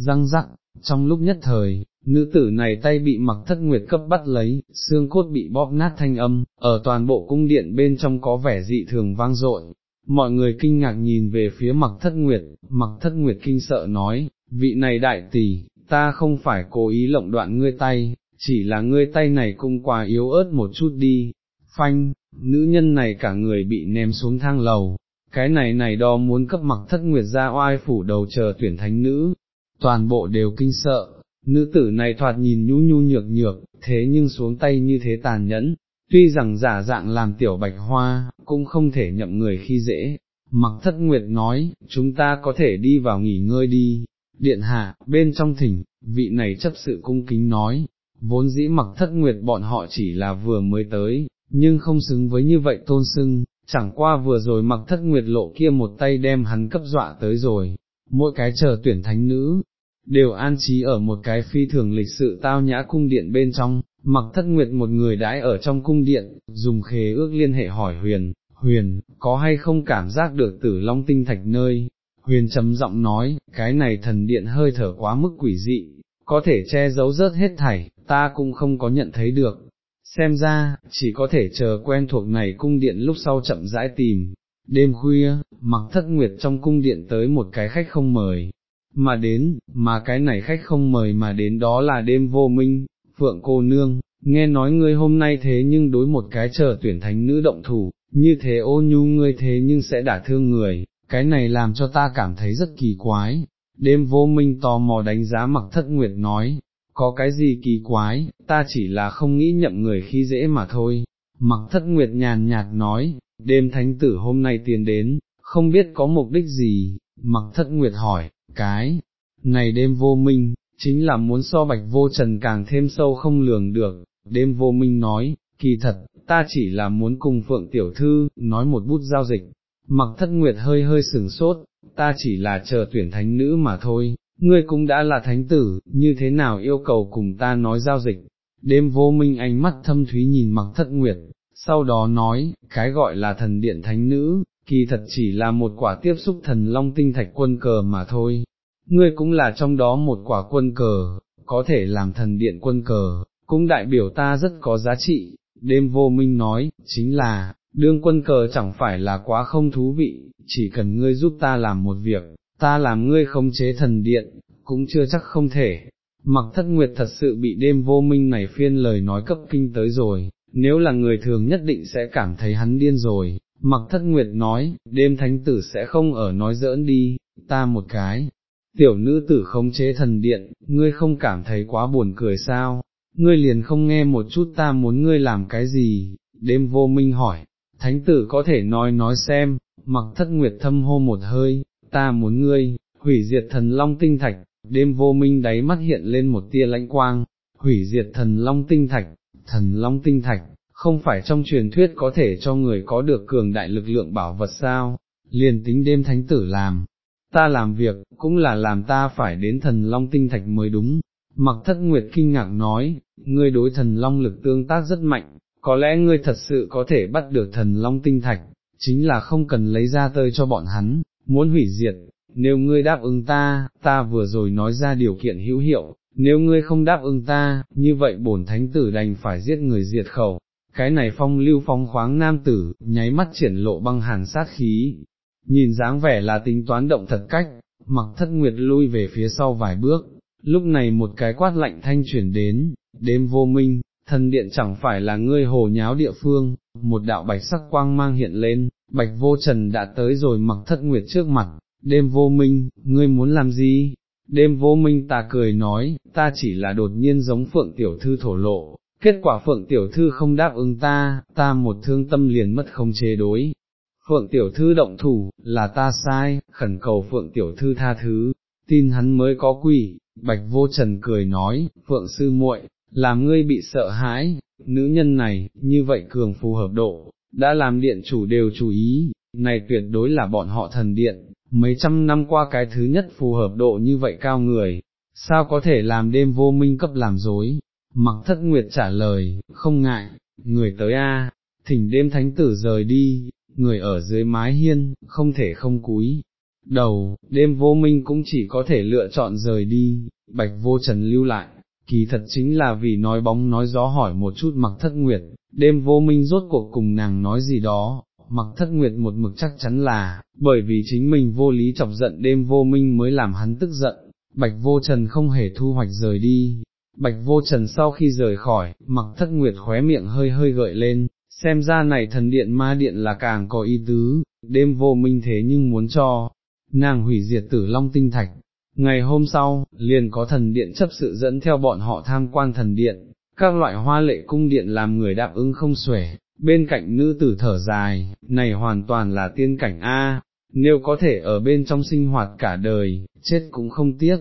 răng rắc, trong lúc nhất thời, nữ tử này tay bị mặc thất nguyệt cấp bắt lấy, xương cốt bị bóp nát thanh âm, ở toàn bộ cung điện bên trong có vẻ dị thường vang dội. Mọi người kinh ngạc nhìn về phía mặc thất nguyệt, mặc thất nguyệt kinh sợ nói, vị này đại tỷ, ta không phải cố ý lộng đoạn ngươi tay, chỉ là ngươi tay này cũng quá yếu ớt một chút đi, phanh, nữ nhân này cả người bị ném xuống thang lầu, cái này này đo muốn cấp mặc thất nguyệt ra oai phủ đầu chờ tuyển thánh nữ, toàn bộ đều kinh sợ, nữ tử này thoạt nhìn nhu nhu nhược nhược, thế nhưng xuống tay như thế tàn nhẫn, tuy rằng giả dạng làm tiểu bạch hoa, cũng không thể nhậm người khi dễ. Mặc thất nguyệt nói, chúng ta có thể đi vào nghỉ ngơi đi, điện hạ, bên trong thỉnh, vị này chấp sự cung kính nói, vốn dĩ mặc thất nguyệt bọn họ chỉ là vừa mới tới, nhưng không xứng với như vậy tôn sưng, chẳng qua vừa rồi mặc thất nguyệt lộ kia một tay đem hắn cấp dọa tới rồi, mỗi cái chờ tuyển thánh nữ, đều an trí ở một cái phi thường lịch sự tao nhã cung điện bên trong, mặc thất nguyệt một người đãi ở trong cung điện, dùng khế ước liên hệ hỏi huyền, huyền, có hay không cảm giác được tử long tinh thạch nơi, huyền trầm giọng nói, cái này thần điện hơi thở quá mức quỷ dị, có thể che giấu rớt hết thảy, ta cũng không có nhận thấy được. Xem ra, chỉ có thể chờ quen thuộc này cung điện lúc sau chậm rãi tìm. Đêm khuya, mặc thất nguyệt trong cung điện tới một cái khách không mời, mà đến, mà cái này khách không mời mà đến đó là đêm vô minh, phượng cô nương, nghe nói ngươi hôm nay thế nhưng đối một cái chờ tuyển thánh nữ động thủ, như thế ô nhu ngươi thế nhưng sẽ đả thương người, cái này làm cho ta cảm thấy rất kỳ quái. Đêm vô minh tò mò đánh giá mặc thất nguyệt nói, có cái gì kỳ quái, ta chỉ là không nghĩ nhậm người khi dễ mà thôi. Mặc thất nguyệt nhàn nhạt nói, đêm thánh tử hôm nay tiến đến, không biết có mục đích gì, mặc thất nguyệt hỏi, cái, này đêm vô minh, chính là muốn so bạch vô trần càng thêm sâu không lường được, đêm vô minh nói, kỳ thật, ta chỉ là muốn cùng phượng tiểu thư, nói một bút giao dịch, mặc thất nguyệt hơi hơi sừng sốt, ta chỉ là chờ tuyển thánh nữ mà thôi, ngươi cũng đã là thánh tử, như thế nào yêu cầu cùng ta nói giao dịch, đêm vô minh ánh mắt thâm thúy nhìn mặc thất nguyệt, sau đó nói, cái gọi là thần điện thánh nữ, kỳ thật chỉ là một quả tiếp xúc thần long tinh thạch quân cờ mà thôi, ngươi cũng là trong đó một quả quân cờ, có thể làm thần điện quân cờ, cũng đại biểu ta rất có giá trị, đêm vô minh nói, chính là, đương quân cờ chẳng phải là quá không thú vị, chỉ cần ngươi giúp ta làm một việc, ta làm ngươi không chế thần điện, cũng chưa chắc không thể. Mặc thất nguyệt thật sự bị đêm vô minh này phiên lời nói cấp kinh tới rồi, nếu là người thường nhất định sẽ cảm thấy hắn điên rồi, mặc thất nguyệt nói, đêm thánh tử sẽ không ở nói giỡn đi, ta một cái, tiểu nữ tử không chế thần điện, ngươi không cảm thấy quá buồn cười sao, ngươi liền không nghe một chút ta muốn ngươi làm cái gì, đêm vô minh hỏi, thánh tử có thể nói nói xem, mặc thất nguyệt thâm hô một hơi, ta muốn ngươi, hủy diệt thần long tinh thạch, đêm vô minh đáy mắt hiện lên một tia lãnh quang, hủy diệt thần long tinh thạch, thần long tinh thạch, không phải trong truyền thuyết có thể cho người có được cường đại lực lượng bảo vật sao, liền tính đêm thánh tử làm, ta làm việc, cũng là làm ta phải đến thần long tinh thạch mới đúng. Mặc thất nguyệt kinh ngạc nói, ngươi đối thần long lực tương tác rất mạnh, có lẽ ngươi thật sự có thể bắt được thần long tinh thạch, chính là không cần lấy ra tơi cho bọn hắn, muốn hủy diệt, nếu ngươi đáp ứng ta, ta vừa rồi nói ra điều kiện hữu hiệu, nếu ngươi không đáp ứng ta, như vậy bổn thánh tử đành phải giết người diệt khẩu. Cái này phong lưu phong khoáng nam tử, nháy mắt triển lộ băng hàn sát khí, nhìn dáng vẻ là tính toán động thật cách, mặc thất nguyệt lui về phía sau vài bước, lúc này một cái quát lạnh thanh chuyển đến, đêm vô minh, thần điện chẳng phải là ngươi hồ nháo địa phương, một đạo bạch sắc quang mang hiện lên, bạch vô trần đã tới rồi mặc thất nguyệt trước mặt, đêm vô minh, ngươi muốn làm gì? Đêm vô minh ta cười nói, ta chỉ là đột nhiên giống phượng tiểu thư thổ lộ, kết quả phượng tiểu thư không đáp ứng ta, ta một thương tâm liền mất không chế đối. Phượng tiểu thư động thủ, là ta sai, khẩn cầu phượng tiểu thư tha thứ, tin hắn mới có quỷ, bạch vô trần cười nói, phượng sư muội, làm ngươi bị sợ hãi, nữ nhân này, như vậy cường phù hợp độ, đã làm điện chủ đều chú ý, này tuyệt đối là bọn họ thần điện, mấy trăm năm qua cái thứ nhất phù hợp độ như vậy cao người, sao có thể làm đêm vô minh cấp làm dối, mặc thất nguyệt trả lời, không ngại, người tới a, thỉnh đêm thánh tử rời đi, người ở dưới mái hiên, không thể không cúi. đầu, đêm vô minh cũng chỉ có thể lựa chọn rời đi, bạch vô trần lưu lại, kỳ thật chính là vì nói bóng nói gió hỏi một chút mặc thất nguyệt, đêm vô minh rốt cuộc cùng nàng nói gì đó, mặc thất nguyệt một mực chắc chắn là, bởi vì chính mình vô lý chọc giận đêm vô minh mới làm hắn tức giận, bạch vô trần không hề thu hoạch rời đi. Bạch vô trần sau khi rời khỏi, mặc thất nguyệt khóe miệng hơi hơi gợi lên, xem ra này thần điện ma điện là càng có ý tứ, đêm vô minh thế nhưng muốn cho, nàng hủy diệt tử long tinh thạch. Ngày hôm sau, liền có thần điện chấp sự dẫn theo bọn họ tham quan thần điện, các loại hoa lệ cung điện làm người đáp ứng không xuể, bên cạnh nữ tử thở dài, này hoàn toàn là tiên cảnh A, nếu có thể ở bên trong sinh hoạt cả đời, chết cũng không tiếc,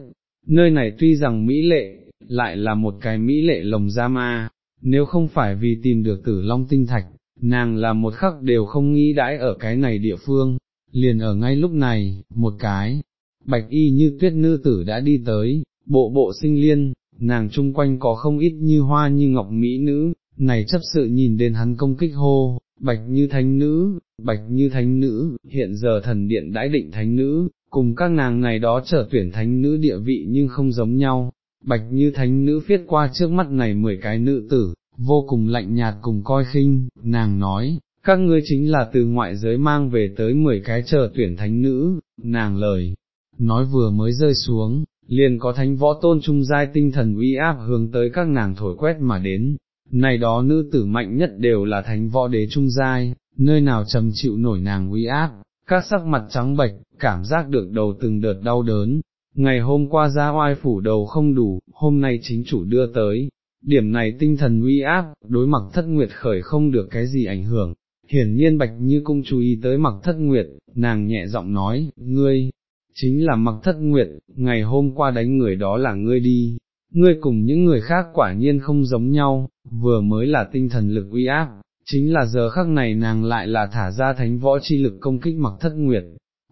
nơi này tuy rằng mỹ lệ, lại là một cái mỹ lệ lồng da ma. Nếu không phải vì tìm được tử long tinh thạch, nàng là một khắc đều không nghĩ đãi ở cái này địa phương, liền ở ngay lúc này, một cái, bạch y như tuyết nữ tử đã đi tới, bộ bộ sinh liên, nàng chung quanh có không ít như hoa như ngọc mỹ nữ, này chấp sự nhìn đến hắn công kích hô, bạch như thánh nữ, bạch như thánh nữ, hiện giờ thần điện đãi định thánh nữ, cùng các nàng này đó trở tuyển thánh nữ địa vị nhưng không giống nhau, bạch như thánh nữ viết qua trước mắt này mười cái nữ tử, vô cùng lạnh nhạt cùng coi khinh, nàng nói, các ngươi chính là từ ngoại giới mang về tới mười cái chờ tuyển thánh nữ, nàng lời, nói vừa mới rơi xuống, liền có thánh võ tôn trung giai tinh thần uy áp hướng tới các nàng thổi quét mà đến, này đó nữ tử mạnh nhất đều là thánh võ đế trung giai, nơi nào trầm chịu nổi nàng uy áp, các sắc mặt trắng bệch, cảm giác được đầu từng đợt đau đớn. Ngày hôm qua ra oai phủ đầu không đủ, hôm nay chính chủ đưa tới, điểm này tinh thần uy áp, đối mặt thất nguyệt khởi không được cái gì ảnh hưởng. Hiển nhiên bạch như cung chú ý tới mặc thất nguyệt, nàng nhẹ giọng nói, ngươi, chính là mặc thất nguyệt, ngày hôm qua đánh người đó là ngươi đi, ngươi cùng những người khác quả nhiên không giống nhau, vừa mới là tinh thần lực uy áp, chính là giờ khắc này nàng lại là thả ra thánh võ chi lực công kích mặc thất nguyệt,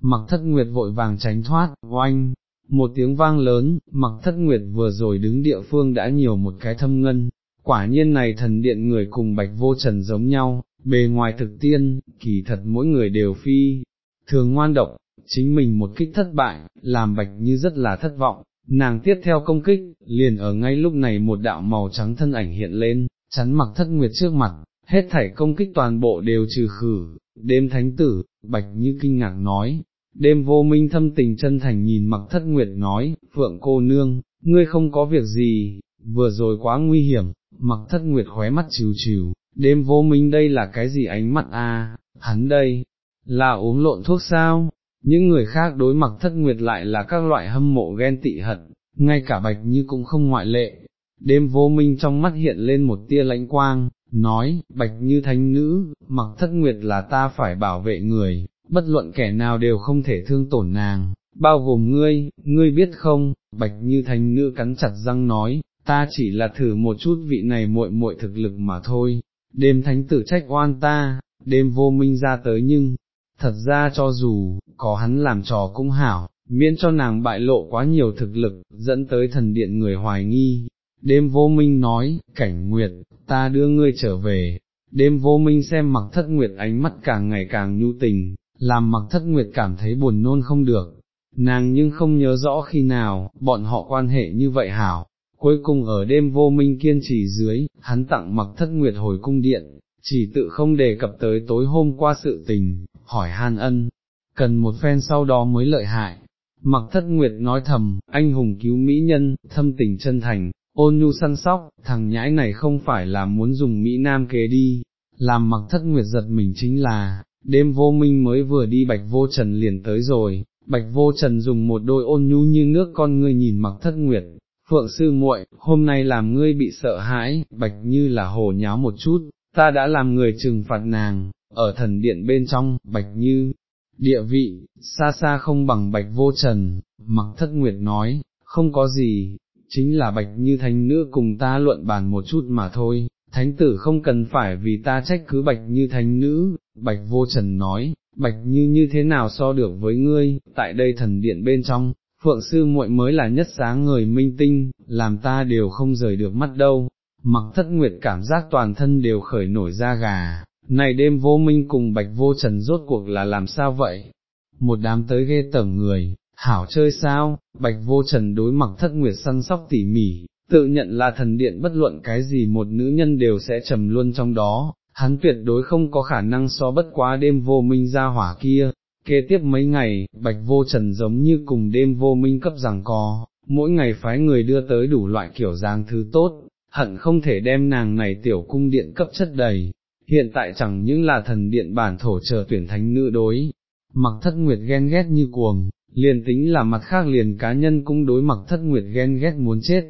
mặc thất nguyệt vội vàng tránh thoát, oanh, một tiếng vang lớn, mặc thất nguyệt vừa rồi đứng địa phương đã nhiều một cái thâm ngân, quả nhiên này thần điện người cùng bạch vô trần giống nhau, bề ngoài thực tiên, kỳ thật mỗi người đều phi, thường ngoan độc, chính mình một kích thất bại, làm bạch như rất là thất vọng, nàng tiếp theo công kích, liền ở ngay lúc này một đạo màu trắng thân ảnh hiện lên, chắn mặc thất nguyệt trước mặt, hết thảy công kích toàn bộ đều trừ khử, đêm thánh tử, bạch như kinh ngạc nói, đêm vô minh thâm tình chân thành nhìn mặc thất nguyệt nói, phượng cô nương, ngươi không có việc gì, vừa rồi quá nguy hiểm, mặc thất nguyệt khóe mắt chiều chiều, đêm vô minh đây là cái gì ánh mắt a? hắn đây, là uống lộn thuốc sao, những người khác đối mặc thất nguyệt lại là các loại hâm mộ ghen tị hận, ngay cả bạch như cũng không ngoại lệ. Đêm vô minh trong mắt hiện lên một tia lãnh quang, nói, bạch như thánh nữ, mặc thất nguyệt là ta phải bảo vệ người, bất luận kẻ nào đều không thể thương tổn nàng, bao gồm ngươi, ngươi biết không, bạch như thánh nữ cắn chặt răng nói, ta chỉ là thử một chút vị này muội muội thực lực mà thôi, đêm thánh tử trách oan ta, đêm vô minh ra tới nhưng, thật ra cho dù, có hắn làm trò cũng hảo, miễn cho nàng bại lộ quá nhiều thực lực, dẫn tới thần điện người hoài nghi. Đêm vô minh nói, cảnh nguyệt, ta đưa ngươi trở về, đêm vô minh xem mặc thất nguyệt ánh mắt càng ngày càng nhu tình, làm mặc thất nguyệt cảm thấy buồn nôn không được, nàng nhưng không nhớ rõ khi nào, bọn họ quan hệ như vậy hảo. Cuối cùng ở đêm vô minh kiên trì dưới, hắn tặng mặc thất nguyệt hồi cung điện, chỉ tự không đề cập tới tối hôm qua sự tình, hỏi han ân, cần một phen sau đó mới lợi hại. Mặc thất nguyệt nói thầm, anh hùng cứu mỹ nhân, thâm tình chân thành, ôn nhu săn sóc, thằng nhãi này không phải là muốn dùng Mỹ Nam kế đi, làm mặc thất nguyệt giật mình chính là, đêm vô minh mới vừa đi bạch vô trần liền tới rồi, bạch vô trần dùng một đôi ôn nhu như nước con ngươi nhìn mặc thất nguyệt, phượng sư muội, hôm nay làm ngươi bị sợ hãi, bạch như là hồ nháo một chút, ta đã làm người trừng phạt nàng, ở thần điện bên trong, bạch như, địa vị, xa xa không bằng bạch vô trần, mặc thất nguyệt nói, không có gì, chính là bạch như thánh nữ cùng ta luận bàn một chút mà thôi, thánh tử không cần phải vì ta trách cứ bạch như thánh nữ, bạch vô trần nói, bạch như như thế nào so được với ngươi, tại đây thần điện bên trong, phượng sư muội mới là nhất sáng người minh tinh, làm ta đều không rời được mắt đâu, mặc thất nguyệt cảm giác toàn thân đều khởi nổi da gà, này đêm vô minh cùng bạch vô trần rốt cuộc là làm sao vậy? một đám tới ghê tởm người, hảo chơi sao, bạch vô trần đối mặc thất nguyệt săn sóc tỉ mỉ, tự nhận là thần điện bất luận cái gì một nữ nhân đều sẽ trầm luôn trong đó, hắn tuyệt đối không có khả năng so bất quá đêm vô minh ra hỏa kia. Kế tiếp mấy ngày, bạch vô trần giống như cùng đêm vô minh cấp rằng có, mỗi ngày phái người đưa tới đủ loại kiểu dáng thứ tốt, hận không thể đem nàng này tiểu cung điện cấp chất đầy, hiện tại chẳng những là thần điện bản thổ chờ tuyển thánh nữ đối, mặc thất nguyệt ghen ghét như cuồng, liền tính là mặt khác liền cá nhân cũng đối mặc thất nguyệt ghen ghét muốn chết,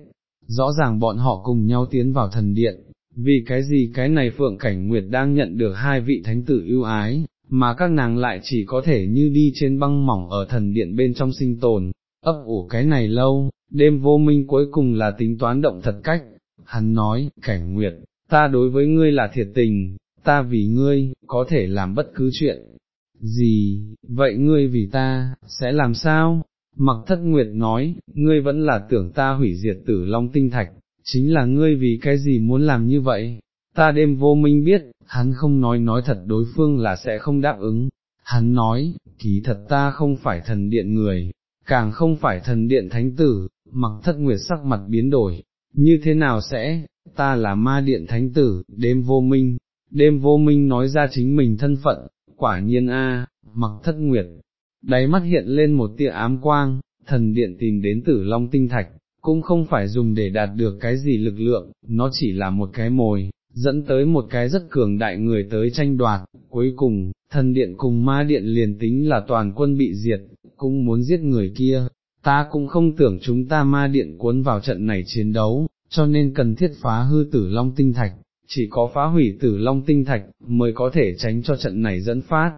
rõ ràng bọn họ cùng nhau tiến vào thần điện, vì cái gì cái này phượng cảnh nguyệt đang nhận được hai vị thánh tử ưu ái, mà các nàng lại chỉ có thể như đi trên băng mỏng ở thần điện bên trong sinh tồn, ấp ủ cái này lâu, đêm vô minh cuối cùng là tính toán động thật cách, hắn nói, cảnh nguyệt, ta đối với ngươi là thiệt tình, ta vì ngươi, có thể làm bất cứ chuyện gì, vậy ngươi vì ta, sẽ làm sao? Mặc thất nguyệt nói, ngươi vẫn là tưởng ta hủy diệt tử long tinh thạch, chính là ngươi vì cái gì muốn làm như vậy? Ta đêm vô minh biết, hắn không nói nói thật đối phương là sẽ không đáp ứng, hắn nói, kỳ thật ta không phải thần điện người, càng không phải thần điện thánh tử, mặc thất nguyệt sắc mặt biến đổi, như thế nào sẽ, ta là ma điện thánh tử, đêm vô minh, đêm vô minh nói ra chính mình thân phận, quả nhiên a, mặc thất nguyệt, đáy mắt hiện lên một tia ám quang, thần điện tìm đến tử long tinh thạch, cũng không phải dùng để đạt được cái gì lực lượng, nó chỉ là một cái mồi, dẫn tới một cái rất cường đại người tới tranh đoạt, cuối cùng, thần điện cùng ma điện liền tính là toàn quân bị diệt, cũng muốn giết người kia, ta cũng không tưởng chúng ta ma điện cuốn vào trận này chiến đấu, cho nên cần thiết phá hư tử long tinh thạch, chỉ có phá hủy tử long tinh thạch, mới có thể tránh cho trận này dẫn phát.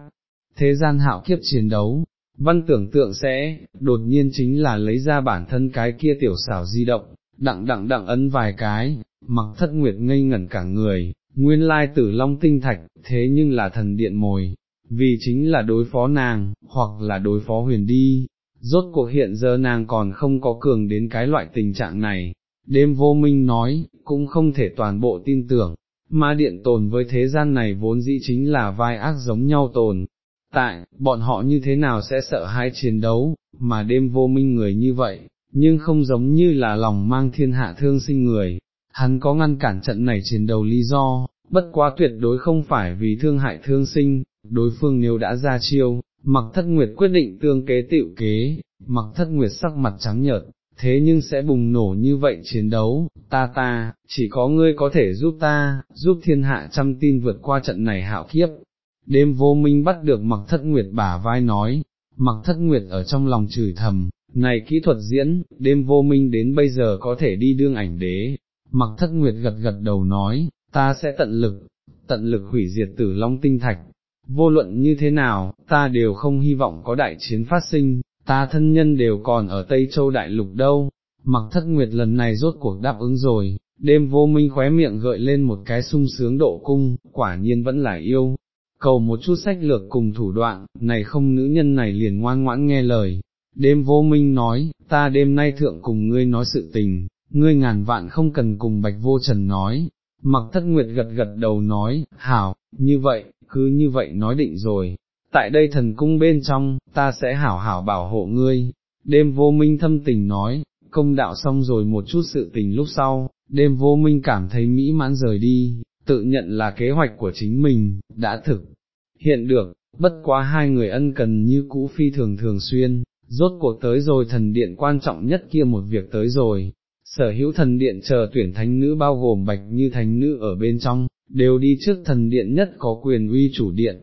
Thế gian hạo kiếp chiến đấu, văn tưởng tượng sẽ, đột nhiên chính là lấy ra bản thân cái kia tiểu xảo di động, đặng đặng đặng ấn vài cái, mặc thất nguyệt ngây ngẩn cả người, nguyên lai tử long tinh thạch, thế nhưng là thần điện mồi, vì chính là đối phó nàng, hoặc là đối phó huyền đi, rốt cuộc hiện giờ nàng còn không có cường đến cái loại tình trạng này, đêm vô minh nói, cũng không thể toàn bộ tin tưởng, ma điện tồn với thế gian này vốn dĩ chính là vai ác giống nhau tồn. Tại, bọn họ như thế nào sẽ sợ hai chiến đấu, mà đêm vô minh người như vậy, nhưng không giống như là lòng mang thiên hạ thương sinh người, hắn có ngăn cản trận này chiến đấu lý do, bất quá tuyệt đối không phải vì thương hại thương sinh, đối phương nếu đã ra chiêu, mặc thất nguyệt quyết định tương kế tiệu kế, mặc thất nguyệt sắc mặt trắng nhợt, thế nhưng sẽ bùng nổ như vậy chiến đấu, ta ta, chỉ có ngươi có thể giúp ta, giúp thiên hạ trăm tin vượt qua trận này hạo kiếp. Đêm vô minh bắt được mặc thất nguyệt bả vai nói, mặc thất nguyệt ở trong lòng chửi thầm, này kỹ thuật diễn, đêm vô minh đến bây giờ có thể đi đương ảnh đế, mặc thất nguyệt gật gật đầu nói, ta sẽ tận lực, tận lực hủy diệt tử long tinh thạch, vô luận như thế nào, ta đều không hy vọng có đại chiến phát sinh, ta thân nhân đều còn ở Tây Châu Đại Lục đâu, mặc thất nguyệt lần này rốt cuộc đáp ứng rồi, đêm vô minh khóe miệng gợi lên một cái sung sướng độ cung, quả nhiên vẫn là yêu, cầu một chút sách lược cùng thủ đoạn, này không nữ nhân này liền ngoan ngoãn nghe lời. Đêm vô minh nói, ta đêm nay thượng cùng ngươi nói sự tình, ngươi ngàn vạn không cần cùng bạch vô trần nói, mặc thất nguyệt gật gật đầu nói, hảo, như vậy, cứ như vậy nói định rồi, tại đây thần cung bên trong, ta sẽ hảo hảo bảo hộ ngươi, đêm vô minh thâm tình nói, công đạo xong rồi một chút sự tình lúc sau, đêm vô minh cảm thấy mỹ mãn rời đi, tự nhận là kế hoạch của chính mình, đã thực, hiện được, bất quá hai người ân cần như cũ phi thường thường xuyên, rốt cuộc tới rồi thần điện quan trọng nhất kia một việc tới rồi, sở hữu thần điện chờ tuyển thánh nữ bao gồm bạch như thánh nữ ở bên trong, đều đi trước thần điện nhất có quyền uy chủ điện,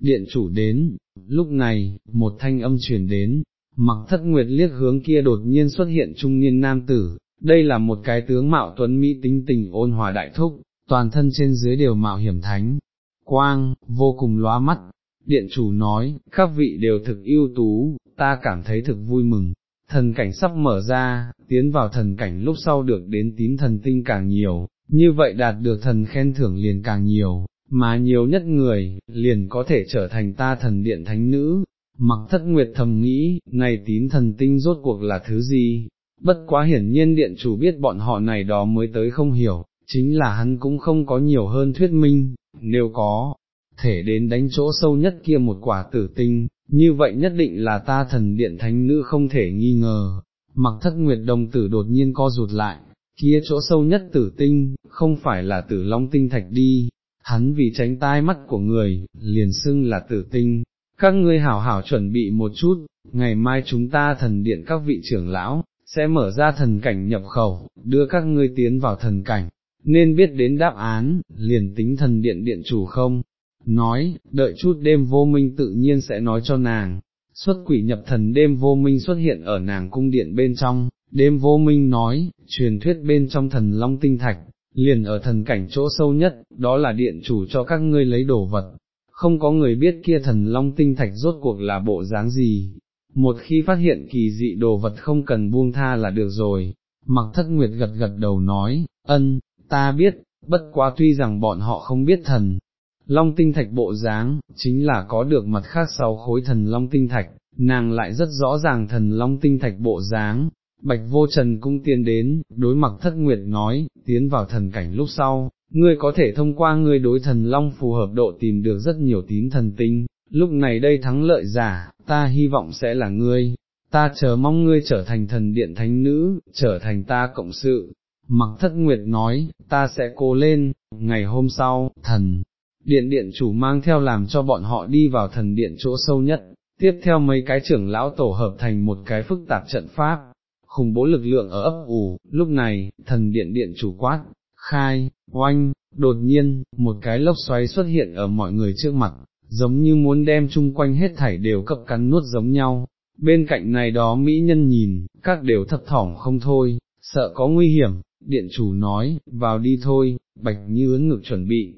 điện chủ đến, lúc này, một thanh âm truyền đến, mặc thất nguyệt liếc hướng kia đột nhiên xuất hiện trung niên nam tử, đây là một cái tướng mạo tuấn mỹ tính tình ôn hòa đại thúc, toàn thân trên dưới đều mạo hiểm thánh, quang, vô cùng lóa mắt. Điện chủ nói, các vị đều thực ưu tú, ta cảm thấy thực vui mừng, thần cảnh sắp mở ra, tiến vào thần cảnh lúc sau được đến tín thần tinh càng nhiều, như vậy đạt được thần khen thưởng liền càng nhiều, mà nhiều nhất người, liền có thể trở thành ta thần điện thánh nữ. Mặc thất nguyệt thầm nghĩ, này tín thần tinh rốt cuộc là thứ gì, bất quá hiển nhiên điện chủ biết bọn họ này đó mới tới không hiểu, chính là hắn cũng không có nhiều hơn thuyết minh, nếu có, thể đến đánh chỗ sâu nhất kia một quả tử tinh, như vậy nhất định là ta thần điện thánh nữ không thể nghi ngờ. Mặc thất nguyệt đồng tử đột nhiên co rụt lại, kia chỗ sâu nhất tử tinh, không phải là tử long tinh thạch đi, hắn vì tránh tai mắt của người, liền xưng là tử tinh. Các ngươi hảo hảo chuẩn bị một chút, ngày mai chúng ta thần điện các vị trưởng lão, sẽ mở ra thần cảnh nhập khẩu, đưa các ngươi tiến vào thần cảnh, nên biết đến đáp án, liền tính thần điện điện chủ không, nói, đợi chút đêm vô minh tự nhiên sẽ nói cho nàng, xuất quỷ nhập thần đêm vô minh xuất hiện ở nàng cung điện bên trong, đêm vô minh nói, truyền thuyết bên trong thần long tinh thạch, liền ở thần cảnh chỗ sâu nhất, đó là điện chủ cho các ngươi lấy đồ vật, không có người biết kia thần long tinh thạch rốt cuộc là bộ dáng gì, một khi phát hiện kỳ dị đồ vật không cần buông tha là được rồi, mặc thất nguyệt gật gật đầu nói, ân, ta biết, bất quá tuy rằng bọn họ không biết thần, long tinh thạch bộ dáng, chính là có được mặt khác sau khối thần long tinh thạch, nàng lại rất rõ ràng thần long tinh thạch bộ dáng. Bạch vô trần cũng tiến đến, đối mặt thất nguyệt nói, tiến vào thần cảnh lúc sau, ngươi có thể thông qua ngươi đối thần long phù hợp độ tìm được rất nhiều tín thần tinh, lúc này đây thắng lợi giả, ta hy vọng sẽ là ngươi, ta chờ mong ngươi trở thành thần điện thánh nữ, trở thành ta cộng sự. Mặc thất nguyệt nói, ta sẽ cố lên, ngày hôm sau, thần, điện điện chủ mang theo làm cho bọn họ đi vào thần điện chỗ sâu nhất, tiếp theo mấy cái trưởng lão tổ hợp thành một cái phức tạp trận pháp, khủng bố lực lượng ở ấp ủ, lúc này, thần điện điện chủ quát, khai, oanh, đột nhiên, một cái lốc xoáy xuất hiện ở mọi người trước mặt, giống như muốn đem chung quanh hết thảy đều cập cắn nuốt giống nhau, bên cạnh này đó mỹ nhân nhìn, các đều thập thỏng không thôi, sợ có nguy hiểm, điện chủ nói, vào đi thôi, bạch như ấn ngực chuẩn bị.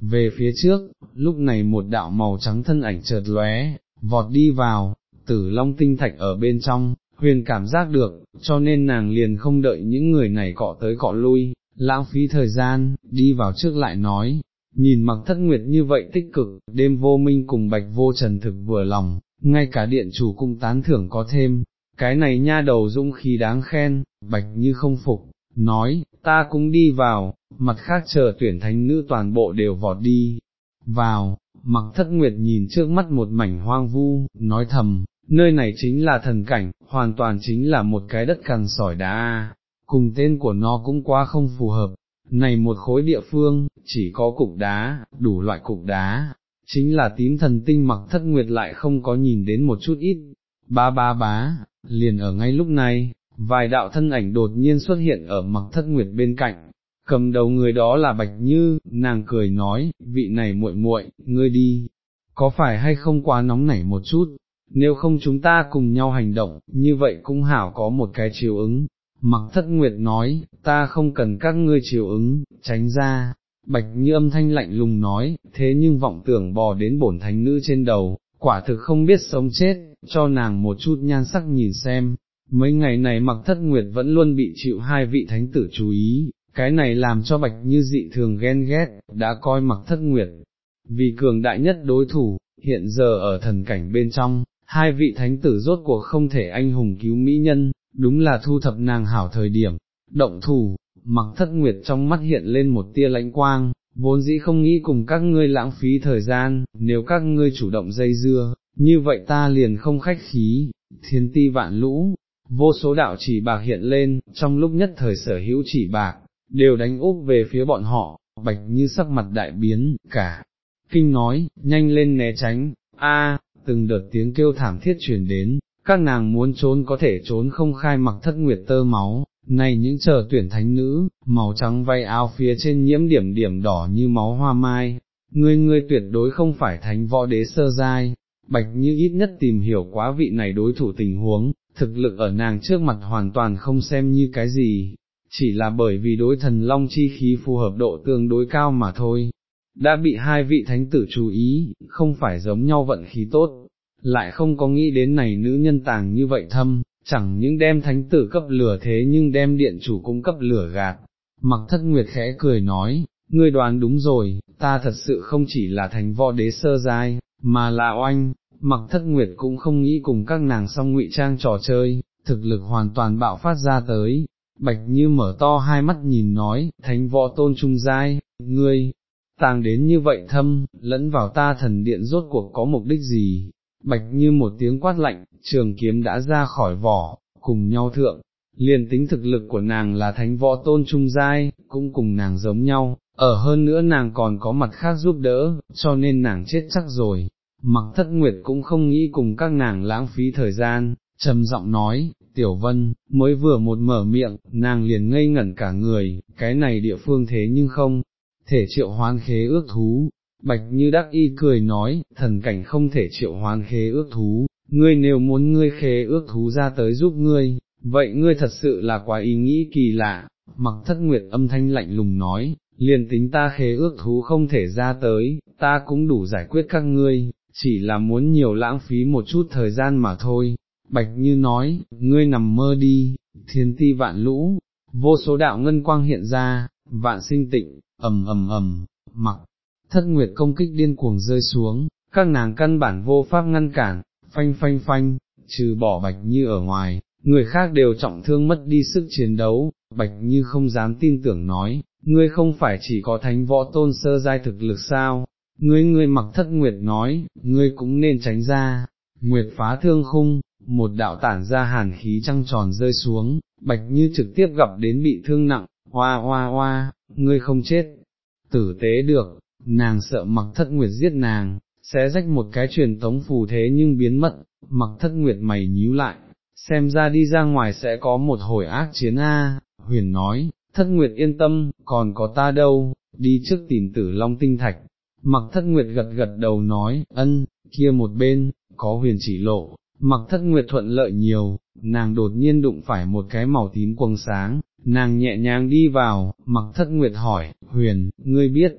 Về phía trước, lúc này một đạo màu trắng thân ảnh chợt lóe, vọt đi vào, tử long tinh thạch ở bên trong, huyền cảm giác được, cho nên nàng liền không đợi những người này cọ tới cọ lui, lãng phí thời gian, đi vào trước lại nói, nhìn mặc thất nguyệt như vậy tích cực, đêm vô minh cùng bạch vô trần thực vừa lòng, ngay cả điện chủ cung tán thưởng có thêm, cái này nha đầu dũng khí đáng khen, bạch như không phục, nói, ta cũng đi vào, mặt khác chờ tuyển thánh nữ toàn bộ đều vọt đi, vào, mặc thất nguyệt nhìn trước mắt một mảnh hoang vu, nói thầm, nơi này chính là thần cảnh, hoàn toàn chính là một cái đất cằn sỏi đá, cùng tên của nó cũng quá không phù hợp, này một khối địa phương, chỉ có cục đá, đủ loại cục đá, chính là tím thần tinh mặc thất nguyệt lại không có nhìn đến một chút ít, ba ba bá, liền ở ngay lúc này, vài đạo thân ảnh đột nhiên xuất hiện ở mặc thất nguyệt bên cạnh, cầm đầu người đó là Bạch Như, nàng cười nói, vị này muội muội, ngươi đi, có phải hay không quá nóng nảy một chút, nếu không chúng ta cùng nhau hành động, như vậy cũng hảo có một cái chiều ứng, Mặc thất nguyệt nói, ta không cần các ngươi chiều ứng, tránh ra, bạch như âm thanh lạnh lùng nói, thế nhưng vọng tưởng bò đến bổn thánh nữ trên đầu, quả thực không biết sống chết, cho nàng một chút nhan sắc nhìn xem. Mấy ngày này mặc thất nguyệt vẫn luôn bị chịu hai vị thánh tử chú ý, cái này làm cho bạch như dị thường ghen ghét, đã coi mặc thất nguyệt, vì cường đại nhất đối thủ, hiện giờ ở thần cảnh bên trong, hai vị thánh tử rốt cuộc không thể anh hùng cứu mỹ nhân, đúng là thu thập nàng hảo thời điểm, động thủ, mặc thất nguyệt trong mắt hiện lên một tia lãnh quang, vốn dĩ không nghĩ cùng các ngươi lãng phí thời gian, nếu các ngươi chủ động dây dưa, như vậy ta liền không khách khí, thiên ti vạn lũ, vô số đạo chỉ bạc hiện lên, trong lúc nhất thời sở hữu chỉ bạc, đều đánh úp về phía bọn họ, bạch như sắc mặt đại biến, cả, kinh nói, nhanh lên né tránh, a từng đợt tiếng kêu thảm thiết truyền đến, các nàng muốn trốn có thể trốn không khai mặc thất nguyệt tơ máu, này những chờ tuyển thánh nữ, màu trắng vay áo phía trên nhiễm điểm điểm đỏ như máu hoa mai, ngươi ngươi tuyệt đối không phải thánh võ đế sơ giai, bạch như ít nhất tìm hiểu quá vị này đối thủ tình huống, thực lực ở nàng trước mặt hoàn toàn không xem như cái gì, chỉ là bởi vì đối thần long chi khí phù hợp độ tương đối cao mà thôi. Đã bị hai vị thánh tử chú ý, không phải giống nhau vận khí tốt, lại không có nghĩ đến này nữ nhân tàng như vậy thâm, chẳng những đem thánh tử cấp lửa thế nhưng đem điện chủ cung cấp lửa gạt. Mặc thất nguyệt khẽ cười nói, ngươi đoán đúng rồi, ta thật sự không chỉ là thành võ đế sơ giai, mà là oanh, mặc thất nguyệt cũng không nghĩ cùng các nàng xong ngụy trang trò chơi, thực lực hoàn toàn bạo phát ra tới. Bạch như mở to hai mắt nhìn nói, thánh võ tôn trung giai, ngươi, tàng đến như vậy thâm, lẫn vào ta thần điện rốt cuộc có mục đích gì, bạch như một tiếng quát lạnh, trường kiếm đã ra khỏi vỏ, cùng nhau thượng, liền tính thực lực của nàng là thánh võ tôn trung giai, cũng cùng nàng giống nhau, ở hơn nữa nàng còn có mặt khác giúp đỡ, cho nên nàng chết chắc rồi. Mặc thất nguyệt cũng không nghĩ cùng các nàng lãng phí thời gian, trầm giọng nói, tiểu vân, mới vừa một mở miệng, nàng liền ngây ngẩn cả người, cái này địa phương thế nhưng không, thể triệu hoán khế ước thú. Bạch như đắc y cười nói, thần cảnh không thể triệu hoán khế ước thú, ngươi nếu muốn ngươi khế ước thú ra tới giúp ngươi, vậy ngươi thật sự là quá ý nghĩ kỳ lạ, mặc thất nguyệt âm thanh lạnh lùng nói, liền tính ta khế ước thú không thể ra tới, ta cũng đủ giải quyết các ngươi, chỉ là muốn nhiều lãng phí một chút thời gian mà thôi. Bạch như nói, ngươi nằm mơ đi, thiên ti vạn lũ, vô số đạo ngân quang hiện ra, vạn sinh tịnh, ầm ầm ầm, mặc, thất nguyệt công kích điên cuồng rơi xuống, các nàng căn bản vô pháp ngăn cản, phanh phanh phanh, trừ bỏ bạch như ở ngoài, người khác đều trọng thương mất đi sức chiến đấu, bạch như không dám tin tưởng nói, ngươi không phải chỉ có thánh võ tôn sơ giai thực lực sao, ngươi ngươi mặc thất nguyệt nói, ngươi cũng nên tránh ra, nguyệt phá thương khung, một đạo tản ra hàn khí trăng tròn rơi xuống, bạch như trực tiếp gặp đến bị thương nặng, hoa hoa hoa, ngươi không chết, tử tế được, nàng sợ mặc thất nguyệt giết nàng, sẽ rách một cái truyền tống phù thế nhưng biến mất, mặc thất nguyệt mày nhíu lại, xem ra đi ra ngoài sẽ có một hồi ác chiến A, huyền nói, thất nguyệt yên tâm, còn có ta đâu, đi trước tìm tử long tinh thạch, mặc thất nguyệt gật gật đầu nói, ân, kia một bên, có huyền chỉ lộ, mặc thất nguyệt thuận lợi nhiều, nàng đột nhiên đụng phải một cái màu tím quầng sáng, nàng nhẹ nhàng đi vào, mặc thất nguyệt hỏi, huyền, ngươi biết,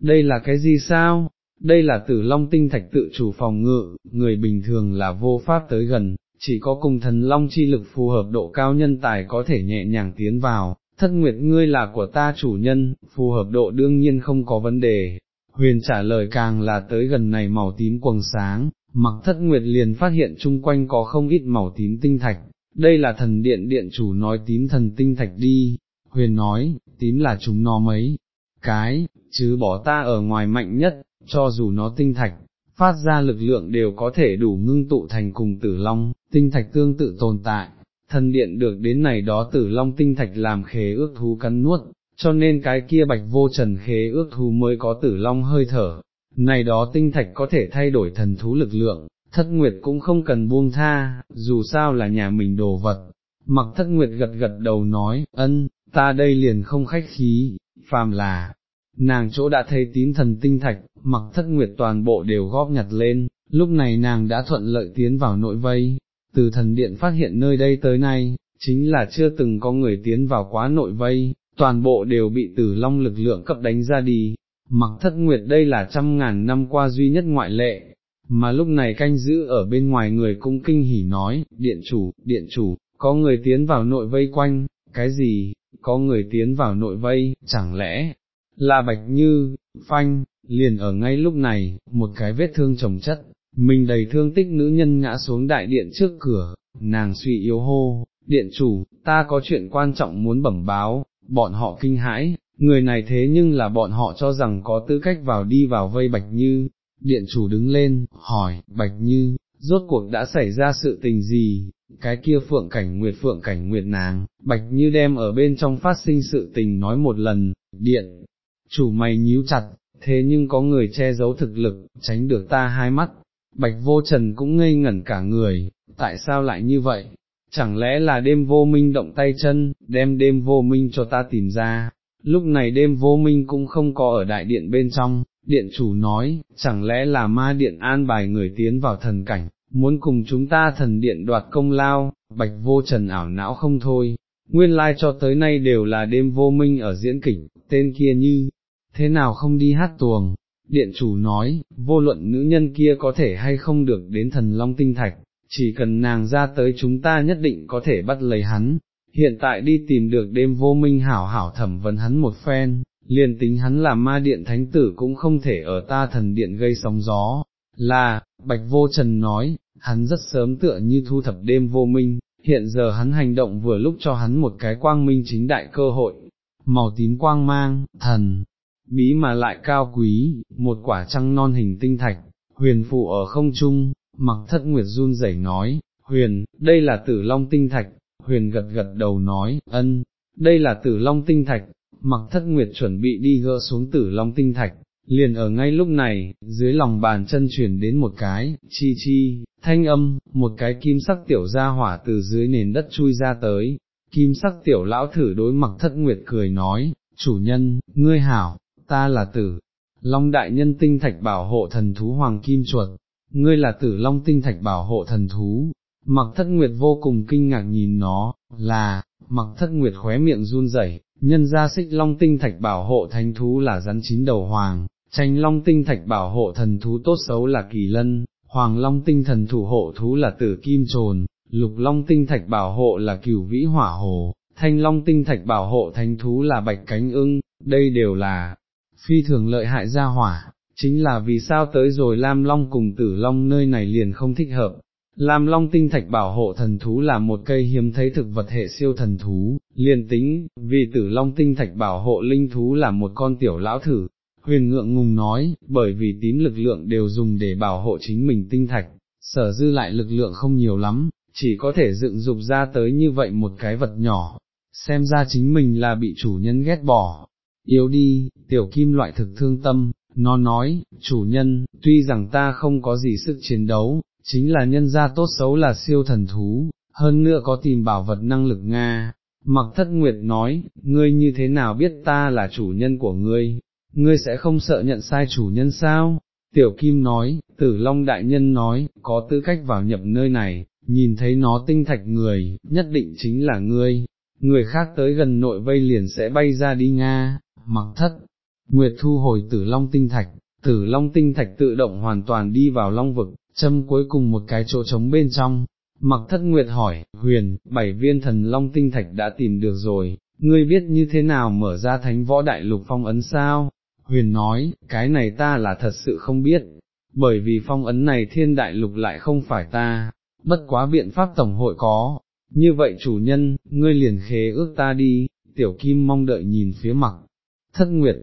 đây là cái gì sao? Đây là tử long tinh thạch tự chủ phòng ngự, người bình thường là vô pháp tới gần, chỉ có cùng thần long chi lực phù hợp độ cao nhân tài có thể nhẹ nhàng tiến vào, thất nguyệt ngươi là của ta chủ nhân, phù hợp độ đương nhiên không có vấn đề. Huyền trả lời càng là tới gần này màu tím quầng sáng, mặc thất nguyệt liền phát hiện chung quanh có không ít màu tím tinh thạch, đây là thần điện điện chủ nói tím thần tinh thạch đi, huyền nói, tím là chúng nó mấy, cái, chứ bỏ ta ở ngoài mạnh nhất, cho dù nó tinh thạch, phát ra lực lượng đều có thể đủ ngưng tụ thành cùng tử long, tinh thạch tương tự tồn tại, thần điện được đến này đó tử long tinh thạch làm khế ước thú cắn nuốt, cho nên cái kia bạch vô trần khế ước thú mới có tử long hơi thở, này đó tinh thạch có thể thay đổi thần thú lực lượng, thất nguyệt cũng không cần buông tha, dù sao là nhà mình đồ vật. Mặc thất nguyệt gật gật đầu nói, ân, ta đây liền không khách khí, phàm là, nàng chỗ đã thấy tím thần tinh thạch, mặc thất nguyệt toàn bộ đều góp nhặt lên, lúc này nàng đã thuận lợi tiến vào nội vây, từ thần điện phát hiện nơi đây tới nay, chính là chưa từng có người tiến vào quá nội vây, toàn bộ đều bị tử long lực lượng cấp đánh ra đi, mặc thất nguyệt đây là trăm ngàn năm qua duy nhất ngoại lệ, mà lúc này canh giữ ở bên ngoài người cũng kinh hỉ nói, điện chủ, điện chủ, có người tiến vào nội vây quanh, cái gì, có người tiến vào nội vây, chẳng lẽ, là bạch như, phanh, liền ở ngay lúc này, một cái vết thương trồng chất, mình đầy thương tích nữ nhân ngã xuống đại điện trước cửa, nàng suy yếu hô, điện chủ, ta có chuyện quan trọng muốn bẩm báo, bọn họ kinh hãi, người này thế nhưng là bọn họ cho rằng có tư cách vào đi vào vây bạch như, điện chủ đứng lên, hỏi, bạch như, rốt cuộc đã xảy ra sự tình gì, cái kia phượng cảnh nguyệt phượng cảnh nguyệt nàng, bạch như đem ở bên trong phát sinh sự tình nói một lần, điện, chủ mày nhíu chặt, thế nhưng có người che giấu thực lực, tránh được ta hai mắt, bạch vô trần cũng ngây ngẩn cả người, tại sao lại như vậy? Chẳng lẽ là đêm vô minh động tay chân, đem đêm vô minh cho ta tìm ra, lúc này đêm vô minh cũng không có ở đại điện bên trong, điện chủ nói, chẳng lẽ là ma điện an bài người tiến vào thần cảnh, muốn cùng chúng ta thần điện đoạt công lao, bạch vô trần ảo não không thôi, nguyên lai like cho tới nay đều là đêm vô minh ở diễn kịch, tên kia như, thế nào không đi hát tuồng, điện chủ nói, vô luận nữ nhân kia có thể hay không được đến thần long tinh thạch, chỉ cần nàng ra tới chúng ta nhất định có thể bắt lấy hắn, hiện tại đi tìm được đêm vô minh hảo hảo thẩm vấn hắn một phen, liền tính hắn là ma điện thánh tử cũng không thể ở ta thần điện gây sóng gió, là, bạch vô trần nói, hắn rất sớm tựa như thu thập đêm vô minh, hiện giờ hắn hành động vừa lúc cho hắn một cái quang minh chính đại cơ hội, màu tím quang mang, thần, bí mà lại cao quý, một quả trăng non hình tinh thạch, huyền phụ ở không trung, mặc thất nguyệt run rẩy nói, huyền, đây là tử long tinh thạch, huyền gật gật đầu nói, ân, đây là tử long tinh thạch, mặc thất nguyệt chuẩn bị đi gỡ xuống tử long tinh thạch, liền ở ngay lúc này, dưới lòng bàn chân chuyển đến một cái, chi chi, thanh âm, một cái kim sắc tiểu ra hỏa từ dưới nền đất chui ra tới, kim sắc tiểu lão thử đối mặc thất nguyệt cười nói, chủ nhân, ngươi hảo, ta là tử, long đại nhân tinh thạch bảo hộ thần thú hoàng kim chuột, ngươi là tử long tinh thạch bảo hộ thần thú, mặc thất nguyệt vô cùng kinh ngạc nhìn nó, là, mặc thất nguyệt khóe miệng run rẩy, nhân ra xích long tinh thạch bảo hộ thánh thú là rắn chín đầu hoàng, tranh long tinh thạch bảo hộ thần thú tốt xấu là kỳ lân, hoàng long tinh thần thủ hộ thú là tử kim trồn, lục long tinh thạch bảo hộ là cửu vĩ hỏa hồ, thanh long tinh thạch bảo hộ thánh thú là bạch cánh ưng, đây đều là phi thường lợi hại gia hỏa, chính là vì sao tới rồi Lam Long cùng Tử Long nơi này liền không thích hợp. Lam Long tinh thạch bảo hộ thần thú là một cây hiếm thấy thực vật hệ siêu thần thú, liền tính, vì Tử Long tinh thạch bảo hộ linh thú là một con tiểu lão thử. Huyền ngượng ngùng nói, bởi vì tím lực lượng đều dùng để bảo hộ chính mình tinh thạch, sở dư lại lực lượng không nhiều lắm, chỉ có thể dựng dục ra tới như vậy một cái vật nhỏ, xem ra chính mình là bị chủ nhân ghét bỏ, yếu đi, tiểu kim loại thực thương tâm, nó nói, chủ nhân, tuy rằng ta không có gì sức chiến đấu, chính là nhân gia tốt xấu là siêu thần thú, hơn nữa có tìm bảo vật năng lực Nga. Mặc thất nguyệt nói, ngươi như thế nào biết ta là chủ nhân của ngươi, ngươi sẽ không sợ nhận sai chủ nhân sao? Tiểu Kim nói, tử Long Đại Nhân nói, có tư cách vào nhập nơi này, nhìn thấy nó tinh thạch người, nhất định chính là ngươi, người khác tới gần nội vây liền sẽ bay ra đi Nga, mặc thất, Nguyệt thu hồi tử long tinh thạch, tử long tinh thạch tự động hoàn toàn đi vào long vực, châm cuối cùng một cái chỗ trống bên trong. Mặc thất nguyệt hỏi, huyền, bảy viên thần long tinh thạch đã tìm được rồi, ngươi biết như thế nào mở ra thánh võ đại lục phong ấn sao? Huyền nói, cái này ta là thật sự không biết, bởi vì phong ấn này thiên đại lục lại không phải ta, bất quá biện pháp tổng hội có, như vậy chủ nhân, ngươi liền khế ước ta đi, tiểu kim mong đợi nhìn phía mặt, thất nguyệt,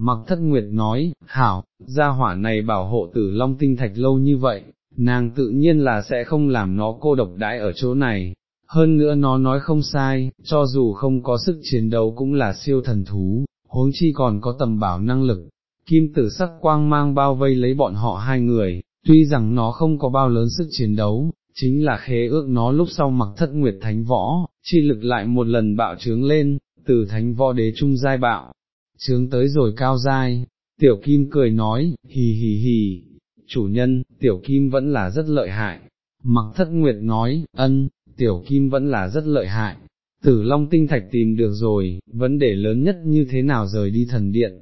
mặc thất nguyệt nói, hảo, gia hỏa này bảo hộ tử long tinh thạch lâu như vậy, nàng tự nhiên là sẽ không làm nó cô độc đãi ở chỗ này, hơn nữa nó nói không sai, cho dù không có sức chiến đấu cũng là siêu thần thú, huống chi còn có tầm bảo năng lực, kim tử sắc quang mang bao vây lấy bọn họ hai người, tuy rằng nó không có bao lớn sức chiến đấu, chính là khế ước nó lúc sau mặc thất nguyệt thánh võ, chi lực lại một lần bạo trướng lên, từ thánh võ đế trung giai bạo, chướng tới rồi cao giai, tiểu kim cười nói, hì hì hì, chủ nhân, tiểu kim vẫn là rất lợi hại, mặc thất nguyệt nói, ân, tiểu kim vẫn là rất lợi hại, tử long tinh thạch tìm được rồi, vấn đề lớn nhất như thế nào rời đi thần điện.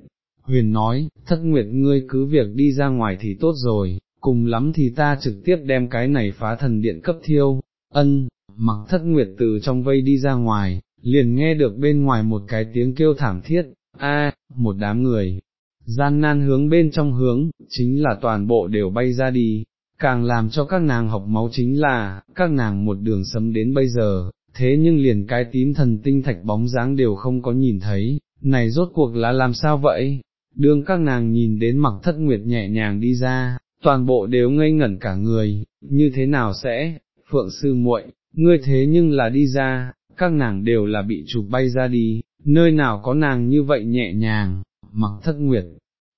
Huyền nói, thất nguyệt ngươi cứ việc đi ra ngoài thì tốt rồi, cùng lắm thì ta trực tiếp đem cái này phá thần điện cấp thiêu, ân, mặc thất nguyệt từ trong vây đi ra ngoài, liền nghe được bên ngoài một cái tiếng kêu thảm thiết, a, một đám người, gian nan hướng bên trong hướng, chính là toàn bộ đều bay ra đi, càng làm cho các nàng học máu chính là, các nàng một đường sấm đến bây giờ, thế nhưng liền cái tím thần tinh thạch bóng dáng đều không có nhìn thấy, này rốt cuộc là làm sao vậy? Đương các nàng nhìn đến mặc thất nguyệt nhẹ nhàng đi ra, toàn bộ đều ngây ngẩn cả người, như thế nào sẽ, phượng sư muội, ngươi thế nhưng là đi ra, các nàng đều là bị chụp bay ra đi, nơi nào có nàng như vậy nhẹ nhàng, mặc thất nguyệt.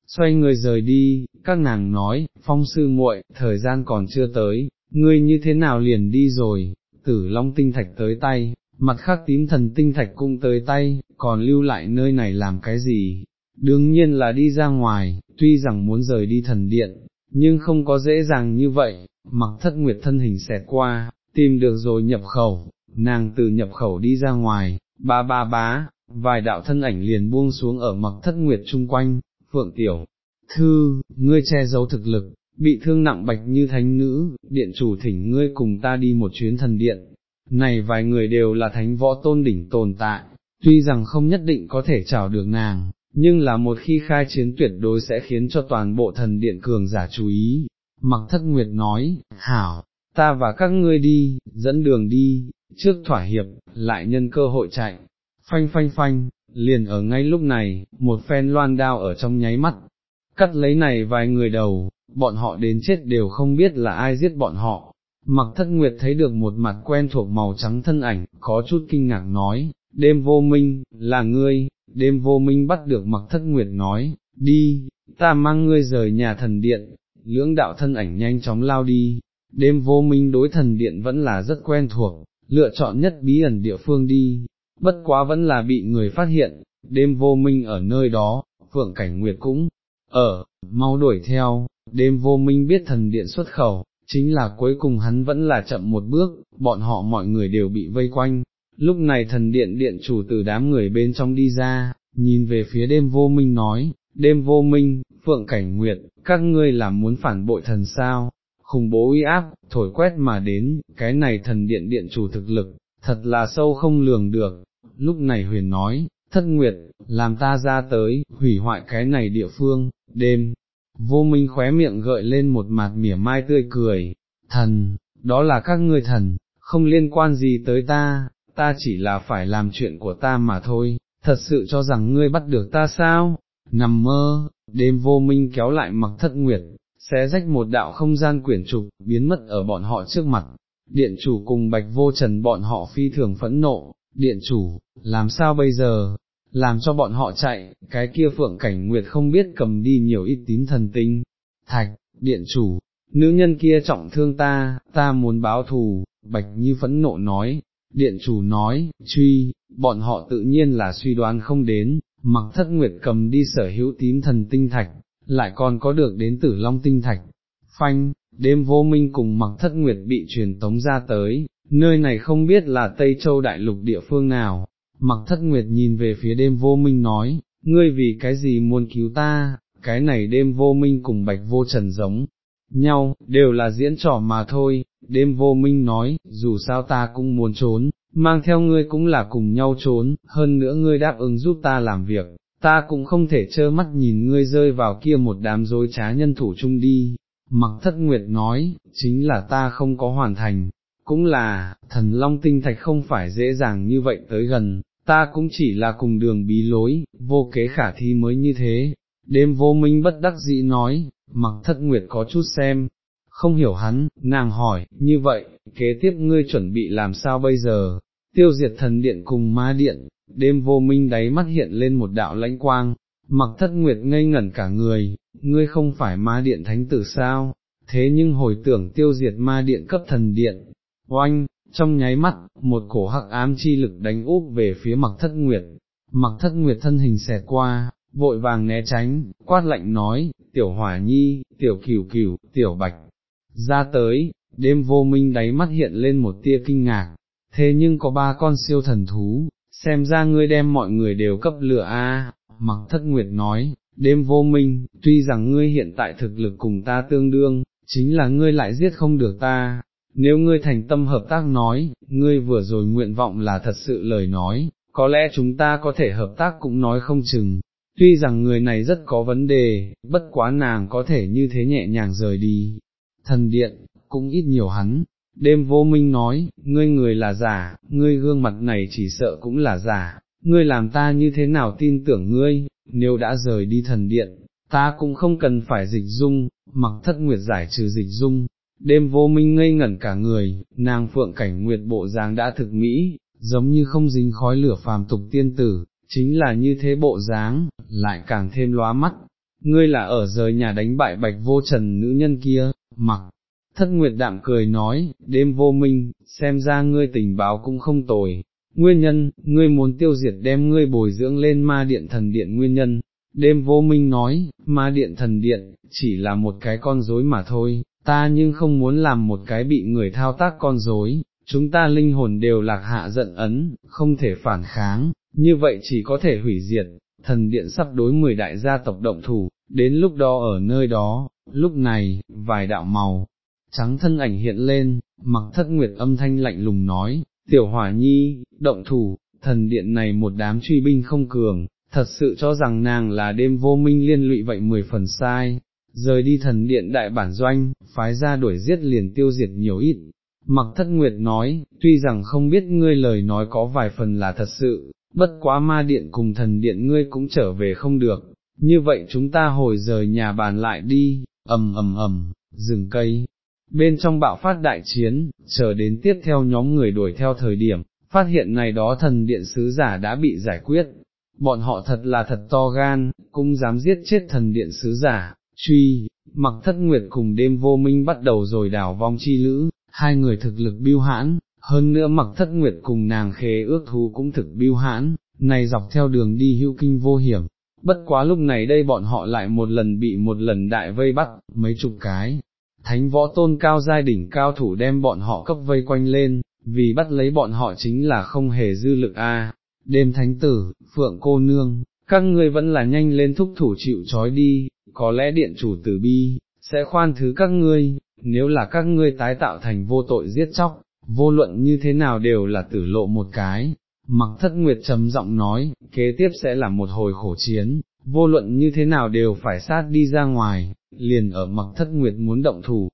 Xoay người rời đi, các nàng nói, phong sư muội, thời gian còn chưa tới, ngươi như thế nào liền đi rồi, tử long tinh thạch tới tay, mặt khác tím thần tinh thạch cũng tới tay, còn lưu lại nơi này làm cái gì, đương nhiên là đi ra ngoài, tuy rằng muốn rời đi thần điện, nhưng không có dễ dàng như vậy, mặc thất nguyệt thân hình xẹt qua, tìm được rồi nhập khẩu, nàng từ nhập khẩu đi ra ngoài, ba ba bá, vài đạo thân ảnh liền buông xuống ở mặc thất nguyệt chung quanh, phượng tiểu, thư, ngươi che giấu thực lực, bị thương nặng bạch như thánh nữ, điện chủ thỉnh ngươi cùng ta đi một chuyến thần điện, này vài người đều là thánh võ tôn đỉnh tồn tại, tuy rằng không nhất định có thể chào được nàng, nhưng là một khi khai chiến tuyệt đối sẽ khiến cho toàn bộ thần điện cường giả chú ý. Mặc thất nguyệt nói, hảo, ta và các ngươi đi, dẫn đường đi, trước thỏa hiệp, lại nhân cơ hội chạy, phanh phanh phanh, liền ở ngay lúc này, một phen loan đao ở trong nháy mắt, cắt lấy này vài người đầu, bọn họ đến chết đều không biết là ai giết bọn họ. Mặc thất nguyệt thấy được một mặt quen thuộc màu trắng thân ảnh, có chút kinh ngạc nói, đêm vô minh, là ngươi, đêm vô minh bắt được mặc thất nguyệt nói, đi, ta mang ngươi rời nhà thần điện, lưỡng đạo thân ảnh nhanh chóng lao đi, đêm vô minh đối thần điện vẫn là rất quen thuộc, lựa chọn nhất bí ẩn địa phương đi, bất quá vẫn là bị người phát hiện, đêm vô minh ở nơi đó, phượng cảnh nguyệt cũng, ở, mau đuổi theo, đêm vô minh biết thần điện xuất khẩu, chính là cuối cùng hắn vẫn là chậm một bước, bọn họ mọi người đều bị vây quanh, lúc này thần điện điện chủ từ đám người bên trong đi ra, nhìn về phía đêm vô minh nói, đêm vô minh, phượng cảnh nguyệt, các ngươi là muốn phản bội thần sao, khủng bố uy áp, thổi quét mà đến, cái này thần điện điện chủ thực lực, thật là sâu không lường được, lúc này huyền nói, thất nguyệt, làm ta ra tới, hủy hoại cái này địa phương, đêm, vô minh khóe miệng gợi lên một mặt mỉa mai tươi cười, thần, đó là các ngươi thần, không liên quan gì tới ta, ta chỉ là phải làm chuyện của ta mà thôi, thật sự cho rằng ngươi bắt được ta sao, nằm mơ, đêm vô minh kéo lại mặc thất nguyệt, xé rách một đạo không gian quyển trục, biến mất ở bọn họ trước mặt, điện chủ cùng bạch vô trần bọn họ phi thường phẫn nộ, điện chủ, làm sao bây giờ, làm cho bọn họ chạy, cái kia phượng cảnh nguyệt không biết cầm đi nhiều ít tím thần tinh, thạch, điện chủ, nữ nhân kia trọng thương ta, ta muốn báo thù, bạch như phẫn nộ nói, điện chủ nói, truy, bọn họ tự nhiên là suy đoán không đến, mặc thất nguyệt cầm đi sở hữu tím thần tinh thạch, lại còn có được đến tử long tinh thạch, phanh, đêm vô minh cùng mặc thất nguyệt bị truyền tống ra tới, nơi này không biết là Tây Châu Đại Lục địa phương nào, mặc thất nguyệt nhìn về phía đêm vô minh nói, ngươi vì cái gì muốn cứu ta, cái này đêm vô minh cùng bạch vô trần giống nhau, đều là diễn trò mà thôi, đêm vô minh nói, dù sao ta cũng muốn trốn, mang theo ngươi cũng là cùng nhau trốn, hơn nữa ngươi đáp ứng giúp ta làm việc, ta cũng không thể trơ mắt nhìn ngươi rơi vào kia một đám dối trá nhân thủ chung đi. Mặc thất nguyệt nói, chính là ta không có hoàn thành, cũng là, thần long tinh thạch không phải dễ dàng như vậy tới gần, ta cũng chỉ là cùng đường bí lối, vô kế khả thi mới như thế. Đêm vô minh bất đắc dĩ nói, mặc thất nguyệt có chút xem, không hiểu hắn, nàng hỏi, như vậy, kế tiếp ngươi chuẩn bị làm sao bây giờ, tiêu diệt thần điện cùng ma điện, đêm vô minh đáy mắt hiện lên một đạo lãnh quang, mặc thất nguyệt ngây ngẩn cả người, ngươi không phải ma điện thánh tử sao, thế nhưng hồi tưởng tiêu diệt ma điện cấp thần điện, oanh, trong nháy mắt, một cổ hắc ám chi lực đánh úp về phía mặc thất nguyệt, mặc thất nguyệt thân hình xẹt qua, vội vàng né tránh, quát lạnh nói, tiểu hỏa nhi, tiểu cửu cửu, tiểu bạch, ra tới, đêm vô minh đáy mắt hiện lên một tia kinh ngạc, thế nhưng có ba con siêu thần thú, xem ra ngươi đem mọi người đều cấp lửa a. mặc thất nguyệt nói, đêm vô minh, tuy rằng ngươi hiện tại thực lực cùng ta tương đương, chính là ngươi lại giết không được ta, nếu ngươi thành tâm hợp tác nói, ngươi vừa rồi nguyện vọng là thật sự lời nói, có lẽ chúng ta có thể hợp tác cũng nói không chừng, tuy rằng người này rất có vấn đề, bất quá nàng có thể như thế nhẹ nhàng rời đi. Thần điện, cũng ít nhiều hắn, đêm vô minh nói, ngươi người là giả, ngươi gương mặt này chỉ sợ cũng là giả, ngươi làm ta như thế nào tin tưởng ngươi, nếu đã rời đi thần điện, ta cũng không cần phải dịch dung, mặc thất nguyệt giải trừ dịch dung. Đêm vô minh ngây ngẩn cả người, nàng phượng cảnh nguyệt bộ dáng đã thực mỹ, giống như không dính khói lửa phàm tục tiên tử, chính là như thế bộ dáng, lại càng thêm lóa mắt. Ngươi là ở rời nhà đánh bại bạch vô trần nữ nhân kia, mặc, thất nguyệt đạm cười nói, đêm vô minh, xem ra ngươi tình báo cũng không tồi, nguyên nhân, ngươi muốn tiêu diệt đem ngươi bồi dưỡng lên ma điện thần điện nguyên nhân, đêm vô minh nói, ma điện thần điện, chỉ là một cái con rối mà thôi, ta nhưng không muốn làm một cái bị người thao tác con dối. chúng ta linh hồn đều lạc hạ giận ấn, không thể phản kháng, như vậy chỉ có thể hủy diệt, thần điện sắp đối mười đại gia tộc động thủ, đến lúc đó ở nơi đó, lúc này, vài đạo màu, trắng thân ảnh hiện lên, mặc thất nguyệt âm thanh lạnh lùng nói, tiểu hỏa nhi, động thủ, thần điện này một đám truy binh không cường, thật sự cho rằng nàng là đêm vô minh liên lụy vậy mười phần sai, rời đi thần điện đại bản doanh, phái ra đuổi giết liền tiêu diệt nhiều ít. Mặc thất nguyệt nói, tuy rằng không biết ngươi lời nói có vài phần là thật sự, bất quá ma điện cùng thần điện ngươi cũng trở về không được, như vậy chúng ta hồi rời nhà bàn lại đi, ầm ầm ầm, rừng cây. Bên trong bạo phát đại chiến, chờ đến tiếp theo nhóm người đuổi theo thời điểm, phát hiện này đó thần điện sứ giả đã bị giải quyết, bọn họ thật là thật to gan, cũng dám giết chết thần điện sứ giả, truy, mặc thất nguyệt cùng đêm vô minh bắt đầu rồi đảo vong chi lữ, hai người thực lực biêu hãn, hơn nữa mặc thất nguyệt cùng nàng khế ước thú cũng thực biêu hãn, này dọc theo đường đi hữu kinh vô hiểm. Bất quá lúc này đây bọn họ lại một lần bị một lần đại vây bắt, mấy chục cái, thánh võ tôn cao giai đỉnh cao thủ đem bọn họ cấp vây quanh lên, vì bắt lấy bọn họ chính là không hề dư lực a. Đêm thánh tử, phượng cô nương, các ngươi vẫn là nhanh lên thúc thủ chịu trói đi, có lẽ điện chủ tử bi, sẽ khoan thứ các ngươi, nếu là các ngươi tái tạo thành vô tội giết chóc, vô luận như thế nào đều là tử lộ một cái. Mặc thất nguyệt trầm giọng nói, kế tiếp sẽ là một hồi khổ chiến, vô luận như thế nào đều phải sát đi ra ngoài, liền ở mặc thất nguyệt muốn động thủ.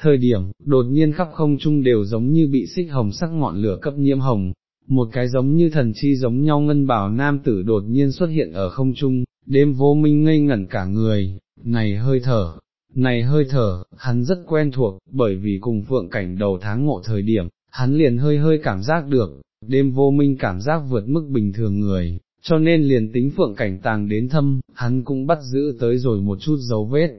Thời điểm, đột nhiên khắp không trung đều giống như bị xích hồng sắc ngọn lửa cấp nhiễm hồng, một cái giống như thần chi giống nhau ngân bảo nam tử đột nhiên xuất hiện ở không trung, đêm vô minh ngây ngẩn cả người, này hơi thở, này hơi thở, hắn rất quen thuộc, bởi vì cùng phượng cảnh đầu tháng ngộ thời điểm, hắn liền hơi hơi cảm giác được, đêm vô minh cảm giác vượt mức bình thường người, cho nên liền tính phượng cảnh tàng đến thâm, hắn cũng bắt giữ tới rồi một chút dấu vết.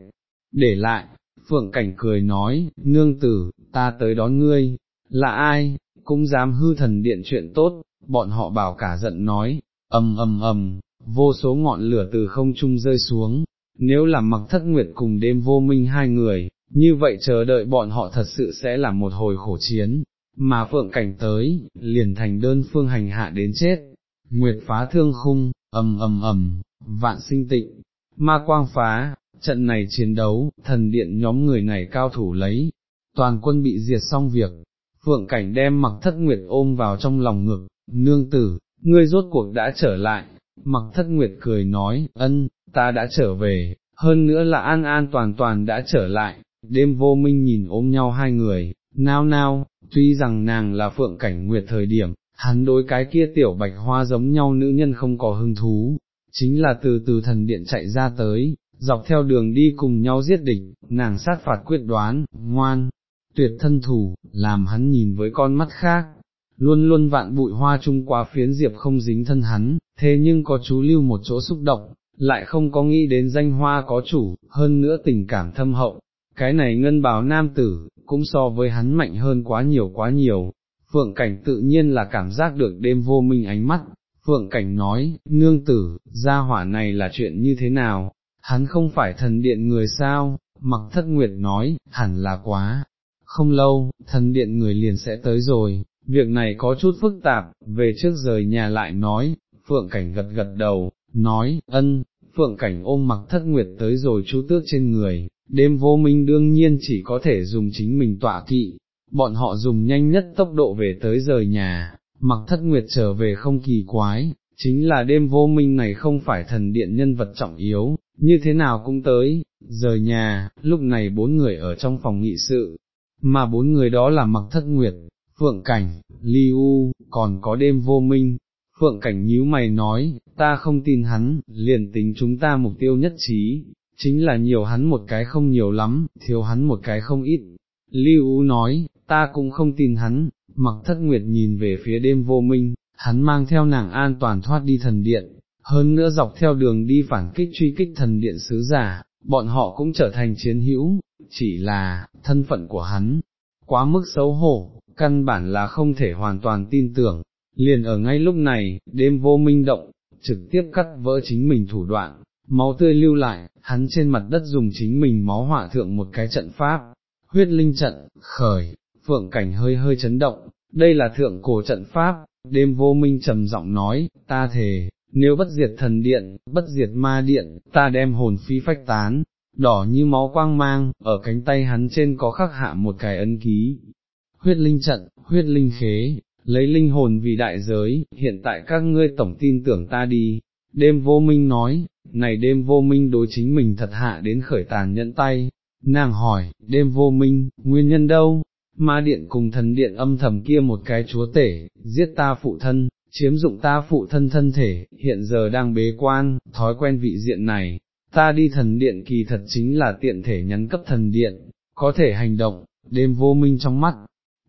Để lại, phượng cảnh cười nói, nương tử, ta tới đón ngươi, là ai, cũng dám hư thần điện chuyện tốt, bọn họ bảo cả giận nói, ầm ầm ầm, vô số ngọn lửa từ không trung rơi xuống, nếu là mặc thất nguyệt cùng đêm vô minh hai người, như vậy chờ đợi bọn họ thật sự sẽ là một hồi khổ chiến, mà phượng cảnh tới, liền thành đơn phương hành hạ đến chết, nguyệt phá thương khung, ầm ầm ầm, vạn sinh tịnh, ma quang phá, trận này chiến đấu, thần điện nhóm người này cao thủ lấy, toàn quân bị diệt xong việc, phượng cảnh đem mặc thất nguyệt ôm vào trong lòng ngực, nương tử, ngươi rốt cuộc đã trở lại, mặc thất nguyệt cười nói, ân, ta đã trở về, hơn nữa là an an toàn toàn đã trở lại, đêm vô minh nhìn ôm nhau hai người, nao nao, tuy rằng nàng là phượng cảnh nguyệt thời điểm, hắn đối cái kia tiểu bạch hoa giống nhau nữ nhân không có hứng thú, chính là từ từ thần điện chạy ra tới, dọc theo đường đi cùng nhau giết địch, nàng sát phạt quyết đoán, ngoan, tuyệt thân thủ, làm hắn nhìn với con mắt khác, luôn luôn vạn bụi hoa chung qua phiến diệp không dính thân hắn, thế nhưng có chú lưu một chỗ xúc động, lại không có nghĩ đến danh hoa có chủ, hơn nữa tình cảm thâm hậu, cái này ngân bào nam tử, cũng so với hắn mạnh hơn quá nhiều quá nhiều, phượng cảnh tự nhiên là cảm giác được đêm vô minh ánh mắt, phượng cảnh nói, nương tử, gia hỏa này là chuyện như thế nào, hắn không phải thần điện người sao, mặc thất nguyệt nói, hẳn là quá, không lâu, thần điện người liền sẽ tới rồi, việc này có chút phức tạp, về trước rời nhà lại nói, phượng cảnh gật gật đầu, nói, ân, phượng cảnh ôm mặc thất nguyệt tới rồi chú tước trên người, đêm vô minh đương nhiên chỉ có thể dùng chính mình tọa kỵ, bọn họ dùng nhanh nhất tốc độ về tới rời nhà, mặc thất nguyệt trở về không kỳ quái, chính là đêm vô minh này không phải thần điện nhân vật trọng yếu, như thế nào cũng tới, rời nhà, lúc này bốn người ở trong phòng nghị sự, mà bốn người đó là mặc thất nguyệt, phượng cảnh, ly u, còn có đêm vô minh. Phượng cảnh nhíu mày nói, ta không tin hắn, liền tính chúng ta mục tiêu nhất trí, chính là nhiều hắn một cái không nhiều lắm, thiếu hắn một cái không ít. Lưu U nói, ta cũng không tin hắn, mặc thất nguyệt nhìn về phía đêm vô minh, hắn mang theo nàng an toàn thoát đi thần điện, hơn nữa dọc theo đường đi phản kích truy kích thần điện sứ giả, bọn họ cũng trở thành chiến hữu, chỉ là, thân phận của hắn, quá mức xấu hổ, căn bản là không thể hoàn toàn tin tưởng, liền ở ngay lúc này, đêm vô minh động, trực tiếp cắt vỡ chính mình thủ đoạn, máu tươi lưu lại, hắn trên mặt đất dùng chính mình máu hỏa thượng một cái trận pháp, huyết linh trận, khởi, phượng cảnh hơi hơi chấn động, đây là thượng cổ trận pháp, đêm vô minh trầm giọng nói, ta thề, nếu bất diệt thần điện, bất diệt ma điện, ta đem hồn phi phách tán, đỏ như máu quang mang, ở cánh tay hắn trên có khắc hạ một cái ấn ký. Huyết linh trận, huyết linh khế, lấy linh hồn vì đại giới, hiện tại các ngươi tổng tin tưởng ta đi. Đêm vô minh nói, này đêm vô minh đối chính mình thật hạ đến khởi tàn nhẫn tay, nàng hỏi, đêm vô minh, nguyên nhân đâu, ma điện cùng thần điện âm thầm kia một cái chúa tể, giết ta phụ thân, chiếm dụng ta phụ thân thân thể, hiện giờ đang bế quan, thói quen vị diện này, ta đi thần điện kỳ thật chính là tiện thể nhắn cấp thần điện, có thể hành động, đêm vô minh trong mắt,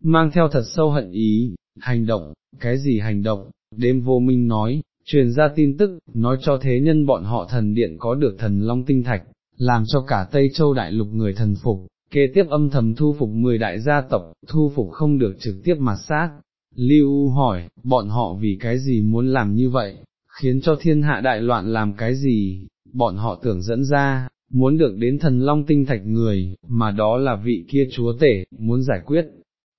mang theo thật sâu hận ý, hành động, cái gì hành động, đêm vô minh nói, truyền ra tin tức, nói cho thế nhân bọn họ thần điện có được thần long tinh thạch, làm cho cả Tây Châu Đại Lục người thần phục, kế tiếp âm thầm thu phục 10 đại gia tộc, thu phục không được trực tiếp mà sát. Lưu hỏi, bọn họ vì cái gì muốn làm như vậy, khiến cho thiên hạ đại loạn làm cái gì, bọn họ tưởng dẫn ra, muốn được đến thần long tinh thạch người, mà đó là vị kia chúa tể, muốn giải quyết.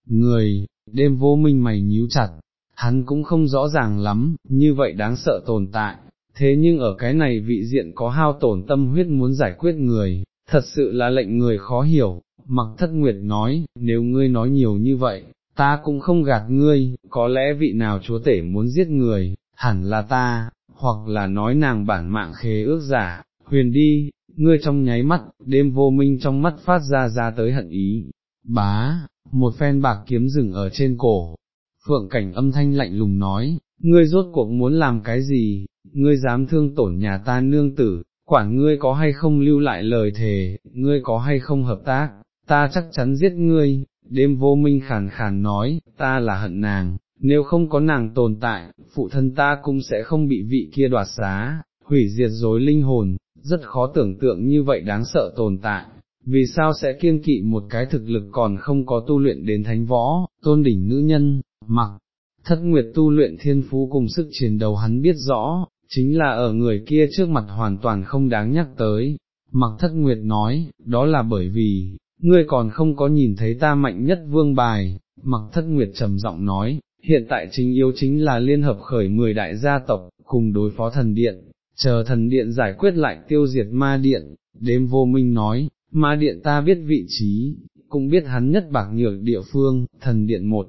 Người, đêm vô minh mày nhíu chặt, hắn cũng không rõ ràng lắm, như vậy đáng sợ tồn tại, thế nhưng ở cái này vị diện có hao tổn tâm huyết muốn giải quyết người, thật sự là lệnh người khó hiểu, mặc thất nguyệt nói, nếu ngươi nói nhiều như vậy, ta cũng không gạt ngươi, có lẽ vị nào chúa tể muốn giết người, hẳn là ta, hoặc là nói nàng bản mạng khế ước giả, huyền đi, ngươi trong nháy mắt, đêm vô minh trong mắt phát ra ra tới hận ý, bá, một phen bạc kiếm rừng ở trên cổ, phượng cảnh âm thanh lạnh lùng nói, ngươi rốt cuộc muốn làm cái gì, ngươi dám thương tổn nhà ta nương tử, quản ngươi có hay không lưu lại lời thề, ngươi có hay không hợp tác, ta chắc chắn giết ngươi, đêm vô minh khàn khàn nói, ta là hận nàng, nếu không có nàng tồn tại, phụ thân ta cũng sẽ không bị vị kia đoạt xá, hủy diệt dối linh hồn, rất khó tưởng tượng như vậy đáng sợ tồn tại. Vì sao sẽ kiên kỵ một cái thực lực còn không có tu luyện đến thánh võ, tôn đỉnh nữ nhân, mặc, thất nguyệt tu luyện thiên phú cùng sức chiến đấu hắn biết rõ, chính là ở người kia trước mặt hoàn toàn không đáng nhắc tới. Mặc thất nguyệt nói, đó là bởi vì, ngươi còn không có nhìn thấy ta mạnh nhất vương bài, mặc thất nguyệt trầm giọng nói, hiện tại chính yếu chính là liên hợp khởi 10 đại gia tộc, cùng đối phó thần điện, chờ thần điện giải quyết lại tiêu diệt ma điện, đêm vô minh nói, ma điện ta biết vị trí, cũng biết hắn nhất bạc nhược địa phương, thần điện một,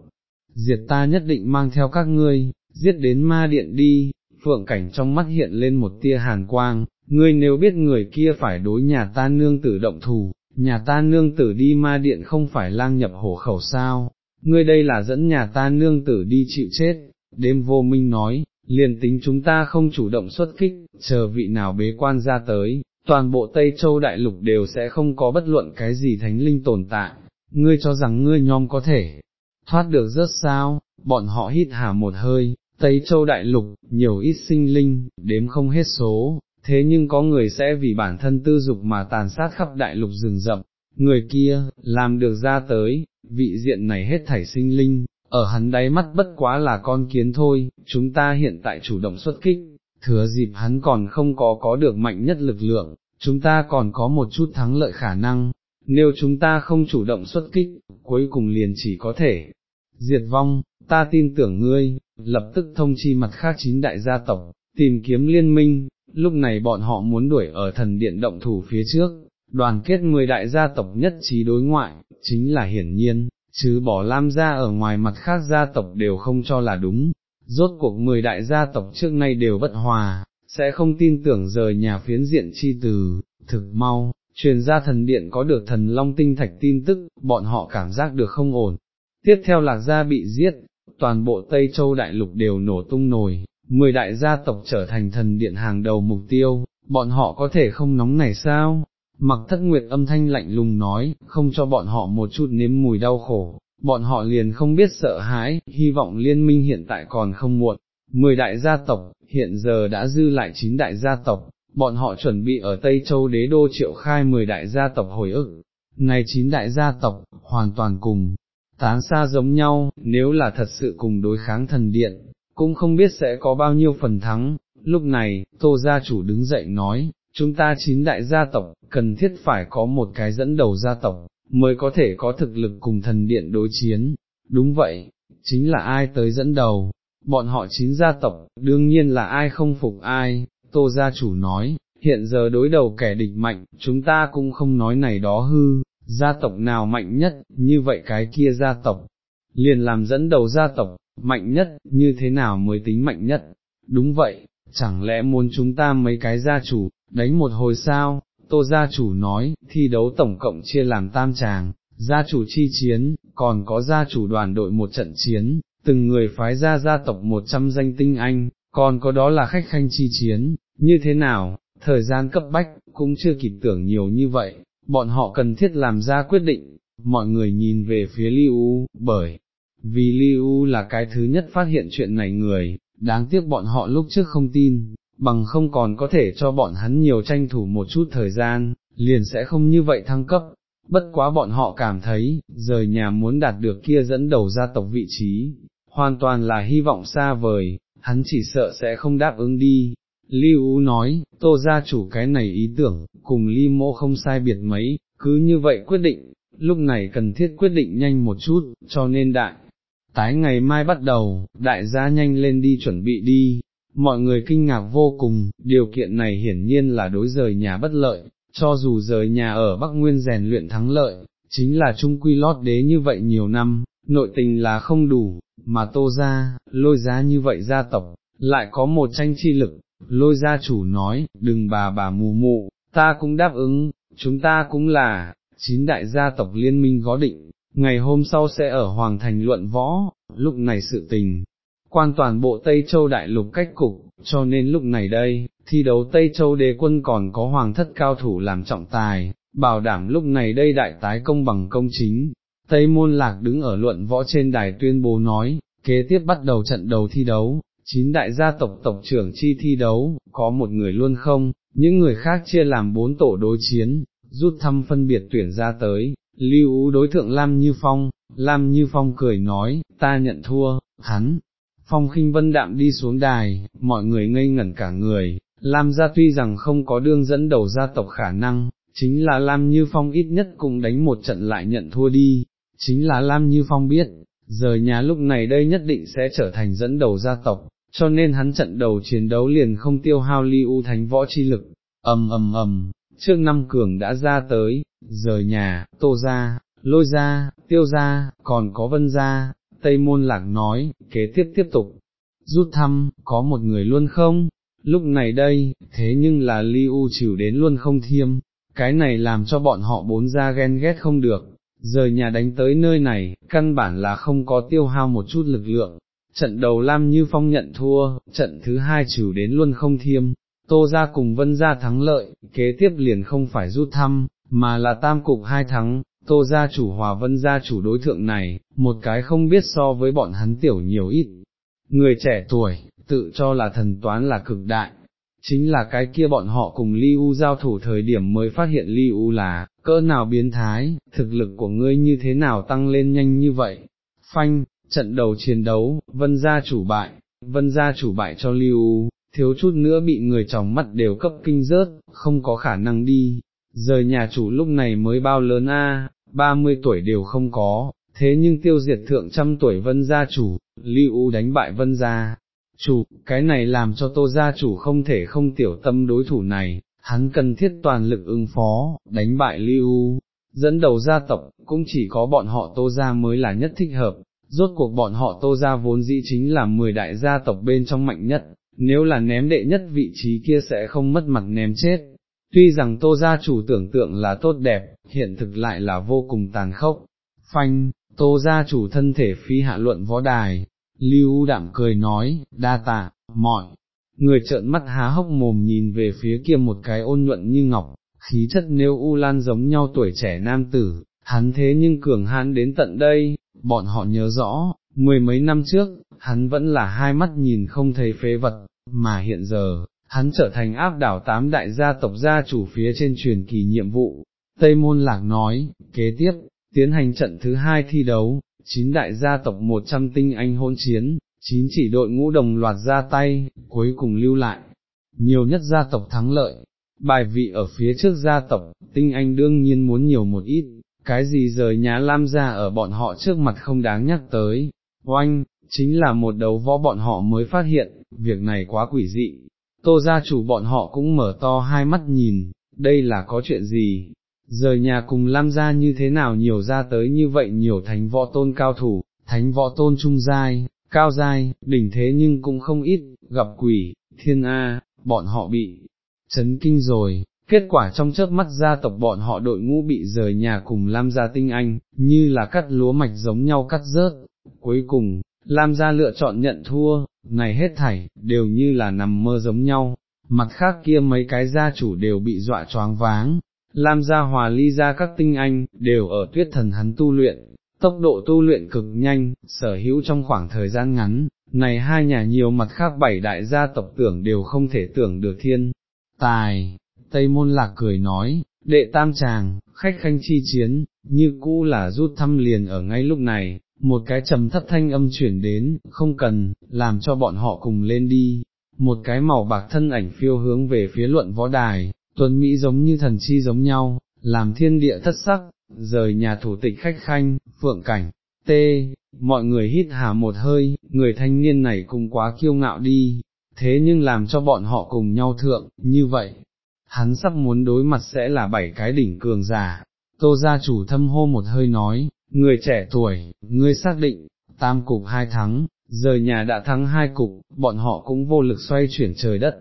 diệt ta nhất định mang theo các ngươi, giết đến ma điện đi, phượng cảnh trong mắt hiện lên một tia hàn quang, ngươi nếu biết người kia phải đối nhà ta nương tử động thù, nhà ta nương tử đi ma điện không phải lang nhập hổ khẩu sao, ngươi đây là dẫn nhà ta nương tử đi chịu chết, đêm vô minh nói, liền tính chúng ta không chủ động xuất kích, chờ vị nào bế quan ra tới, toàn bộ Tây Châu Đại Lục đều sẽ không có bất luận cái gì thánh linh tồn tại, ngươi cho rằng ngươi nhom có thể thoát được rất sao, bọn họ hít hà một hơi, Tây Châu Đại Lục, nhiều ít sinh linh, đếm không hết số, thế nhưng có người sẽ vì bản thân tư dục mà tàn sát khắp Đại Lục rừng rậm, người kia, làm được ra tới, vị diện này hết thảy sinh linh, ở hắn đáy mắt bất quá là con kiến thôi, chúng ta hiện tại chủ động xuất kích, thừa dịp hắn còn không có có được mạnh nhất lực lượng, chúng ta còn có một chút thắng lợi khả năng, nếu chúng ta không chủ động xuất kích, cuối cùng liền chỉ có thể diệt vong, ta tin tưởng ngươi, lập tức thông chi mặt khác chín đại gia tộc, tìm kiếm liên minh, lúc này bọn họ muốn đuổi ở thần điện động thủ phía trước, đoàn kết 10 đại gia tộc nhất trí đối ngoại, chính là hiển nhiên, chứ bỏ Lam gia ở ngoài mặt khác gia tộc đều không cho là đúng, rốt cuộc 10 đại gia tộc trước nay đều bất hòa, sẽ không tin tưởng rời nhà phiến diện chi từ, thực mau, truyền ra thần điện có được thần long tinh thạch tin tức, bọn họ cảm giác được không ổn. Tiếp theo lạc gia bị giết, toàn bộ Tây Châu Đại Lục đều nổ tung nổi, 10 đại gia tộc trở thành thần điện hàng đầu mục tiêu, bọn họ có thể không nóng này sao? Mặc thất nguyệt âm thanh lạnh lùng nói, không cho bọn họ một chút nếm mùi đau khổ, bọn họ liền không biết sợ hãi, hy vọng liên minh hiện tại còn không muộn. Mười đại gia tộc, hiện giờ đã dư lại chín đại gia tộc, bọn họ chuẩn bị ở Tây Châu đế đô triệu khai mười đại gia tộc hồi ức. Này chín đại gia tộc, hoàn toàn cùng, tán xa giống nhau, nếu là thật sự cùng đối kháng thần điện, cũng không biết sẽ có bao nhiêu phần thắng. Lúc này, Tô gia chủ đứng dậy nói, chúng ta chín đại gia tộc, cần thiết phải có một cái dẫn đầu gia tộc, mới có thể có thực lực cùng thần điện đối chiến. Đúng vậy, chính là ai tới dẫn đầu, bọn họ chín gia tộc, đương nhiên là ai không phục ai, tô gia chủ nói, hiện giờ đối đầu kẻ địch mạnh, chúng ta cũng không nói này đó hư, gia tộc nào mạnh nhất, như vậy cái kia gia tộc, liền làm dẫn đầu gia tộc, mạnh nhất, như thế nào mới tính mạnh nhất, đúng vậy, chẳng lẽ muốn chúng ta mấy cái gia chủ, đánh một hồi sao, tô gia chủ nói, thi đấu tổng cộng chia làm tam tràng, gia chủ chi chiến, còn có gia chủ đoàn đội một trận chiến, từng người phái ra gia tộc một trăm danh tinh anh, còn có đó là khách khanh chi chiến, như thế nào, thời gian cấp bách, cũng chưa kịp tưởng nhiều như vậy, bọn họ cần thiết làm ra quyết định, mọi người nhìn về phía Liu, bởi vì Liu là cái thứ nhất phát hiện chuyện này người, đáng tiếc bọn họ lúc trước không tin, bằng không còn có thể cho bọn hắn nhiều tranh thủ một chút thời gian, liền sẽ không như vậy thăng cấp. Bất quá bọn họ cảm thấy, rời nhà muốn đạt được kia dẫn đầu gia tộc vị trí, hoàn toàn là hy vọng xa vời, hắn chỉ sợ sẽ không đáp ứng đi. Lưu nói, tô gia chủ cái này ý tưởng, cùng ly mô không sai biệt mấy, cứ như vậy quyết định, lúc này cần thiết quyết định nhanh một chút, cho nên đại. Tái ngày mai bắt đầu, đại gia nhanh lên đi chuẩn bị đi, mọi người kinh ngạc vô cùng, điều kiện này hiển nhiên là đối rời nhà bất lợi, cho dù rời nhà ở Bắc Nguyên rèn luyện thắng lợi, chính là trung quy lót đế như vậy nhiều năm, nội tình là không đủ, mà tô ra, lôi giá như vậy gia tộc, lại có một tranh chi lực, lôi gia chủ nói, đừng bà bà mù mụ, ta cũng đáp ứng, chúng ta cũng là, chín đại gia tộc liên minh có định, ngày hôm sau sẽ ở Hoàng Thành luận võ, lúc này sự tình, quan toàn bộ Tây Châu Đại Lục cách cục, cho nên lúc này đây, thi đấu Tây Châu đế quân còn có hoàng thất cao thủ làm trọng tài, bảo đảm lúc này đây đại tái công bằng công chính. Tây Môn Lạc đứng ở luận võ trên đài tuyên bố nói, kế tiếp bắt đầu trận đầu thi đấu, chín đại gia tộc tộc trưởng chi thi đấu, có một người luôn không, những người khác chia làm bốn tổ đối chiến, rút thăm phân biệt tuyển ra tới, lưu đối thượng Lam Như Phong, Lam Như Phong cười nói, ta nhận thua, hắn, Phong khinh vân đạm đi xuống đài, mọi người ngây ngẩn cả người, Lam gia tuy rằng không có đương dẫn đầu gia tộc khả năng, chính là Lam Như Phong ít nhất cũng đánh một trận lại nhận thua đi, chính là Lam Như Phong biết, rời nhà lúc này đây nhất định sẽ trở thành dẫn đầu gia tộc, cho nên hắn trận đầu chiến đấu liền không tiêu hao ly u thánh võ chi lực, ầm ầm ầm, trước năm cường đã ra tới, rời nhà, tô ra, lôi ra, tiêu ra, còn có vân ra, Tây Môn Lạc nói, kế tiếp tiếp tục, rút thăm, có một người luôn không, lúc này đây, thế nhưng là Li U chịu đến luôn không thiêm, cái này làm cho bọn họ bốn ra ghen ghét không được, rời nhà đánh tới nơi này, căn bản là không có tiêu hao một chút lực lượng. Trận đầu Lam Như Phong nhận thua, trận thứ hai chịu đến luôn không thiêm, tô ra cùng vân ra thắng lợi, kế tiếp liền không phải rút thăm, mà là tam cục hai thắng, tô gia chủ hòa vân gia chủ đối thượng này, một cái không biết so với bọn hắn tiểu nhiều ít. Người trẻ tuổi, tự cho là thần toán là cực đại, chính là cái kia bọn họ cùng Li U giao thủ thời điểm mới phát hiện Li U là, cỡ nào biến thái, thực lực của ngươi như thế nào tăng lên nhanh như vậy. Phanh, trận đầu chiến đấu, vân gia chủ bại, vân gia chủ bại cho Li U, thiếu chút nữa bị người chóng mắt đều cấp kinh rớt, không có khả năng đi. Rời nhà chủ lúc này mới bao lớn a, ba mươi tuổi đều không có, thế nhưng tiêu diệt thượng trăm tuổi vân gia chủ, lưu đánh bại vân gia, chủ, cái này làm cho tô gia chủ không thể không tiểu tâm đối thủ này, hắn cần thiết toàn lực ứng phó, đánh bại lưu, dẫn đầu gia tộc, cũng chỉ có bọn họ tô gia mới là nhất thích hợp, rốt cuộc bọn họ tô gia vốn dĩ chính là 10 đại gia tộc bên trong mạnh nhất, nếu là ném đệ nhất vị trí kia sẽ không mất mặt ném chết. Tuy rằng tô gia chủ tưởng tượng là tốt đẹp, hiện thực lại là vô cùng tàn khốc. Phanh, tô gia chủ thân thể phi hạ luận võ đài, lưu đạm cười nói, đa tạ, mọi, người trợn mắt há hốc mồm nhìn về phía kia một cái ôn nhuận như ngọc, khí chất nêu u lan giống nhau tuổi trẻ nam tử, hắn thế nhưng cường hãn đến tận đây, bọn họ nhớ rõ, mười mấy năm trước, hắn vẫn là hai mắt nhìn không thấy phế vật, mà hiện giờ, hắn trở thành áp đảo tám đại gia tộc gia chủ phía trên truyền kỳ nhiệm vụ. Tây Môn Lạc nói, kế tiếp, tiến hành trận thứ hai thi đấu, chín đại gia tộc một trăm tinh anh hôn chiến, chín chỉ đội ngũ đồng loạt ra tay, cuối cùng lưu lại, nhiều nhất gia tộc thắng lợi, bài vị ở phía trước gia tộc, tinh anh đương nhiên muốn nhiều một ít, cái gì rời nhá lam ra ở bọn họ trước mặt không đáng nhắc tới, oanh, chính là một đấu võ bọn họ mới phát hiện, việc này quá quỷ dị, tô gia chủ bọn họ cũng mở to hai mắt nhìn, đây là có chuyện gì, rời nhà cùng Lam gia như thế nào nhiều ra tới như vậy nhiều thánh võ tôn cao thủ, thánh võ tôn trung giai, cao giai, đỉnh thế nhưng cũng không ít, gặp quỷ, thiên A, bọn họ bị chấn kinh rồi, kết quả trong chớp mắt gia tộc bọn họ đội ngũ bị rời nhà cùng Lam gia tinh anh, như là cắt lúa mạch giống nhau cắt rớt, cuối cùng, Lam gia lựa chọn nhận thua, này hết thảy, đều như là nằm mơ giống nhau, mặt khác kia mấy cái gia chủ đều bị dọa choáng váng, Lam gia hòa ly gia các tinh anh, đều ở tuyết thần hắn tu luyện, tốc độ tu luyện cực nhanh, sở hữu trong khoảng thời gian ngắn, này hai nhà nhiều mặt khác bảy đại gia tộc tưởng đều không thể tưởng được thiên. Tài, Tây Môn Lạc cười nói, đệ tam chàng, khách khanh chi chiến, như cũ là rút thăm liền ở ngay lúc này, một cái trầm thấp thanh âm chuyển đến, không cần, làm cho bọn họ cùng lên đi, một cái màu bạc thân ảnh phiêu hướng về phía luận võ đài, tuấn Mỹ giống như thần chi giống nhau, làm thiên địa thất sắc, rời nhà thủ tịch khách khanh, phượng cảnh, tê, mọi người hít hà một hơi, người thanh niên này cũng quá kiêu ngạo đi, thế nhưng làm cho bọn họ cùng nhau thượng, như vậy, hắn sắp muốn đối mặt sẽ là bảy cái đỉnh cường giả, tô gia chủ thâm hô một hơi nói, người trẻ tuổi, ngươi xác định, tam cục hai thắng, rời nhà đã thắng hai cục, bọn họ cũng vô lực xoay chuyển trời đất.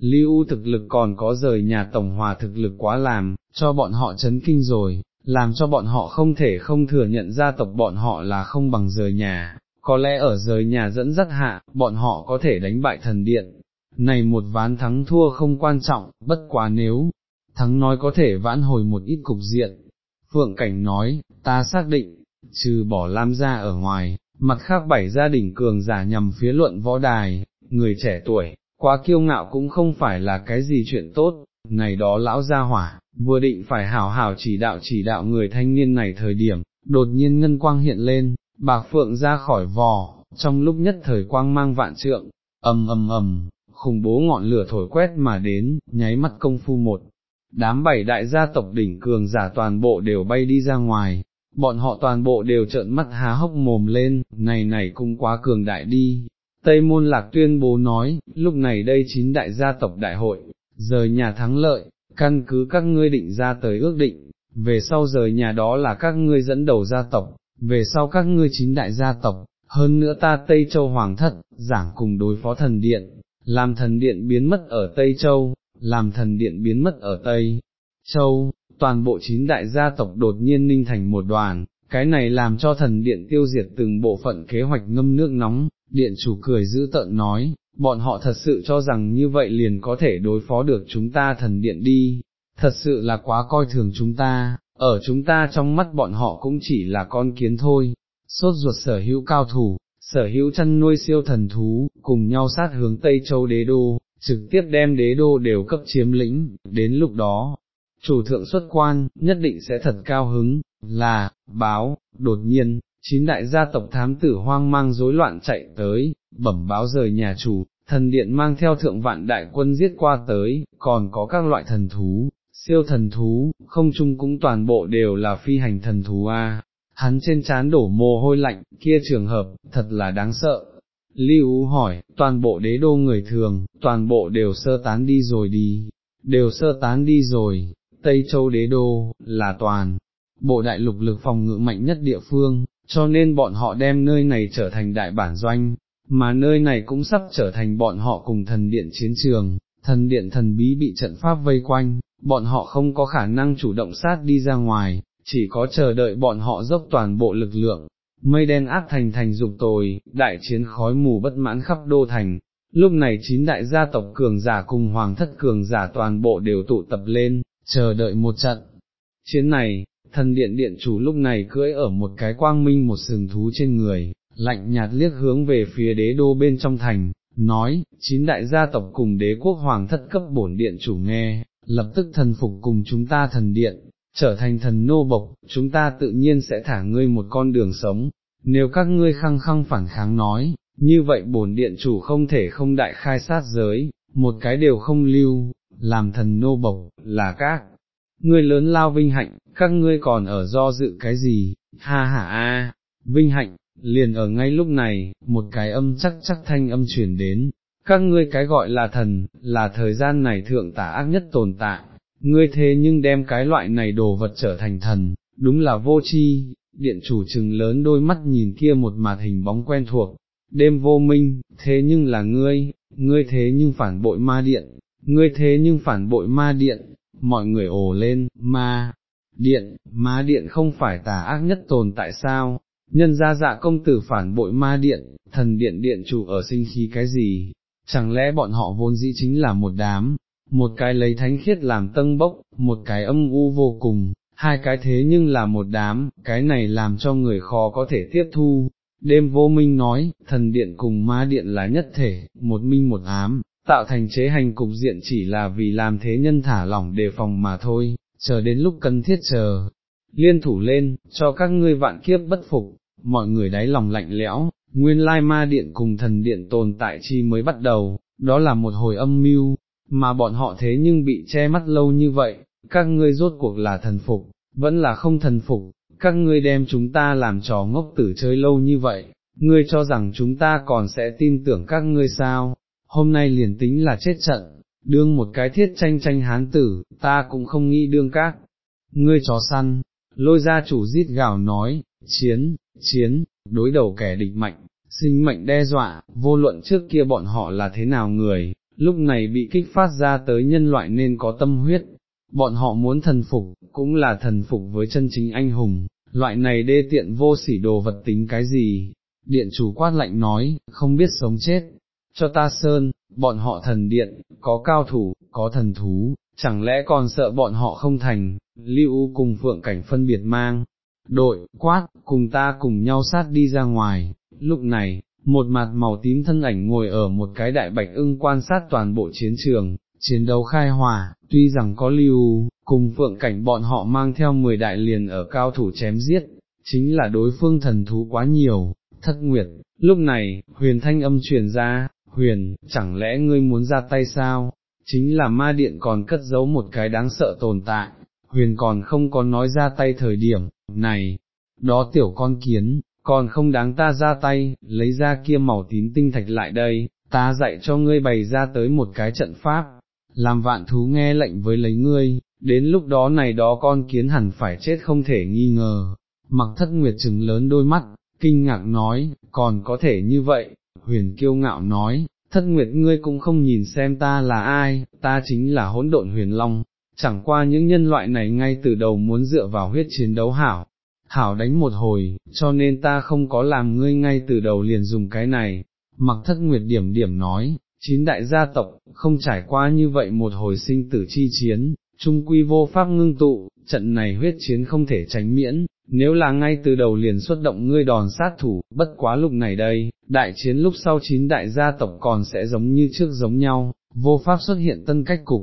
Lưu thực lực còn có rời nhà tổng hòa thực lực quá làm, cho bọn họ chấn kinh rồi, làm cho bọn họ không thể không thừa nhận gia tộc bọn họ là không bằng rời nhà, có lẽ ở rời nhà dẫn dắt hạ, bọn họ có thể đánh bại thần điện. Này một ván thắng thua không quan trọng, bất quá nếu, thắng nói có thể vãn hồi một ít cục diện. Phượng Cảnh nói, ta xác định, trừ bỏ Lam gia ở ngoài, mặt khác bảy gia đình cường giả nhằm phía luận võ đài, người trẻ tuổi, quá kiêu ngạo cũng không phải là cái gì chuyện tốt, này đó lão gia hỏa, vừa định phải hảo hảo chỉ đạo chỉ đạo người thanh niên này thời điểm, đột nhiên ngân quang hiện lên, bạc phượng ra khỏi vò, trong lúc nhất thời quang mang vạn trượng, ầm ầm ầm, khủng bố ngọn lửa thổi quét mà đến, nháy mắt công phu một. Đám bảy đại gia tộc đỉnh cường giả toàn bộ đều bay đi ra ngoài, bọn họ toàn bộ đều trợn mắt há hốc mồm lên, này này cũng quá cường đại đi. Tây Môn Lạc tuyên bố nói, lúc này đây chín đại gia tộc đại hội, rời nhà thắng lợi, căn cứ các ngươi định ra tới ước định, về sau rời nhà đó là các ngươi dẫn đầu gia tộc, về sau các ngươi chín đại gia tộc, hơn nữa ta Tây Châu Hoàng thất, giảng cùng đối phó thần điện, làm thần điện biến mất ở Tây Châu, làm thần điện biến mất ở Tây Châu, toàn bộ chín đại gia tộc đột nhiên ninh thành một đoàn, cái này làm cho thần điện tiêu diệt từng bộ phận kế hoạch ngâm nước nóng, điện chủ cười giữ tợn nói, bọn họ thật sự cho rằng như vậy liền có thể đối phó được chúng ta thần điện đi, thật sự là quá coi thường chúng ta, ở chúng ta trong mắt bọn họ cũng chỉ là con kiến thôi, sốt ruột sở hữu cao thủ, sở hữu chăn nuôi siêu thần thú, cùng nhau sát hướng Tây Châu đế đô, trực tiếp đem đế đô đều cấp chiếm lĩnh, đến lúc đó, chủ thượng xuất quan, nhất định sẽ thật cao hứng, là, báo, đột nhiên, chín đại gia tộc thám tử hoang mang rối loạn chạy tới, bẩm báo rời nhà chủ, thần điện mang theo thượng vạn đại quân giết qua tới, còn có các loại thần thú, siêu thần thú, không chung cũng toàn bộ đều là phi hành thần thú a. Hắn trên trán đổ mồ hôi lạnh, kia trường hợp, thật là đáng sợ. Lưu hỏi, toàn bộ đế đô người thường, toàn bộ đều sơ tán đi rồi đi, đều sơ tán đi rồi, Tây Châu đế đô, là toàn, bộ đại lục lực phòng ngự mạnh nhất địa phương, cho nên bọn họ đem nơi này trở thành đại bản doanh, mà nơi này cũng sắp trở thành bọn họ cùng thần điện chiến trường, thần điện thần bí bị trận pháp vây quanh, bọn họ không có khả năng chủ động sát đi ra ngoài, chỉ có chờ đợi bọn họ dốc toàn bộ lực lượng. Mây đen ác thành thành dục tồi, đại chiến khói mù bất mãn khắp đô thành, lúc này chín đại gia tộc cường giả cùng hoàng thất cường giả toàn bộ đều tụ tập lên, chờ đợi một trận. Chiến này, thần điện điện chủ lúc này cưỡi ở một cái quang minh một sừng thú trên người, lạnh nhạt liếc hướng về phía đế đô bên trong thành, nói, chín đại gia tộc cùng đế quốc hoàng thất cấp bổn điện chủ nghe, lập tức thần phục cùng chúng ta thần điện, trở thành thần nô bộc, chúng ta tự nhiên sẽ thả ngươi một con đường sống, nếu các ngươi khăng khăng phản kháng nói, như vậy bổn điện chủ không thể không đại khai sát giới, một cái đều không lưu, làm thần nô bộc, là các ngươi lớn lao vinh hạnh, các ngươi còn ở do dự cái gì, ha ha a, vinh hạnh, liền ở ngay lúc này, một cái âm chắc chắc thanh âm chuyển đến, các ngươi cái gọi là thần, là thời gian này thượng tả ác nhất tồn tại, ngươi thế nhưng đem cái loại này đồ vật trở thành thần, đúng là vô chi, điện chủ trừng lớn đôi mắt nhìn kia một mạt hình bóng quen thuộc, đêm vô minh, thế nhưng là ngươi, ngươi thế nhưng phản bội ma điện, ngươi thế nhưng phản bội ma điện, mọi người ồ lên, ma, điện, ma điện không phải tà ác nhất tồn tại sao, nhân ra dạ công tử phản bội ma điện, thần điện điện chủ ở sinh khí cái gì, chẳng lẽ bọn họ vốn dĩ chính là một đám, một cái lấy thánh khiết làm tân bốc, một cái âm u vô cùng, hai cái thế nhưng là một đám, cái này làm cho người khó có thể tiếp thu. Đêm vô minh nói, thần điện cùng ma điện là nhất thể, một minh một ám, tạo thành chế hành cục diện chỉ là vì làm thế nhân thả lỏng đề phòng mà thôi, chờ đến lúc cần thiết chờ, liên thủ lên, cho các ngươi vạn kiếp bất phục, mọi người đáy lòng lạnh lẽo, nguyên lai ma điện cùng thần điện tồn tại chi mới bắt đầu, đó là một hồi âm mưu, mà bọn họ thế nhưng bị che mắt lâu như vậy, các ngươi rốt cuộc là thần phục, vẫn là không thần phục, các ngươi đem chúng ta làm trò ngốc tử chơi lâu như vậy, ngươi cho rằng chúng ta còn sẽ tin tưởng các ngươi sao, hôm nay liền tính là chết trận, đương một cái thiết tranh tranh hán tử, ta cũng không nghĩ đương các, ngươi chó săn, lôi ra chủ giết gào nói, chiến, chiến, đối đầu kẻ địch mạnh, sinh mệnh đe dọa, vô luận trước kia bọn họ là thế nào người, lúc này bị kích phát ra tới nhân loại nên có tâm huyết, bọn họ muốn thần phục, cũng là thần phục với chân chính anh hùng, loại này đê tiện vô sỉ đồ vật tính cái gì, điện chủ quát lạnh nói, không biết sống chết, cho ta sơn, bọn họ thần điện, có cao thủ, có thần thú, chẳng lẽ còn sợ bọn họ không thành, lưu cùng phượng cảnh phân biệt mang, đội, quát, cùng ta cùng nhau sát đi ra ngoài, lúc này, một mặt màu tím thân ảnh ngồi ở một cái đại bạch ưng quan sát toàn bộ chiến trường, chiến đấu khai hòa tuy rằng có lưu, cùng phượng cảnh bọn họ mang theo 10 đại liền ở cao thủ chém giết, chính là đối phương thần thú quá nhiều, thất nguyệt, lúc này, huyền thanh âm truyền ra, huyền, chẳng lẽ ngươi muốn ra tay sao, chính là ma điện còn cất giấu một cái đáng sợ tồn tại, huyền còn không có nói ra tay thời điểm, này, đó tiểu con kiến, còn không đáng ta ra tay, lấy ra kia màu tím tinh thạch lại đây, ta dạy cho ngươi bày ra tới một cái trận pháp, làm vạn thú nghe lệnh với lấy ngươi, đến lúc đó này đó con kiến hẳn phải chết không thể nghi ngờ. Mặc thất nguyệt trừng lớn đôi mắt, kinh ngạc nói, còn có thể như vậy, huyền kiêu ngạo nói, thất nguyệt ngươi cũng không nhìn xem ta là ai, ta chính là hỗn độn huyền long, chẳng qua những nhân loại này ngay từ đầu muốn dựa vào huyết chiến đấu hảo, hảo đánh một hồi, cho nên ta không có làm ngươi ngay từ đầu liền dùng cái này, mặc thất nguyệt điểm điểm nói, chín đại gia tộc, không trải qua như vậy một hồi sinh tử chi chiến, trung quy vô pháp ngưng tụ, trận này huyết chiến không thể tránh miễn, nếu là ngay từ đầu liền xuất động ngươi đòn sát thủ, bất quá lúc này đây, đại chiến lúc sau chín đại gia tộc còn sẽ giống như trước giống nhau, vô pháp xuất hiện tân cách cục,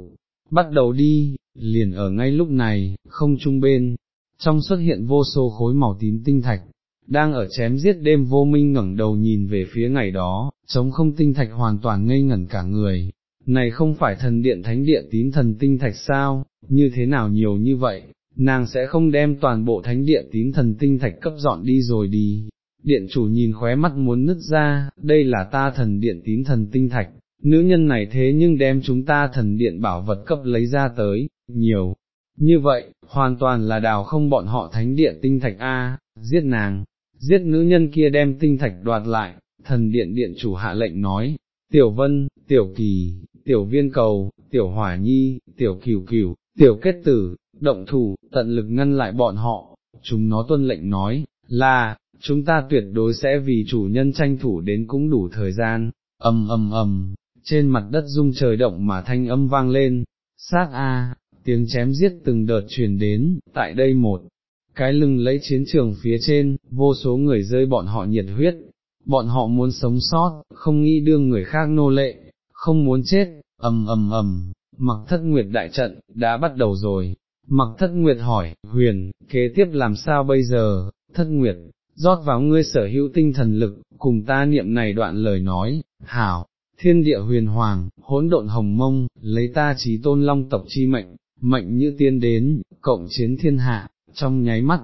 bắt đầu đi, liền ở ngay lúc này, không trung bên, trong xuất hiện vô số khối màu tím tinh thạch, đang ở chém giết đêm vô minh ngẩng đầu nhìn về phía ngày đó, chống không tinh thạch hoàn toàn ngây ngẩn cả người, này không phải thần điện thánh điện tín thần tinh thạch sao, như thế nào nhiều như vậy, nàng sẽ không đem toàn bộ thánh điện tín thần tinh thạch cấp dọn đi rồi đi. Điện chủ nhìn khóe mắt muốn nứt ra, đây là ta thần điện tín thần tinh thạch, nữ nhân này thế nhưng đem chúng ta thần điện bảo vật cấp lấy ra tới, nhiều. Như vậy, hoàn toàn là đào không bọn họ thánh điện tinh thạch A, giết nàng, giết nữ nhân kia đem tinh thạch đoạt lại, thần điện điện chủ hạ lệnh nói, tiểu vân, tiểu kỳ, tiểu viên cầu, tiểu hỏa nhi, tiểu cửu cửu, tiểu kết tử, động thủ, tận lực ngăn lại bọn họ, chúng nó tuân lệnh nói, là, chúng ta tuyệt đối sẽ vì chủ nhân tranh thủ đến cũng đủ thời gian, ầm ầm ầm, trên mặt đất rung trời động mà thanh âm vang lên, sát a, tiếng chém giết từng đợt truyền đến, tại đây một, cái lưng lấy chiến trường phía trên, vô số người rơi bọn họ nhiệt huyết, bọn họ muốn sống sót, không nghĩ đương người khác nô lệ, không muốn chết, ầm ầm ầm, mặc thất nguyệt đại trận, đã bắt đầu rồi, mặc thất nguyệt hỏi, huyền, kế tiếp làm sao bây giờ, thất nguyệt, rót vào ngươi sở hữu tinh thần lực, cùng ta niệm này đoạn lời nói, hảo, thiên địa huyền hoàng, hỗn độn hồng mông, lấy ta trí tôn long tộc chi mệnh, mệnh như tiên đến, cộng chiến thiên hạ, trong nháy mắt,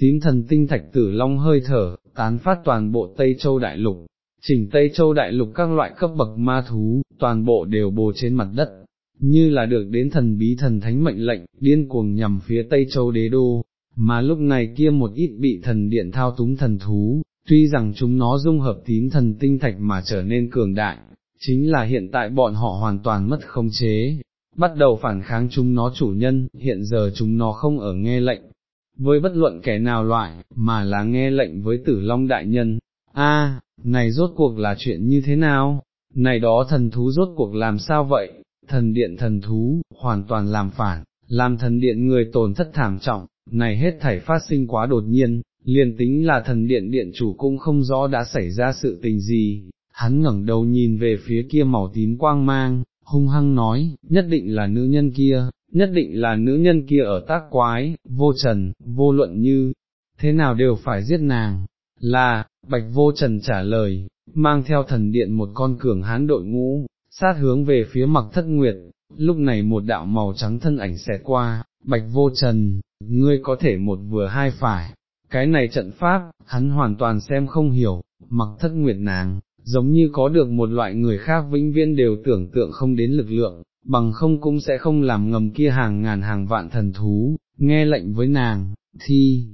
tím thần tinh thạch tử long hơi thở, tán phát toàn bộ Tây Châu Đại Lục, chỉnh Tây Châu Đại Lục các loại cấp bậc ma thú, toàn bộ đều bồ trên mặt đất, như là được đến thần bí thần thánh mệnh lệnh, điên cuồng nhằm phía Tây Châu đế đô, mà lúc này kia một ít bị thần điện thao túng thần thú, tuy rằng chúng nó dung hợp tím thần tinh thạch mà trở nên cường đại, chính là hiện tại bọn họ hoàn toàn mất không chế, bắt đầu phản kháng chúng nó chủ nhân, hiện giờ chúng nó không ở nghe lệnh, với bất luận kẻ nào loại, mà là nghe lệnh với tử long đại nhân. A, này rốt cuộc là chuyện như thế nào? Này đó thần thú rốt cuộc làm sao vậy? Thần điện thần thú, hoàn toàn làm phản, làm thần điện người tổn thất thảm trọng, này hết thảy phát sinh quá đột nhiên, liền tính là thần điện điện chủ cũng không rõ đã xảy ra sự tình gì, hắn ngẩng đầu nhìn về phía kia màu tím quang mang, hung hăng nói, nhất định là nữ nhân kia, nhất định là nữ nhân kia ở tác quái, vô trần, vô luận như, thế nào đều phải giết nàng, là, bạch vô trần trả lời, mang theo thần điện một con cường hán đội ngũ, sát hướng về phía mặc thất nguyệt, lúc này một đạo màu trắng thân ảnh xẹt qua, bạch vô trần, ngươi có thể một vừa hai phải, cái này trận pháp, hắn hoàn toàn xem không hiểu, mặc thất nguyệt nàng, giống như có được một loại người khác vĩnh viễn đều tưởng tượng không đến lực lượng, bằng không cũng sẽ không làm ngầm kia hàng ngàn hàng vạn thần thú, nghe lệnh với nàng, thi,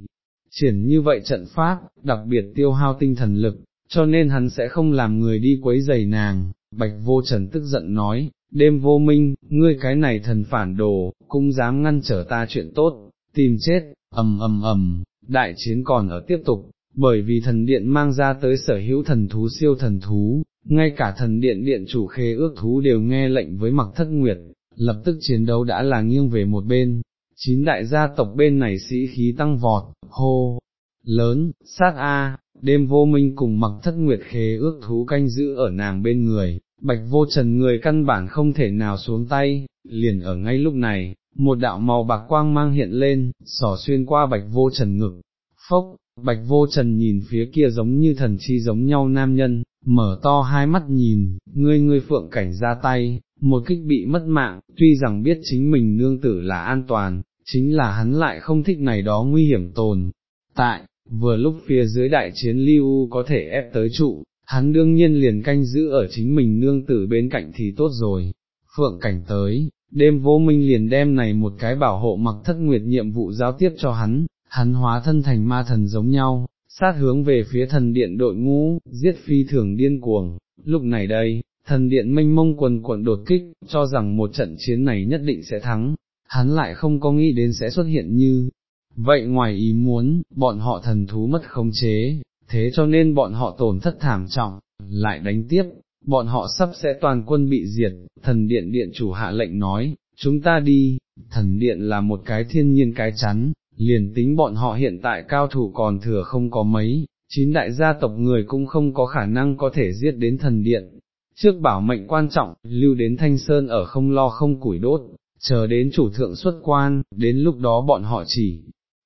triển như vậy trận pháp, đặc biệt tiêu hao tinh thần lực, cho nên hắn sẽ không làm người đi quấy giày nàng, bạch vô trần tức giận nói, đêm vô minh, ngươi cái này thần phản đồ, cũng dám ngăn trở ta chuyện tốt, tìm chết, ầm ầm ầm, đại chiến còn ở tiếp tục, bởi vì thần điện mang ra tới sở hữu thần thú siêu thần thú, ngay cả thần điện điện chủ khê ước thú đều nghe lệnh với mặc thất nguyệt, lập tức chiến đấu đã là nghiêng về một bên, chín đại gia tộc bên này sĩ khí tăng vọt, hô, lớn, sát A, đêm vô minh cùng mặc thất nguyệt khế ước thú canh giữ ở nàng bên người, bạch vô trần người căn bản không thể nào xuống tay, liền ở ngay lúc này, một đạo màu bạc quang mang hiện lên, sỏ xuyên qua bạch vô trần ngực, phốc, bạch vô trần nhìn phía kia giống như thần chi giống nhau nam nhân, mở to hai mắt nhìn, ngươi ngươi phượng cảnh ra tay, một kích bị mất mạng, tuy rằng biết chính mình nương tử là an toàn, chính là hắn lại không thích này đó nguy hiểm tồn. Tại, vừa lúc phía dưới đại chiến lưu có thể ép tới trụ, hắn đương nhiên liền canh giữ ở chính mình nương tử bên cạnh thì tốt rồi. Phượng cảnh tới, đêm vô minh liền đem này một cái bảo hộ mặc thất nguyệt nhiệm vụ giao tiếp cho hắn, hắn hóa thân thành ma thần giống nhau, sát hướng về phía thần điện đội ngũ, giết phi thường điên cuồng, lúc này đây, thần điện mênh mông quần quận đột kích, cho rằng một trận chiến này nhất định sẽ thắng, hắn lại không có nghĩ đến sẽ xuất hiện như, vậy ngoài ý muốn, bọn họ thần thú mất khống chế, thế cho nên bọn họ tổn thất thảm trọng, lại đánh tiếp, bọn họ sắp sẽ toàn quân bị diệt, thần điện điện chủ hạ lệnh nói, chúng ta đi, thần điện là một cái thiên nhiên cái chắn, liền tính bọn họ hiện tại cao thủ còn thừa không có mấy, chín đại gia tộc người cũng không có khả năng có thể giết đến thần điện. Trước bảo mệnh quan trọng, lưu đến thanh sơn ở không lo không củi đốt, chờ đến chủ thượng xuất quan, đến lúc đó bọn họ chỉ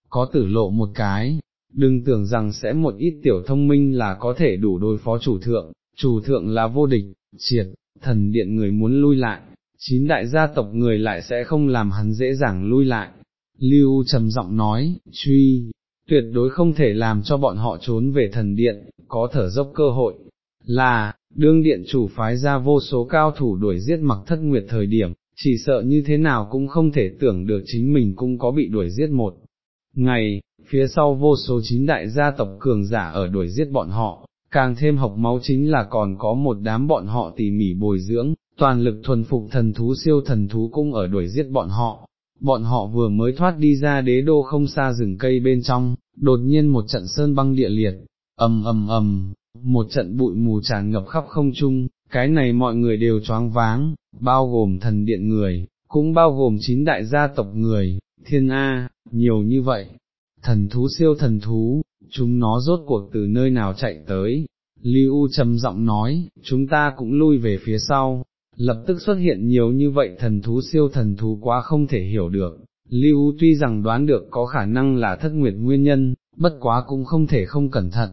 có tử lộ một cái, đừng tưởng rằng sẽ một ít tiểu thông minh là có thể đủ đối phó chủ thượng, chủ thượng là vô địch, triệt, thần điện người muốn lui lại, chín đại gia tộc người lại sẽ không làm hắn dễ dàng lui lại. Lưu trầm giọng nói, truy, tuyệt đối không thể làm cho bọn họ trốn về thần điện, có thở dốc cơ hội, là, đương điện chủ phái ra vô số cao thủ đuổi giết mặc thất nguyệt thời điểm, chỉ sợ như thế nào cũng không thể tưởng được chính mình cũng có bị đuổi giết một. Ngày, phía sau vô số chín đại gia tộc cường giả ở đuổi giết bọn họ, càng thêm học máu chính là còn có một đám bọn họ tỉ mỉ bồi dưỡng, toàn lực thuần phục thần thú siêu thần thú cũng ở đuổi giết bọn họ. Bọn họ vừa mới thoát đi ra đế đô không xa rừng cây bên trong, đột nhiên một trận sơn băng địa liệt, ầm ầm ầm, một trận bụi mù tràn ngập khắp không trung, cái này mọi người đều choáng váng, bao gồm thần điện người, cũng bao gồm chín đại gia tộc người, thiên A, nhiều như vậy, thần thú siêu thần thú, chúng nó rốt cuộc từ nơi nào chạy tới, Lưu trầm giọng nói, chúng ta cũng lui về phía sau, lập tức xuất hiện nhiều như vậy thần thú siêu thần thú quá không thể hiểu được, Lưu tuy rằng đoán được có khả năng là thất nguyệt nguyên nhân, bất quá cũng không thể không cẩn thận,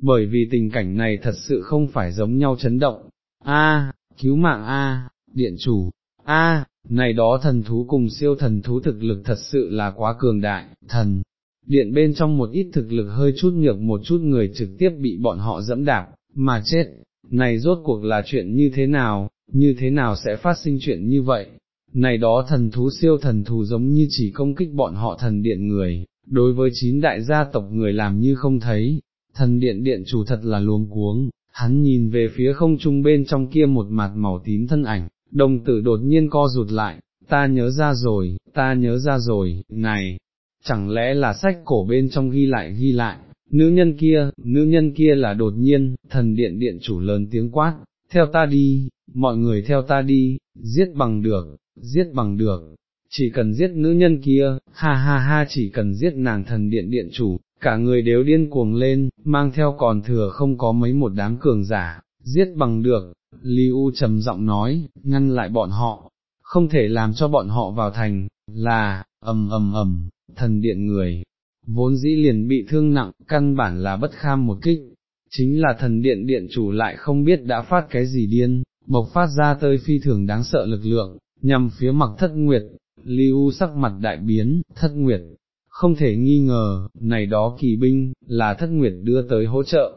bởi vì tình cảnh này thật sự không phải giống nhau chấn động, a cứu mạng a điện chủ, a này đó thần thú cùng siêu thần thú thực lực thật sự là quá cường đại, thần, điện bên trong một ít thực lực hơi chút nhược một chút người trực tiếp bị bọn họ dẫm đạp, mà chết, này rốt cuộc là chuyện như thế nào, như thế nào sẽ phát sinh chuyện như vậy, này đó thần thú siêu thần thú giống như chỉ công kích bọn họ thần điện người, đối với chín đại gia tộc người làm như không thấy, thần điện điện chủ thật là luống cuống, hắn nhìn về phía không trung bên trong kia một mặt màu tím thân ảnh, đồng tử đột nhiên co rụt lại, ta nhớ ra rồi, ta nhớ ra rồi, này, chẳng lẽ là sách cổ bên trong ghi lại ghi lại, nữ nhân kia, nữ nhân kia là đột nhiên, thần điện điện chủ lớn tiếng quát, theo ta đi, mọi người theo ta đi, giết bằng được, giết bằng được, chỉ cần giết nữ nhân kia, ha ha ha chỉ cần giết nàng thần điện điện chủ, cả người đều điên cuồng lên, mang theo còn thừa không có mấy một đám cường giả, giết bằng được, Li U trầm giọng nói, ngăn lại bọn họ, không thể làm cho bọn họ vào thành, là, ầm ầm ầm, thần điện người, vốn dĩ liền bị thương nặng, căn bản là bất kham một kích, chính là thần điện điện chủ lại không biết đã phát cái gì điên, bộc phát ra tới phi thường đáng sợ lực lượng, nhằm phía mặc thất nguyệt, Liu sắc mặt đại biến, thất nguyệt, không thể nghi ngờ, này đó kỳ binh, là thất nguyệt đưa tới hỗ trợ,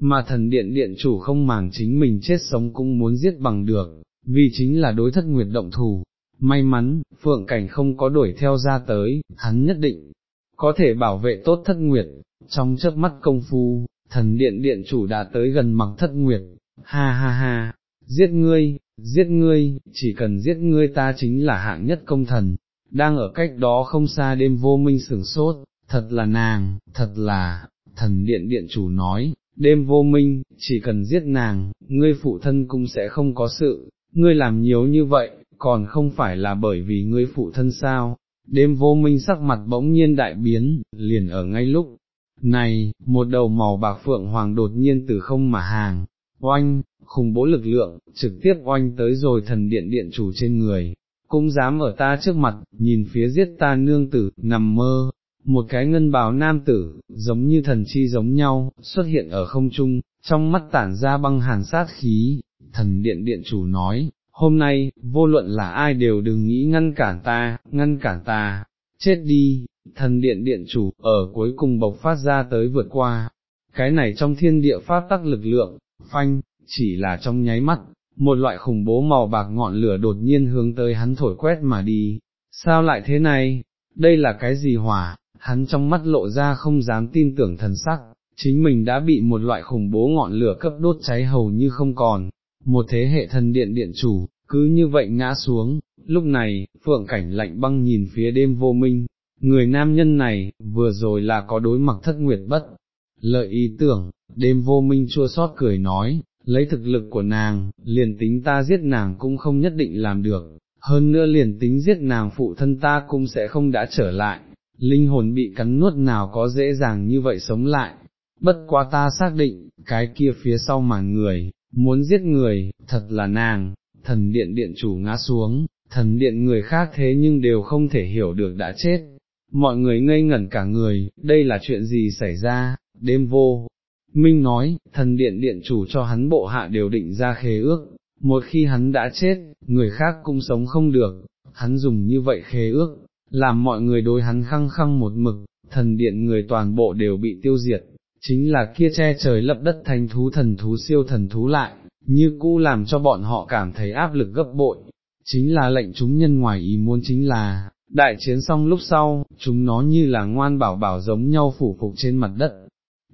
mà thần điện điện chủ không màng chính mình chết sống cũng muốn giết bằng được, vì chính là đối thất nguyệt động thủ. May mắn, phượng cảnh không có đuổi theo ra tới, hắn nhất định, có thể bảo vệ tốt thất nguyệt, trong chớp mắt công phu, thần điện điện chủ đã tới gần mặc thất nguyệt, ha ha ha, giết ngươi, giết ngươi, chỉ cần giết ngươi ta chính là hạng nhất công thần, đang ở cách đó không xa đêm vô minh sửng sốt, thật là nàng, thật là, thần điện điện chủ nói, đêm vô minh, chỉ cần giết nàng, ngươi phụ thân cũng sẽ không có sự, ngươi làm nhiều như vậy, còn không phải là bởi vì ngươi phụ thân sao, đêm vô minh sắc mặt bỗng nhiên đại biến, liền ở ngay lúc. Này, một đầu màu bạc phượng hoàng đột nhiên từ không mà hàng, oanh, khủng bố lực lượng, trực tiếp oanh tới rồi thần điện điện chủ trên người, cũng dám ở ta trước mặt, nhìn phía giết ta nương tử, nằm mơ, một cái ngân bào nam tử, giống như thần chi giống nhau, xuất hiện ở không trung, trong mắt tản ra băng hàn sát khí, thần điện điện chủ nói, hôm nay, vô luận là ai đều đừng nghĩ ngăn cản ta, ngăn cản ta, chết đi, thần điện điện chủ, ở cuối cùng bộc phát ra tới vượt qua, cái này trong thiên địa pháp tắc lực lượng, phanh, chỉ là trong nháy mắt, một loại khủng bố màu bạc ngọn lửa đột nhiên hướng tới hắn thổi quét mà đi, sao lại thế này, đây là cái gì hỏa, hắn trong mắt lộ ra không dám tin tưởng thần sắc, chính mình đã bị một loại khủng bố ngọn lửa cấp đốt cháy hầu như không còn, một thế hệ thần điện điện chủ, cứ như vậy ngã xuống, lúc này, phượng cảnh lạnh băng nhìn phía đêm vô minh, người nam nhân này, vừa rồi là có đối mặt thất nguyệt bất, lợi ý tưởng, đêm vô minh chua xót cười nói, lấy thực lực của nàng, liền tính ta giết nàng cũng không nhất định làm được, hơn nữa liền tính giết nàng phụ thân ta cũng sẽ không đã trở lại, linh hồn bị cắn nuốt nào có dễ dàng như vậy sống lại, bất quá ta xác định, cái kia phía sau màn người, muốn giết người, thật là nàng, thần điện điện chủ ngã xuống, thần điện người khác thế nhưng đều không thể hiểu được đã chết. Mọi người ngây ngẩn cả người, đây là chuyện gì xảy ra, đêm vô, Minh nói, thần điện điện chủ cho hắn bộ hạ đều định ra khế ước, một khi hắn đã chết, người khác cũng sống không được, hắn dùng như vậy khế ước, làm mọi người đối hắn khăng khăng một mực, thần điện người toàn bộ đều bị tiêu diệt, chính là kia che trời lập đất thành thú thần thú siêu thần thú lại, như cũ làm cho bọn họ cảm thấy áp lực gấp bội, chính là lệnh chúng nhân ngoài ý muốn chính là, đại chiến xong lúc sau, chúng nó như là ngoan bảo bảo giống nhau phủ phục trên mặt đất,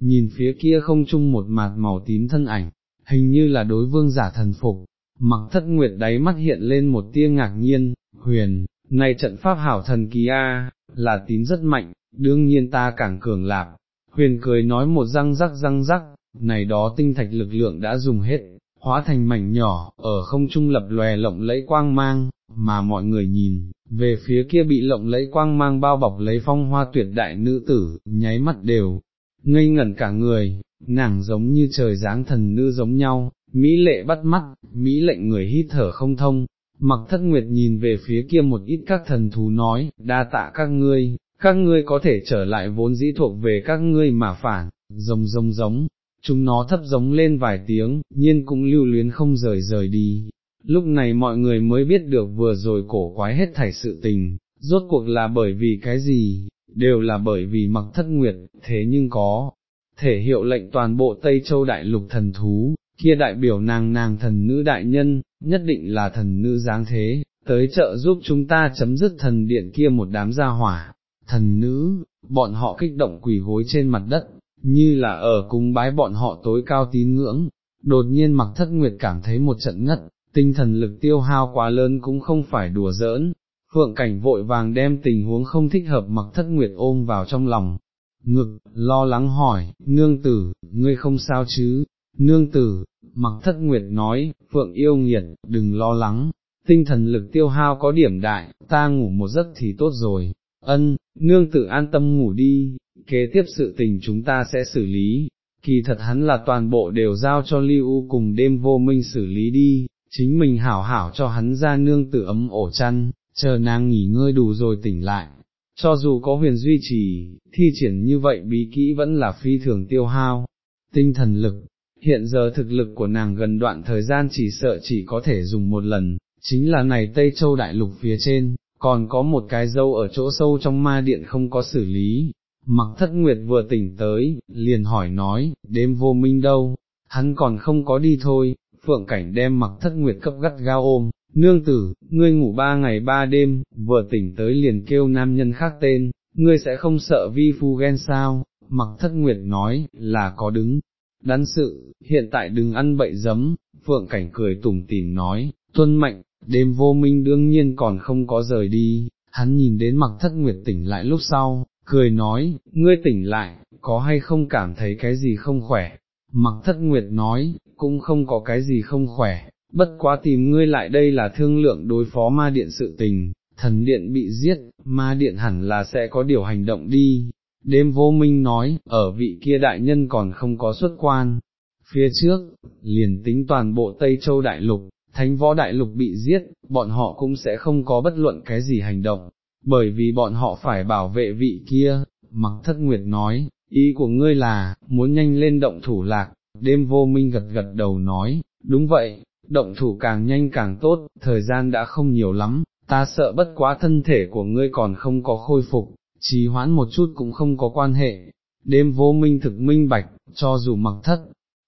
nhìn phía kia không chung một mạt màu tím thân ảnh, hình như là đối vương giả thần phục, mặc thất nguyệt đáy mắt hiện lên một tia ngạc nhiên, huyền, này trận pháp hảo thần kỳ a, là tín rất mạnh, đương nhiên ta càng cường lạc, huyền cười nói một răng rắc răng rắc, này đó tinh thạch lực lượng đã dùng hết, hóa thành mảnh nhỏ, ở không trung lập lòe lộng lẫy quang mang, mà mọi người nhìn, về phía kia bị lộng lẫy quang mang bao bọc lấy phong hoa tuyệt đại nữ tử, nháy mắt đều, ngây ngẩn cả người, nàng giống như trời dáng thần nữ giống nhau, mỹ lệ bắt mắt, mỹ lệnh người hít thở không thông, mặc thất nguyệt nhìn về phía kia một ít các thần thú nói, đa tạ các ngươi, các ngươi có thể trở lại vốn dĩ thuộc về các ngươi mà phản, rồng rồng giống, chúng nó thấp giống lên vài tiếng, nhiên cũng lưu luyến không rời rời đi. Lúc này mọi người mới biết được vừa rồi cổ quái hết thảy sự tình, rốt cuộc là bởi vì cái gì, đều là bởi vì mặc thất nguyệt, thế nhưng có, thể hiệu lệnh toàn bộ Tây Châu Đại Lục thần thú, kia đại biểu nàng nàng thần nữ đại nhân, nhất định là thần nữ dáng thế, tới trợ giúp chúng ta chấm dứt thần điện kia một đám gia hỏa, thần nữ, bọn họ kích động quỳ gối trên mặt đất, như là ở cung bái bọn họ tối cao tín ngưỡng, đột nhiên mặc thất nguyệt cảm thấy một trận ngất, tinh thần lực tiêu hao quá lớn cũng không phải đùa giỡn, phượng cảnh vội vàng đem tình huống không thích hợp mặc thất nguyệt ôm vào trong lòng, ngực, lo lắng hỏi, nương tử, ngươi không sao chứ, nương tử, mặc thất nguyệt nói, phượng yêu nghiệt, đừng lo lắng, tinh thần lực tiêu hao có điểm đại, ta ngủ một giấc thì tốt rồi, ân, nương tử an tâm ngủ đi, kế tiếp sự tình chúng ta sẽ xử lý, kỳ thật hắn là toàn bộ đều giao cho Lưu cùng đêm vô minh xử lý đi, chính mình hảo hảo cho hắn ra nương tử ấm ổ chăn, chờ nàng nghỉ ngơi đủ rồi tỉnh lại. Cho dù có huyền duy trì, thi triển như vậy bí kỹ vẫn là phi thường tiêu hao, tinh thần lực, hiện giờ thực lực của nàng gần đoạn thời gian chỉ sợ chỉ có thể dùng một lần, chính là này Tây Châu Đại Lục phía trên, còn có một cái dâu ở chỗ sâu trong ma điện không có xử lý. Mặc thất nguyệt vừa tỉnh tới, liền hỏi nói, đêm vô minh đâu, hắn còn không có đi thôi, phượng cảnh đem mặc thất nguyệt cấp gắt gao ôm, nương tử, ngươi ngủ ba ngày ba đêm, vừa tỉnh tới liền kêu nam nhân khác tên, ngươi sẽ không sợ vi phu ghen sao, mặc thất nguyệt nói, là có đứng, đắn sự, hiện tại đừng ăn bậy giấm, phượng cảnh cười tủm tỉm nói, tuân mệnh, đêm vô minh đương nhiên còn không có rời đi, hắn nhìn đến mặc thất nguyệt tỉnh lại lúc sau, cười nói, ngươi tỉnh lại, có hay không cảm thấy cái gì không khỏe, mặc thất nguyệt nói, cũng không có cái gì không khỏe, bất quá tìm ngươi lại đây là thương lượng đối phó ma điện sự tình, thần điện bị giết, ma điện hẳn là sẽ có điều hành động đi. Đêm vô minh nói, ở vị kia đại nhân còn không có xuất quan, phía trước, liền tính toàn bộ Tây Châu Đại Lục, thánh võ đại lục bị giết, bọn họ cũng sẽ không có bất luận cái gì hành động, bởi vì bọn họ phải bảo vệ vị kia, mặc thất nguyệt nói, ý của ngươi là, muốn nhanh lên động thủ lạc, đêm vô minh gật gật đầu nói, đúng vậy, động thủ càng nhanh càng tốt, thời gian đã không nhiều lắm, ta sợ bất quá thân thể của ngươi còn không có khôi phục, trì hoãn một chút cũng không có quan hệ, đêm vô minh thực minh bạch, cho dù mặc thất,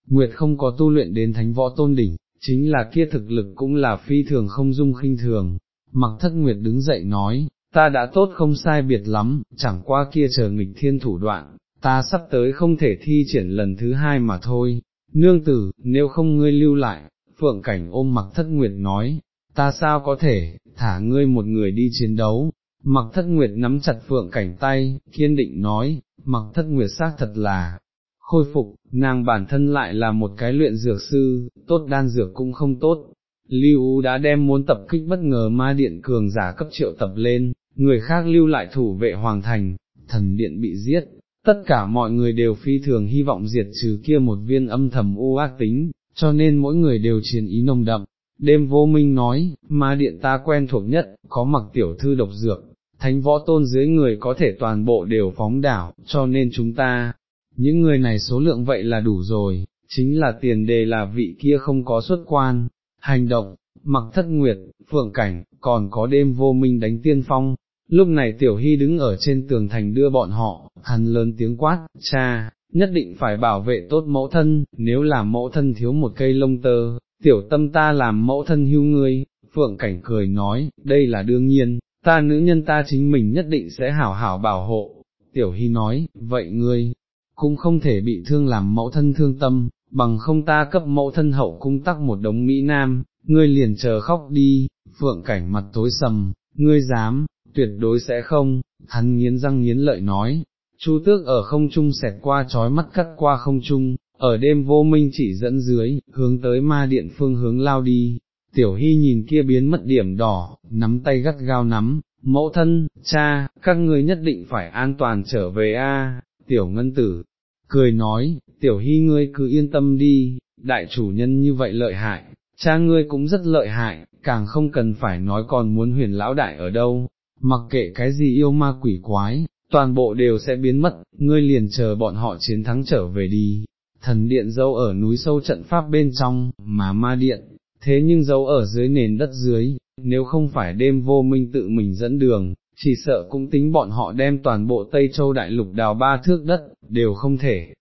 Nguyệt không có tu luyện đến thánh võ tôn đỉnh, chính là kia thực lực cũng là phi thường không dung khinh thường. Mặc thất nguyệt đứng dậy nói, ta đã tốt không sai biệt lắm, chẳng qua kia chờ nghịch thiên thủ đoạn, ta sắp tới không thể thi triển lần thứ hai mà thôi. Nương tử, nếu không ngươi lưu lại, phượng cảnh ôm mặc thất nguyệt nói, ta sao có thể, thả ngươi một người đi chiến đấu. Mặc thất nguyệt nắm chặt phượng cảnh tay, kiên định nói, mặc thất nguyệt xác thật là, khôi phục, nàng bản thân lại là một cái luyện dược sư, tốt đan dược cũng không tốt. Lưu đã đem muốn tập kích bất ngờ ma điện cường giả cấp triệu tập lên, người khác lưu lại thủ vệ hoàng thành, thần điện bị giết, tất cả mọi người đều phi thường hy vọng diệt trừ kia một viên âm thầm u ác tính, cho nên mỗi người đều chiến ý nồng đậm. Đêm vô minh nói, ma điện ta quen thuộc nhất, có mặc tiểu thư độc dược, thánh võ tôn dưới người có thể toàn bộ đều phóng đảo, cho nên chúng ta, những người này số lượng vậy là đủ rồi, chính là tiền đề là vị kia không có xuất quan, hành động, mặc thất nguyệt, phượng cảnh, còn có đêm vô minh đánh tiên phong. Lúc này tiểu hy đứng ở trên tường thành đưa bọn họ, hắn lớn tiếng quát, cha, nhất định phải bảo vệ tốt mẫu thân, nếu làm mẫu thân thiếu một cây lông tơ, tiểu tâm ta làm mẫu thân hưu ngươi, phượng cảnh cười nói, đây là đương nhiên, ta nữ nhân ta chính mình nhất định sẽ hảo hảo bảo hộ, tiểu hy nói, vậy ngươi, cũng không thể bị thương làm mẫu thân thương tâm, bằng không ta cấp mẫu thân hậu cung tắc một đống Mỹ Nam, ngươi liền chờ khóc đi, phượng cảnh mặt tối sầm, ngươi dám, tuyệt đối sẽ không, hắn nghiến răng nghiến lợi nói, chu tước ở không trung xẹt qua trói mắt cắt qua không trung, ở đêm vô minh chỉ dẫn dưới, hướng tới ma điện phương hướng lao đi, tiểu hy nhìn kia biến mất điểm đỏ, nắm tay gắt gao nắm, mẫu thân, cha, các ngươi nhất định phải an toàn trở về a. tiểu ngân tử, cười nói, tiểu hy ngươi cứ yên tâm đi, đại chủ nhân như vậy lợi hại, cha ngươi cũng rất lợi hại, càng không cần phải nói còn muốn huyền lão đại ở đâu, mặc kệ cái gì yêu ma quỷ quái, toàn bộ đều sẽ biến mất, ngươi liền chờ bọn họ chiến thắng trở về đi. Thần điện dâu ở núi sâu trận pháp bên trong, mà ma điện, thế nhưng dấu ở dưới nền đất dưới, nếu không phải đêm vô minh tự mình dẫn đường, chỉ sợ cũng tính bọn họ đem toàn bộ Tây Châu Đại Lục đào ba thước đất, đều không thể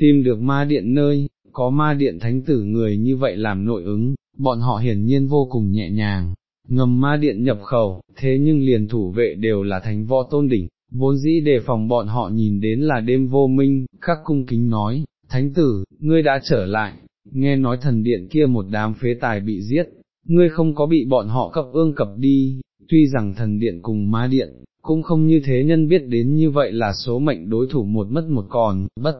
tìm được ma điện nơi, có ma điện thánh tử người như vậy làm nội ứng, bọn họ hiển nhiên vô cùng nhẹ nhàng, ngầm ma điện nhập khẩu, thế nhưng liền thủ vệ đều là thánh võ tôn đỉnh, vốn dĩ đề phòng bọn họ nhìn đến là đêm vô minh, các cung kính nói, thánh tử, ngươi đã trở lại, nghe nói thần điện kia một đám phế tài bị giết, ngươi không có bị bọn họ cập ương cập đi, tuy rằng thần điện cùng ma điện, cũng không như thế nhân biết đến như vậy là số mệnh đối thủ một mất một còn, bất.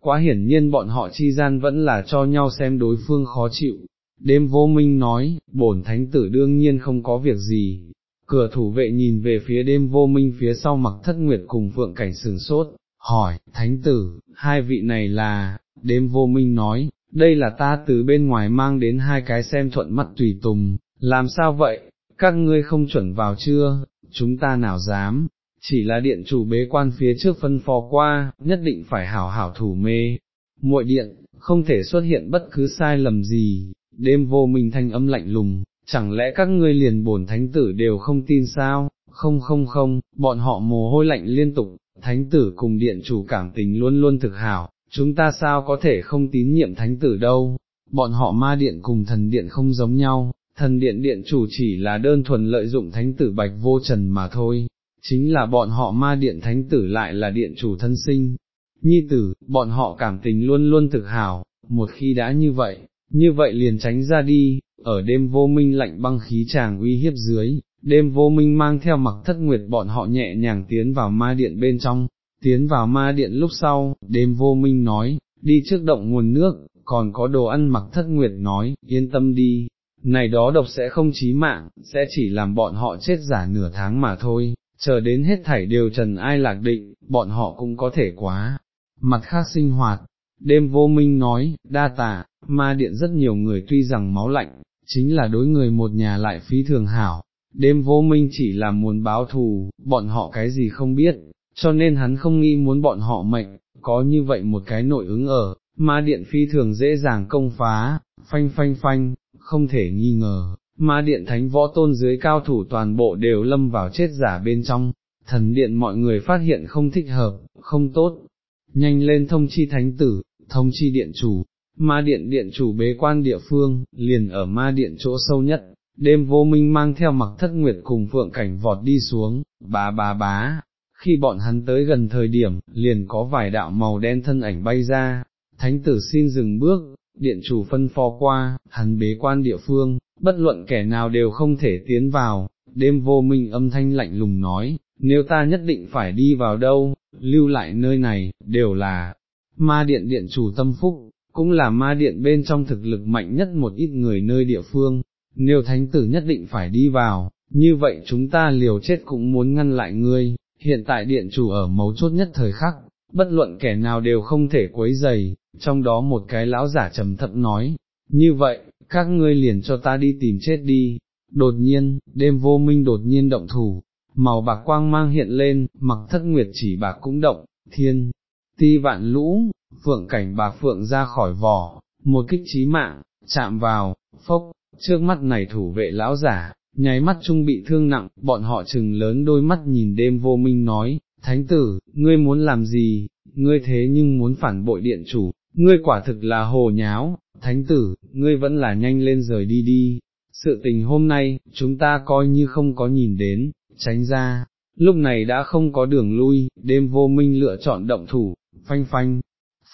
Quá hiển nhiên bọn họ chi gian vẫn là cho nhau xem đối phương khó chịu. Đêm vô minh nói, bổn thánh tử đương nhiên không có việc gì. Cửa thủ vệ nhìn về phía đêm vô minh phía sau mặc thất nguyệt cùng phượng cảnh sừng sốt, hỏi, thánh tử, hai vị này là, đêm vô minh nói, đây là ta từ bên ngoài mang đến hai cái xem thuận mắt tùy tùng, làm sao vậy, các ngươi không chuẩn vào chưa, chúng ta nào dám, chỉ là điện chủ bế quan phía trước phân phó qua, nhất định phải hảo hảo thủ mê, muội điện, không thể xuất hiện bất cứ sai lầm gì, đêm vô minh thanh âm lạnh lùng, chẳng lẽ các ngươi liền bổn thánh tử đều không tin sao, không không không, bọn họ mồ hôi lạnh liên tục, thánh tử cùng điện chủ cảm tình luôn luôn thực hảo, chúng ta sao có thể không tín nhiệm thánh tử đâu, bọn họ ma điện cùng thần điện không giống nhau, thần điện điện chủ chỉ là đơn thuần lợi dụng thánh tử bạch vô trần mà thôi, chính là bọn họ ma điện thánh tử lại là điện chủ thân sinh. Nhi tử, bọn họ cảm tình luôn luôn thực hảo, một khi đã như vậy, như vậy liền tránh ra đi, ở đêm vô minh lạnh băng khí chàng uy hiếp dưới, đêm vô minh mang theo mặc thất nguyệt bọn họ nhẹ nhàng tiến vào ma điện bên trong, tiến vào ma điện lúc sau, đêm vô minh nói, đi trước động nguồn nước, còn có đồ ăn mặc thất nguyệt nói, yên tâm đi, này đó độc sẽ không chí mạng, sẽ chỉ làm bọn họ chết giả nửa tháng mà thôi, chờ đến hết thảy đều trần ai lạc định, bọn họ cũng có thể quá. Mặt khác sinh hoạt, đêm vô minh nói, đa tạ, ma điện rất nhiều người tuy rằng máu lạnh, chính là đối người một nhà lại phí thường hảo, đêm vô minh chỉ là muốn báo thù, bọn họ cái gì không biết, cho nên hắn không nghĩ muốn bọn họ mệnh, có như vậy một cái nội ứng ở, ma điện phi thường dễ dàng công phá, phanh phanh phanh, không thể nghi ngờ, ma điện thánh võ tôn dưới cao thủ toàn bộ đều lâm vào chết giả bên trong, thần điện mọi người phát hiện không thích hợp, không tốt, nhanh lên thông chi thánh tử, thông chi điện chủ, ma điện điện chủ bế quan địa phương, liền ở ma điện chỗ sâu nhất, đêm vô minh mang theo mặc thất nguyệt cùng phượng cảnh vọt đi xuống, bá bá bá, khi bọn hắn tới gần thời điểm, liền có vài đạo màu đen thân ảnh bay ra, thánh tử xin dừng bước, điện chủ phân phó qua, hắn bế quan địa phương, bất luận kẻ nào đều không thể tiến vào, đêm vô minh âm thanh lạnh lùng nói, nếu ta nhất định phải đi vào đâu, lưu lại nơi này, đều là ma điện điện chủ tâm phúc, cũng là ma điện bên trong thực lực mạnh nhất một ít người nơi địa phương, nếu thánh tử nhất định phải đi vào, như vậy chúng ta liều chết cũng muốn ngăn lại ngươi, hiện tại điện chủ ở mấu chốt nhất thời khắc, bất luận kẻ nào đều không thể quấy dày, trong đó một cái lão giả trầm thậm nói, như vậy, các ngươi liền cho ta đi tìm chết đi, đột nhiên, đêm vô minh đột nhiên động thủ, màu bạc quang mang hiện lên, mặc thất nguyệt chỉ bạc cũng động, thiên, ti vạn lũ, phượng cảnh bạc phượng ra khỏi vỏ, một kích trí mạng, chạm vào, phốc, trước mắt này thủ vệ lão giả, nháy mắt trung bị thương nặng, bọn họ chừng lớn đôi mắt nhìn đêm vô minh nói, thánh tử, ngươi muốn làm gì, ngươi thế nhưng muốn phản bội điện chủ, ngươi quả thực là hồ nháo, thánh tử, ngươi vẫn là nhanh lên rời đi đi, sự tình hôm nay, chúng ta coi như không có nhìn đến, tránh ra, lúc này đã không có đường lui, đêm vô minh lựa chọn động thủ, phanh phanh,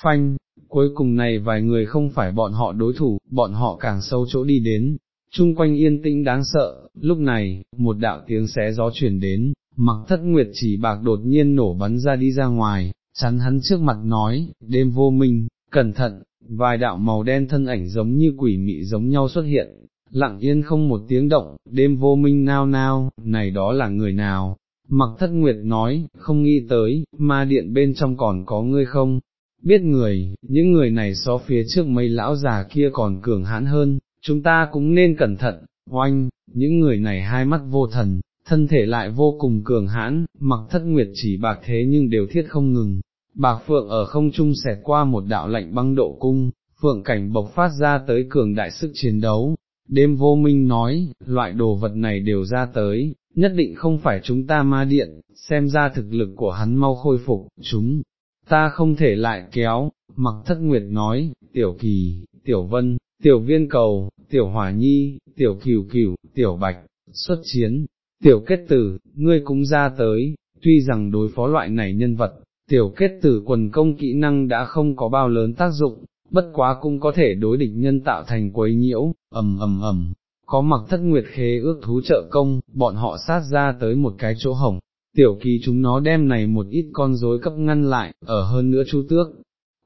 phanh, cuối cùng này vài người không phải bọn họ đối thủ, bọn họ càng sâu chỗ đi đến, chung quanh yên tĩnh đáng sợ, lúc này, một đạo tiếng xé gió chuyển đến, mặc thất nguyệt chỉ bạc đột nhiên nổ bắn ra đi ra ngoài, chắn hắn trước mặt nói, đêm vô minh, cẩn thận, vài đạo màu đen thân ảnh giống như quỷ mị giống nhau xuất hiện, lặng yên không một tiếng động, đêm vô minh nao nao, này đó là người nào? Mặc thất nguyệt nói, không nghĩ tới, ma điện bên trong còn có ngươi không? Biết người, những người này so phía trước mấy lão già kia còn cường hãn hơn, chúng ta cũng nên cẩn thận, oanh, những người này hai mắt vô thần, thân thể lại vô cùng cường hãn, mặc thất nguyệt chỉ bạc thế nhưng đều thiết không ngừng. Bạc phượng ở không trung xẹt qua một đạo lạnh băng độ cung, phượng cảnh bộc phát ra tới cường đại sức chiến đấu. Đêm vô minh nói, loại đồ vật này đều ra tới, nhất định không phải chúng ta ma điện, xem ra thực lực của hắn mau khôi phục, chúng, ta không thể lại kéo, mặc thất nguyệt nói, tiểu kỳ, tiểu vân, tiểu viên cầu, tiểu hỏa nhi, tiểu cửu cửu, tiểu bạch, xuất chiến, tiểu kết tử, ngươi cũng ra tới, tuy rằng đối phó loại này nhân vật, tiểu kết tử quần công kỹ năng đã không có bao lớn tác dụng, bất quá cũng có thể đối địch nhân tạo thành quấy nhiễu, ầm ầm ầm, có mặc thất nguyệt khế ước thú trợ công, bọn họ sát ra tới một cái chỗ hổng, tiểu kỳ chúng nó đem này một ít con rối cấp ngăn lại, ở hơn nữa chu tước,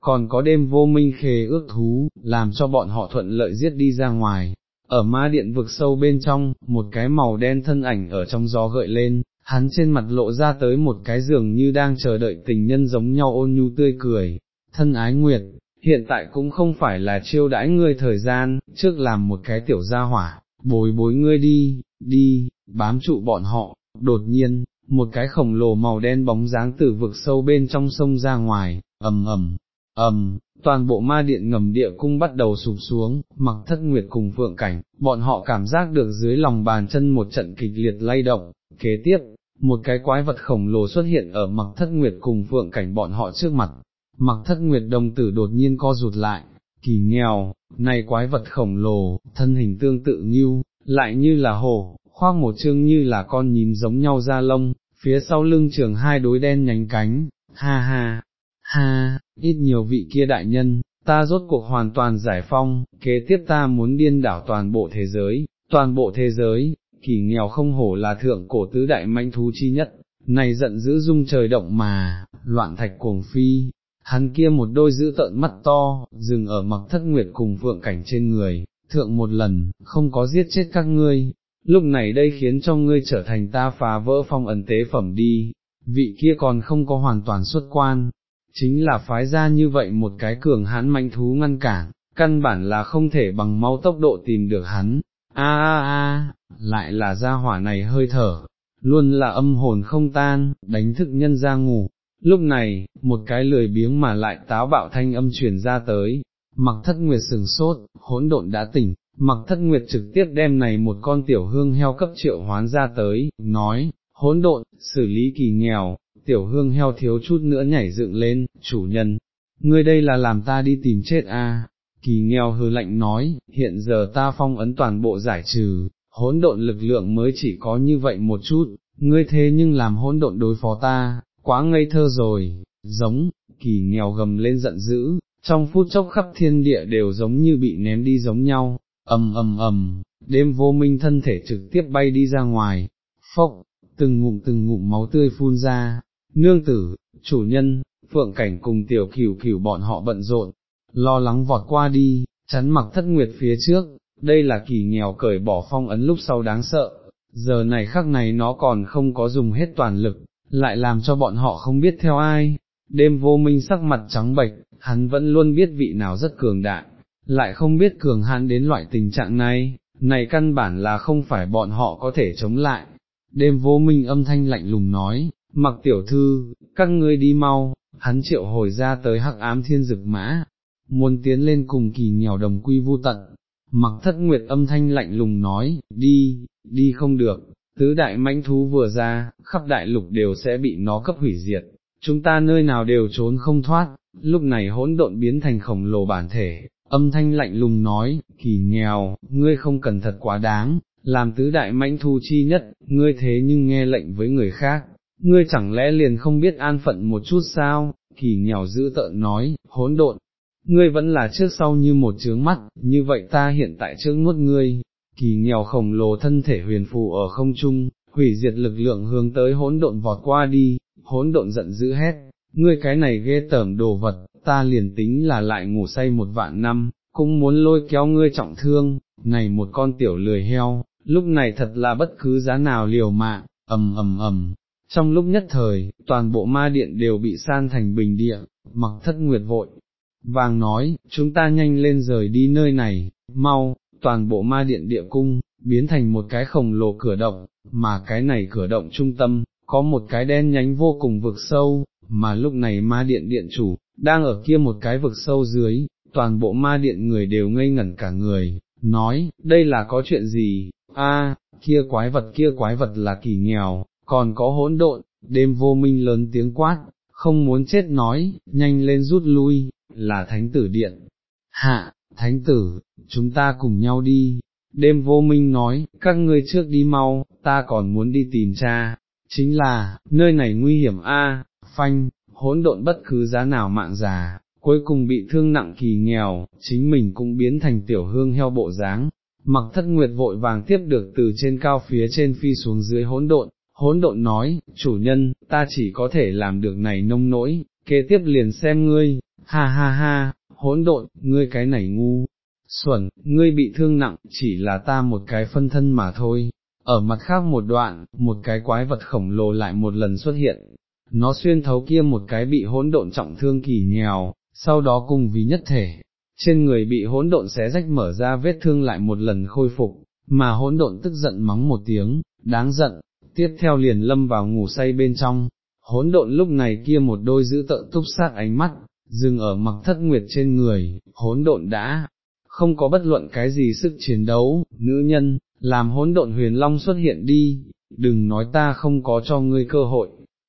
còn có đêm vô minh khề ước thú, làm cho bọn họ thuận lợi giết đi ra ngoài. Ở ma điện vực sâu bên trong, một cái màu đen thân ảnh ở trong gió gợi lên, hắn trên mặt lộ ra tới một cái giường như đang chờ đợi tình nhân giống nhau ôn nhu tươi cười, thân ái nguyệt, hiện tại cũng không phải là chiêu đãi ngươi thời gian, trước làm một cái tiểu gia hỏa, bồi bối ngươi đi, đi, bám trụ bọn họ, đột nhiên, một cái khổng lồ màu đen bóng dáng từ vực sâu bên trong sông ra ngoài, ầm ầm, ầm, toàn bộ ma điện ngầm địa cung bắt đầu sụp xuống, mặc thất nguyệt cùng phượng cảnh, bọn họ cảm giác được dưới lòng bàn chân một trận kịch liệt lay động, kế tiếp, một cái quái vật khổng lồ xuất hiện ở mặc thất nguyệt cùng phượng cảnh bọn họ trước mặt, mặc thất nguyệt đồng tử đột nhiên co rụt lại, kỳ nghèo, này quái vật khổng lồ, thân hình tương tự như, lại như là hổ, khoác một chương như là con nhím giống nhau da lông, phía sau lưng trường hai đối đen nhánh cánh, ha ha, ha, ít nhiều vị kia đại nhân, ta rốt cuộc hoàn toàn giải phong, kế tiếp ta muốn điên đảo toàn bộ thế giới, toàn bộ thế giới, kỳ nghèo không hổ là thượng cổ tứ đại manh thú chi nhất, này giận dữ dung trời động mà, loạn thạch cuồng phi, hắn kia một đôi giữ tợn mắt to, dừng ở mặc thất nguyệt cùng phượng cảnh trên người, thượng một lần, không có giết chết các ngươi, lúc này đây khiến cho ngươi trở thành ta phá vỡ phong ẩn tế phẩm đi, vị kia còn không có hoàn toàn xuất quan, chính là phái ra như vậy một cái cường hãn mạnh thú ngăn cản, căn bản là không thể bằng mau tốc độ tìm được hắn, a a a, lại là gia hỏa này hơi thở, luôn là âm hồn không tan, đánh thức nhân ra ngủ. Lúc này, một cái lười biếng mà lại táo bạo thanh âm truyền ra tới, mặc thất nguyệt sừng sốt, hỗn độn đã tỉnh, mặc thất nguyệt trực tiếp đem này một con tiểu hương heo cấp triệu hoán ra tới, nói, hỗn độn, xử lý kỳ nghèo, tiểu hương heo thiếu chút nữa nhảy dựng lên, chủ nhân, ngươi đây là làm ta đi tìm chết à? Kỳ nghèo hư lạnh nói, hiện giờ ta phong ấn toàn bộ giải trừ, hỗn độn lực lượng mới chỉ có như vậy một chút, ngươi thế nhưng làm hỗn độn đối phó ta, quá ngây thơ rồi, giống, kỳ nghèo gầm lên giận dữ, trong phút chốc khắp thiên địa đều giống như bị ném đi giống nhau, ầm ầm ầm, đêm vô minh thân thể trực tiếp bay đi ra ngoài, phốc, từng ngụm từng ngụm máu tươi phun ra, nương tử, chủ nhân, phượng cảnh cùng tiểu cửu cửu bọn họ bận rộn, lo lắng vọt qua đi, chắn mặc thất nguyệt phía trước, đây là kỳ nghèo cởi bỏ phong ấn lúc sau đáng sợ, giờ này khắc này nó còn không có dùng hết toàn lực, lại làm cho bọn họ không biết theo ai, đêm vô minh sắc mặt trắng bệch, hắn vẫn luôn biết vị nào rất cường đại, lại không biết cường hãn đến loại tình trạng này, này căn bản là không phải bọn họ có thể chống lại. Đêm vô minh âm thanh lạnh lùng nói, mặc tiểu thư, các ngươi đi mau, hắn triệu hồi ra tới hắc ám thiên dực mã, muốn tiến lên cùng kỳ nghèo đồng quy vu tận. Mặc thất nguyệt âm thanh lạnh lùng nói, đi, đi không được, tứ đại mãnh thú vừa ra, khắp đại lục đều sẽ bị nó cấp hủy diệt, chúng ta nơi nào đều trốn không thoát, lúc này hỗn độn biến thành khổng lồ bản thể, âm thanh lạnh lùng nói, kỳ nghèo, ngươi không cần thật quá đáng, làm tứ đại mãnh thu chi nhất, ngươi thế nhưng nghe lệnh với người khác, ngươi chẳng lẽ liền không biết an phận một chút sao, kỳ nghèo giữ tợn nói, hỗn độn, ngươi vẫn là trước sau như một trướng mắt, như vậy ta hiện tại trước nuốt ngươi, kỳ nghèo khổng lồ thân thể huyền phù ở không trung, hủy diệt lực lượng hướng tới hỗn độn vọt qua đi, hỗn độn giận dữ hét, ngươi cái này ghê tởm đồ vật, ta liền tính là lại ngủ say một vạn năm, cũng muốn lôi kéo ngươi trọng thương, này một con tiểu lười heo, lúc này thật là bất cứ giá nào liều mạng, ầm ầm ầm. Trong lúc nhất thời, toàn bộ ma điện đều bị san thành bình địa, mặc thất nguyệt vội, vàng nói, chúng ta nhanh lên rời đi nơi này, mau, toàn bộ ma điện địa cung, biến thành một cái khổng lồ cửa động, mà cái này cửa động trung tâm, có một cái đen nhánh vô cùng vực sâu, mà lúc này ma điện điện chủ, đang ở kia một cái vực sâu dưới, toàn bộ ma điện người đều ngây ngẩn cả người, nói, đây là có chuyện gì, a kia quái vật kia quái vật là kỳ nghèo, còn có hỗn độn, đêm vô minh lớn tiếng quát, không muốn chết nói, nhanh lên rút lui, là thánh tử điện. Hạ, thánh tử, chúng ta cùng nhau đi. Đêm vô minh nói, các ngươi trước đi mau, ta còn muốn đi tìm cha, chính là, nơi này nguy hiểm a, phanh, hỗn độn bất cứ giá nào mạng già, cuối cùng bị thương nặng kỳ nghèo, chính mình cũng biến thành tiểu hương heo bộ dáng, mặc thất nguyệt vội vàng tiếp được từ trên cao phía trên phi xuống dưới hỗn độn, hỗn độn nói, chủ nhân, ta chỉ có thể làm được này nông nỗi, kế tiếp liền xem ngươi, ha ha ha, hỗn độn, ngươi cái này ngu, xuẩn, ngươi bị thương nặng, chỉ là ta một cái phân thân mà thôi. Ở mặt khác một đoạn, một cái quái vật khổng lồ lại một lần xuất hiện, nó xuyên thấu kia một cái bị hỗn độn trọng thương kỳ nghèo, sau đó cùng vì nhất thể, trên người bị hỗn độn xé rách mở ra vết thương lại một lần khôi phục, mà hỗn độn tức giận mắng một tiếng, đáng giận, tiếp theo liền lâm vào ngủ say bên trong, hỗn độn lúc này kia một đôi giữ tợn túc sát ánh mắt, dừng ở mặc thất nguyệt trên người, hỗn độn đã, không có bất luận cái gì sức chiến đấu, nữ nhân, làm hỗn độn huyền long xuất hiện đi, đừng nói ta không có cho ngươi cơ hội,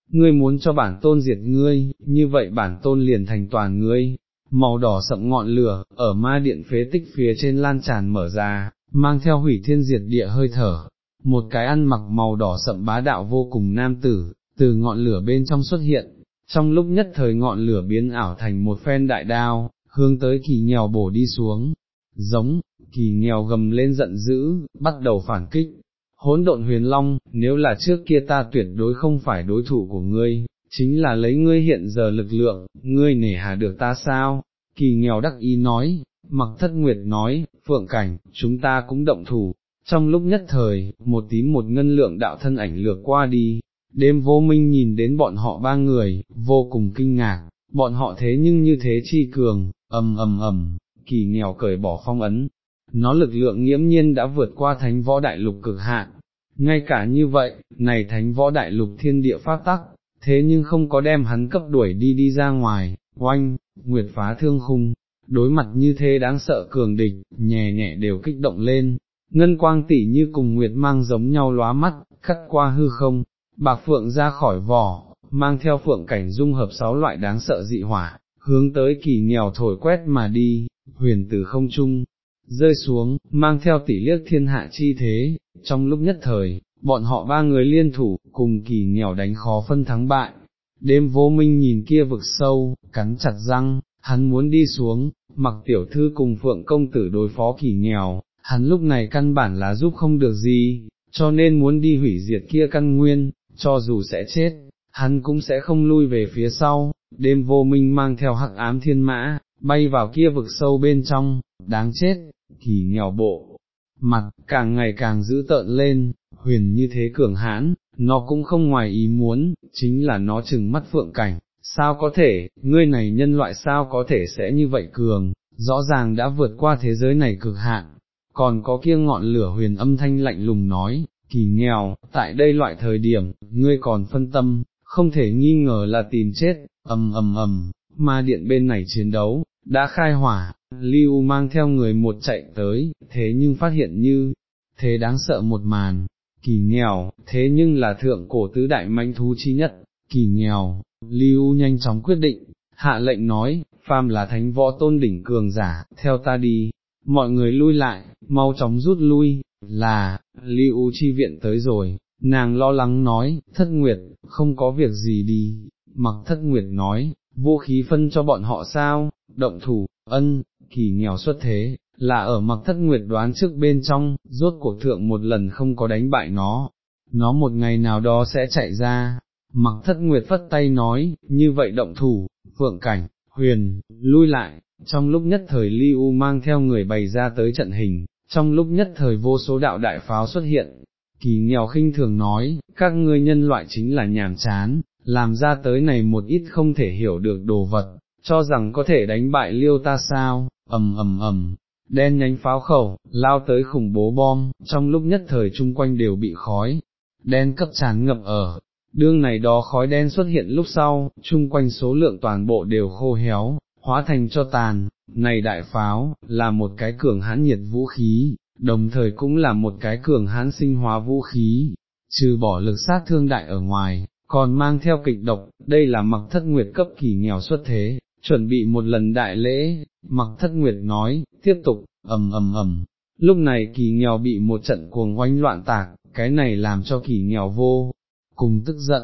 ngươi muốn cho bản tôn diệt ngươi, như vậy bản tôn liền thành toàn ngươi. Màu đỏ sậm ngọn lửa, ở ma điện phế tích phía trên lan tràn mở ra, mang theo hủy thiên diệt địa hơi thở, một cái ăn mặc màu đỏ sậm bá đạo vô cùng nam tử, từ ngọn lửa bên trong xuất hiện, trong lúc nhất thời ngọn lửa biến ảo thành một phen đại đao, hướng tới kỳ nghèo bổ đi xuống, giống, kỳ nghèo gầm lên giận dữ, bắt đầu phản kích. Hỗn độn huyền long, nếu là trước kia ta tuyệt đối không phải đối thủ của ngươi, chính là lấy ngươi hiện giờ lực lượng, ngươi nể hà được ta sao? Kỳ nghèo đắc ý nói, mặc thất nguyệt nói, phượng cảnh, chúng ta cũng động thủ, trong lúc nhất thời, một tím một ngân lượng đạo thân ảnh lược qua đi, đêm vô minh nhìn đến bọn họ ba người, vô cùng kinh ngạc, bọn họ thế nhưng như thế chi cường, ầm ầm ầm, kỳ nghèo cởi bỏ phong ấn, nó lực lượng nghiễm nhiên đã vượt qua thánh võ đại lục cực hạn, ngay cả như vậy, này thánh võ đại lục thiên địa pháp tắc, thế nhưng không có đem hắn cấp đuổi đi đi ra ngoài, oanh, nguyệt phá thương khung, đối mặt như thế đáng sợ cường địch, nhẹ nhẹ đều kích động lên, ngân quang tỷ như cùng nguyệt mang giống nhau lóa mắt, cắt qua hư không, bạc phượng ra khỏi vỏ, mang theo phượng cảnh dung hợp sáu loại đáng sợ dị hỏa, hướng tới kỳ nghèo thổi quét mà đi, huyền từ không trung, rơi xuống, mang theo tỷ liếc thiên hạ chi thế, trong lúc nhất thời, bọn họ ba người liên thủ, cùng kỳ nghèo đánh khó phân thắng bại. Đêm vô minh nhìn kia vực sâu, cắn chặt răng, hắn muốn đi xuống, mặc tiểu thư cùng phượng công tử đối phó kỳ nghèo, hắn lúc này căn bản là giúp không được gì, cho nên muốn đi hủy diệt kia căn nguyên, cho dù sẽ chết, hắn cũng sẽ không lui về phía sau, đêm vô minh mang theo hắc ám thiên mã, bay vào kia vực sâu bên trong, đáng chết, kỳ nghèo bộ, mặt càng ngày càng dữ tợn lên, huyền như thế cường hãn, nó cũng không ngoài ý muốn, chính là nó chừng mắt phượng cảnh, sao có thể, ngươi này nhân loại sao có thể sẽ như vậy cường, rõ ràng đã vượt qua thế giới này cực hạn, còn có kia ngọn lửa huyền âm thanh lạnh lùng nói, kỳ nghèo, tại đây loại thời điểm, ngươi còn phân tâm, không thể nghi ngờ là tìm chết, ầm ầm ầm, ma điện bên này chiến đấu, đã khai hỏa, Lưu mang theo người một chạy tới, thế nhưng phát hiện như, thế đáng sợ một màn, kỳ nghèo, thế nhưng là thượng cổ tứ đại manh thú chi nhất, kỳ nghèo, Lưu nhanh chóng quyết định, hạ lệnh nói, phàm là thánh võ tôn đỉnh cường giả, theo ta đi, mọi người lui lại, mau chóng rút lui, là, Lưu chi viện tới rồi, nàng lo lắng nói, thất nguyệt, không có việc gì đi, mặc thất nguyệt nói, vô khí phân cho bọn họ sao, động thủ, ân, kỳ nghèo xuất thế, là ở mặc thất nguyệt đoán trước bên trong, rốt cuộc thượng một lần không có đánh bại nó, nó một ngày nào đó sẽ chạy ra, mặc thất nguyệt phất tay nói, như vậy động thủ, phượng cảnh, huyền, lui lại, trong lúc nhất thời Li U mang theo người bày ra tới trận hình, trong lúc nhất thời vô số đạo đại pháo xuất hiện, kỳ nghèo khinh thường nói, các ngươi nhân loại chính là nhàm chán, làm ra tới này một ít không thể hiểu được đồ vật, cho rằng có thể đánh bại liêu ta sao, ầm ầm ầm, đen nhánh pháo khẩu, lao tới khủng bố bom, trong lúc nhất thời chung quanh đều bị khói, đen cấp tràn ngập ở, đương này đó khói đen xuất hiện lúc sau, chung quanh số lượng toàn bộ đều khô héo, hóa thành cho tàn, này đại pháo, là một cái cường hãn nhiệt vũ khí, đồng thời cũng là một cái cường hãn sinh hóa vũ khí, trừ bỏ lực sát thương đại ở ngoài, còn mang theo kịch độc, đây là mặc thất nguyệt cấp kỳ nghèo xuất thế, chuẩn bị một lần đại lễ, mặc thất nguyệt nói, tiếp tục, ầm ầm ầm. Lúc này kỳ nghèo bị một trận cuồng oanh loạn tạc, cái này làm cho kỳ nghèo vô, cùng tức giận,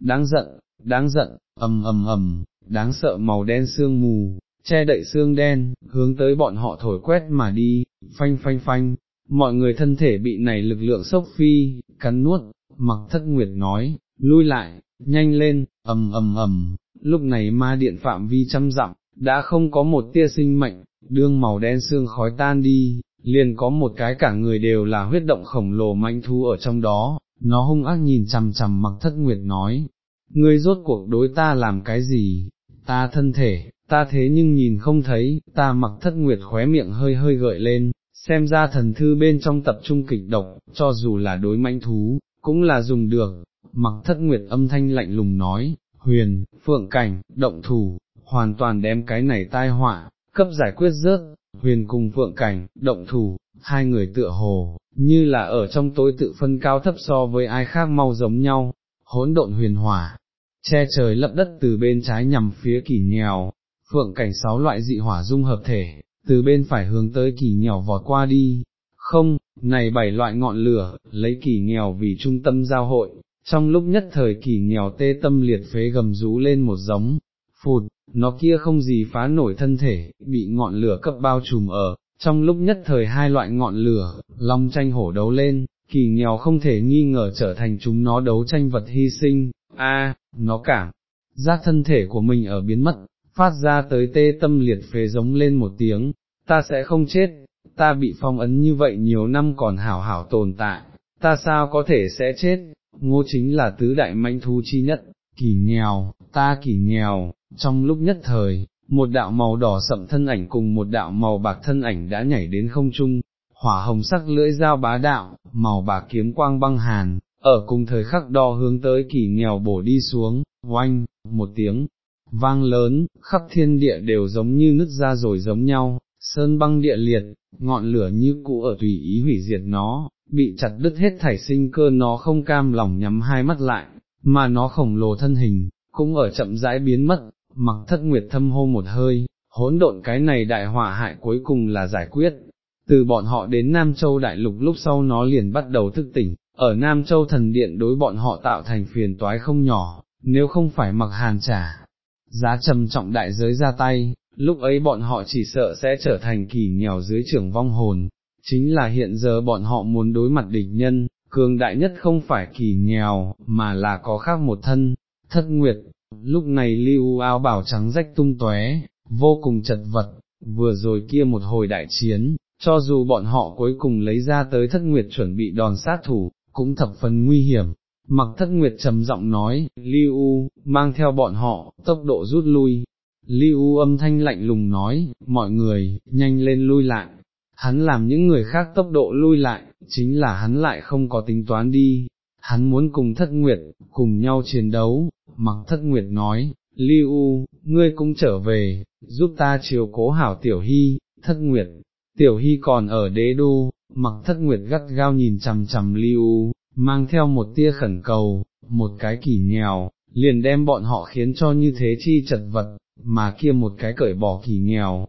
đáng giận, đáng giận, ầm ầm ầm, đáng sợ màu đen sương mù, che đậy xương đen, hướng tới bọn họ thổi quét mà đi, phanh phanh phanh, mọi người thân thể bị này lực lượng sốc phi, cắn nuốt, mặc thất nguyệt nói, lui lại, nhanh lên, ầm ầm ầm, lúc này ma điện phạm vi trăm dặm, đã không có một tia sinh mệnh, đương màu đen xương khói tan đi, liền có một cái cả người đều là huyết động khổng lồ manh thu ở trong đó, nó hung ác nhìn chằm chằm mặc thất nguyệt nói, ngươi rốt cuộc đối ta làm cái gì, ta thân thể, ta thế nhưng nhìn không thấy, ta mặc thất nguyệt khóe miệng hơi hơi gợi lên, xem ra thần thư bên trong tập trung kịch độc, cho dù là đối manh thú, cũng là dùng được, mặc thất nguyệt âm thanh lạnh lùng nói, huyền, phượng cảnh, động thủ, hoàn toàn đem cái này tai họa, cấp giải quyết rớt, huyền cùng phượng cảnh, động thủ, hai người tựa hồ, như là ở trong tối tự phân cao thấp so với ai khác mau giống nhau, hỗn độn huyền hỏa, che trời lấp đất từ bên trái nhằm phía kỷ nghèo, phượng cảnh sáu loại dị hỏa dung hợp thể, từ bên phải hướng tới kỷ nghèo vọt qua đi, không, này bảy loại ngọn lửa, lấy kỷ nghèo vì trung tâm giao hội, trong lúc nhất thời kỳ nghèo tê tâm liệt phế gầm rú lên một giống, phụt, nó kia không gì phá nổi thân thể, bị ngọn lửa cấp bao trùm ở, trong lúc nhất thời hai loại ngọn lửa, long tranh hổ đấu lên, kỳ nghèo không thể nghi ngờ trở thành chúng nó đấu tranh vật hy sinh, a, nó cảm, giác thân thể của mình ở biến mất, phát ra tới tê tâm liệt phế giống lên một tiếng, ta sẽ không chết, ta bị phong ấn như vậy nhiều năm còn hảo hảo tồn tại, ta sao có thể sẽ chết, ngô chính là tứ đại manh thú chi nhất, kỳ nghèo, ta kỳ nghèo, trong lúc nhất thời, một đạo màu đỏ sậm thân ảnh cùng một đạo màu bạc thân ảnh đã nhảy đến không trung, hỏa hồng sắc lưỡi dao bá đạo, màu bạc kiếm quang băng hàn, ở cùng thời khắc đo hướng tới kỳ nghèo bổ đi xuống, oanh, một tiếng, vang lớn, khắp thiên địa đều giống như nứt ra rồi giống nhau, sơn băng địa liệt, ngọn lửa như cũ ở tùy ý hủy diệt nó, bị chặt đứt hết thảy sinh cơ nó không cam lòng nhắm hai mắt lại, mà nó khổng lồ thân hình, cũng ở chậm rãi biến mất, mặc thất nguyệt thâm hô một hơi, hỗn độn cái này đại họa hại cuối cùng là giải quyết. Từ bọn họ đến Nam Châu Đại Lục lúc sau nó liền bắt đầu thức tỉnh, ở Nam Châu Thần Điện đối bọn họ tạo thành phiền toái không nhỏ, nếu không phải mặc hàn trả, giá trầm trọng đại giới ra tay, lúc ấy bọn họ chỉ sợ sẽ trở thành kỳ nghèo dưới trưởng vong hồn, chính là hiện giờ bọn họ muốn đối mặt địch nhân, cường đại nhất không phải kỳ nghèo, mà là có khác một thân, thất nguyệt, lúc này lưu áo bảo trắng rách tung tóe, vô cùng chật vật, vừa rồi kia một hồi đại chiến, cho dù bọn họ cuối cùng lấy ra tới thất nguyệt chuẩn bị đòn sát thủ, cũng thập phần nguy hiểm. Mặc thất nguyệt trầm giọng nói, Lưu U, mang theo bọn họ, tốc độ rút lui. Lưu âm thanh lạnh lùng nói, mọi người, nhanh lên lui lại. Hắn làm những người khác tốc độ lui lại, chính là hắn lại không có tính toán đi. Hắn muốn cùng thất nguyệt, cùng nhau chiến đấu, mặc thất nguyệt nói, Lưu ngươi cũng trở về, giúp ta chiều cố hảo tiểu hy, thất nguyệt, tiểu hy còn ở đế đô, mặc thất nguyệt gắt gao nhìn chằm chằm Lưu mang theo một tia khẩn cầu, một cái kỳ nghèo, liền đem bọn họ khiến cho như thế chi chật vật, mà kia một cái cởi bỏ kỳ nghèo.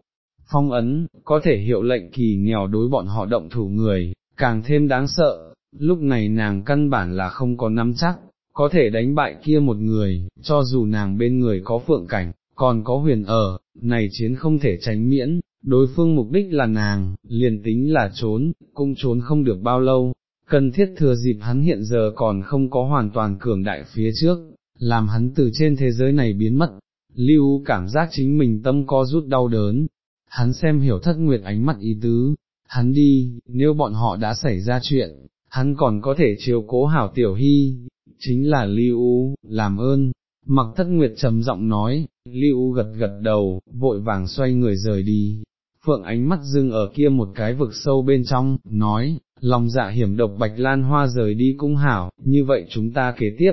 Phong ấn, có thể hiệu lệnh kỳ nghèo đối bọn họ động thủ người, càng thêm đáng sợ, lúc này nàng căn bản là không có nắm chắc, có thể đánh bại kia một người, cho dù nàng bên người có phượng cảnh, còn có huyền ở, này chiến không thể tránh miễn, đối phương mục đích là nàng, liền tính là trốn, cũng trốn không được bao lâu, cần thiết thừa dịp hắn hiện giờ còn không có hoàn toàn cường đại phía trước, làm hắn từ trên thế giới này biến mất, lưu cảm giác chính mình tâm co rút đau đớn, hắn xem hiểu thất nguyệt ánh mắt ý tứ, hắn đi, nếu bọn họ đã xảy ra chuyện, hắn còn có thể chiếu cố hảo tiểu hy, chính là Lưu làm ơn, mặc thất nguyệt trầm giọng nói, Lưu gật gật đầu, vội vàng xoay người rời đi, phượng ánh mắt dưng ở kia một cái vực sâu bên trong, nói, lòng dạ hiểm độc bạch lan hoa rời đi cũng hảo, như vậy chúng ta kế tiếp.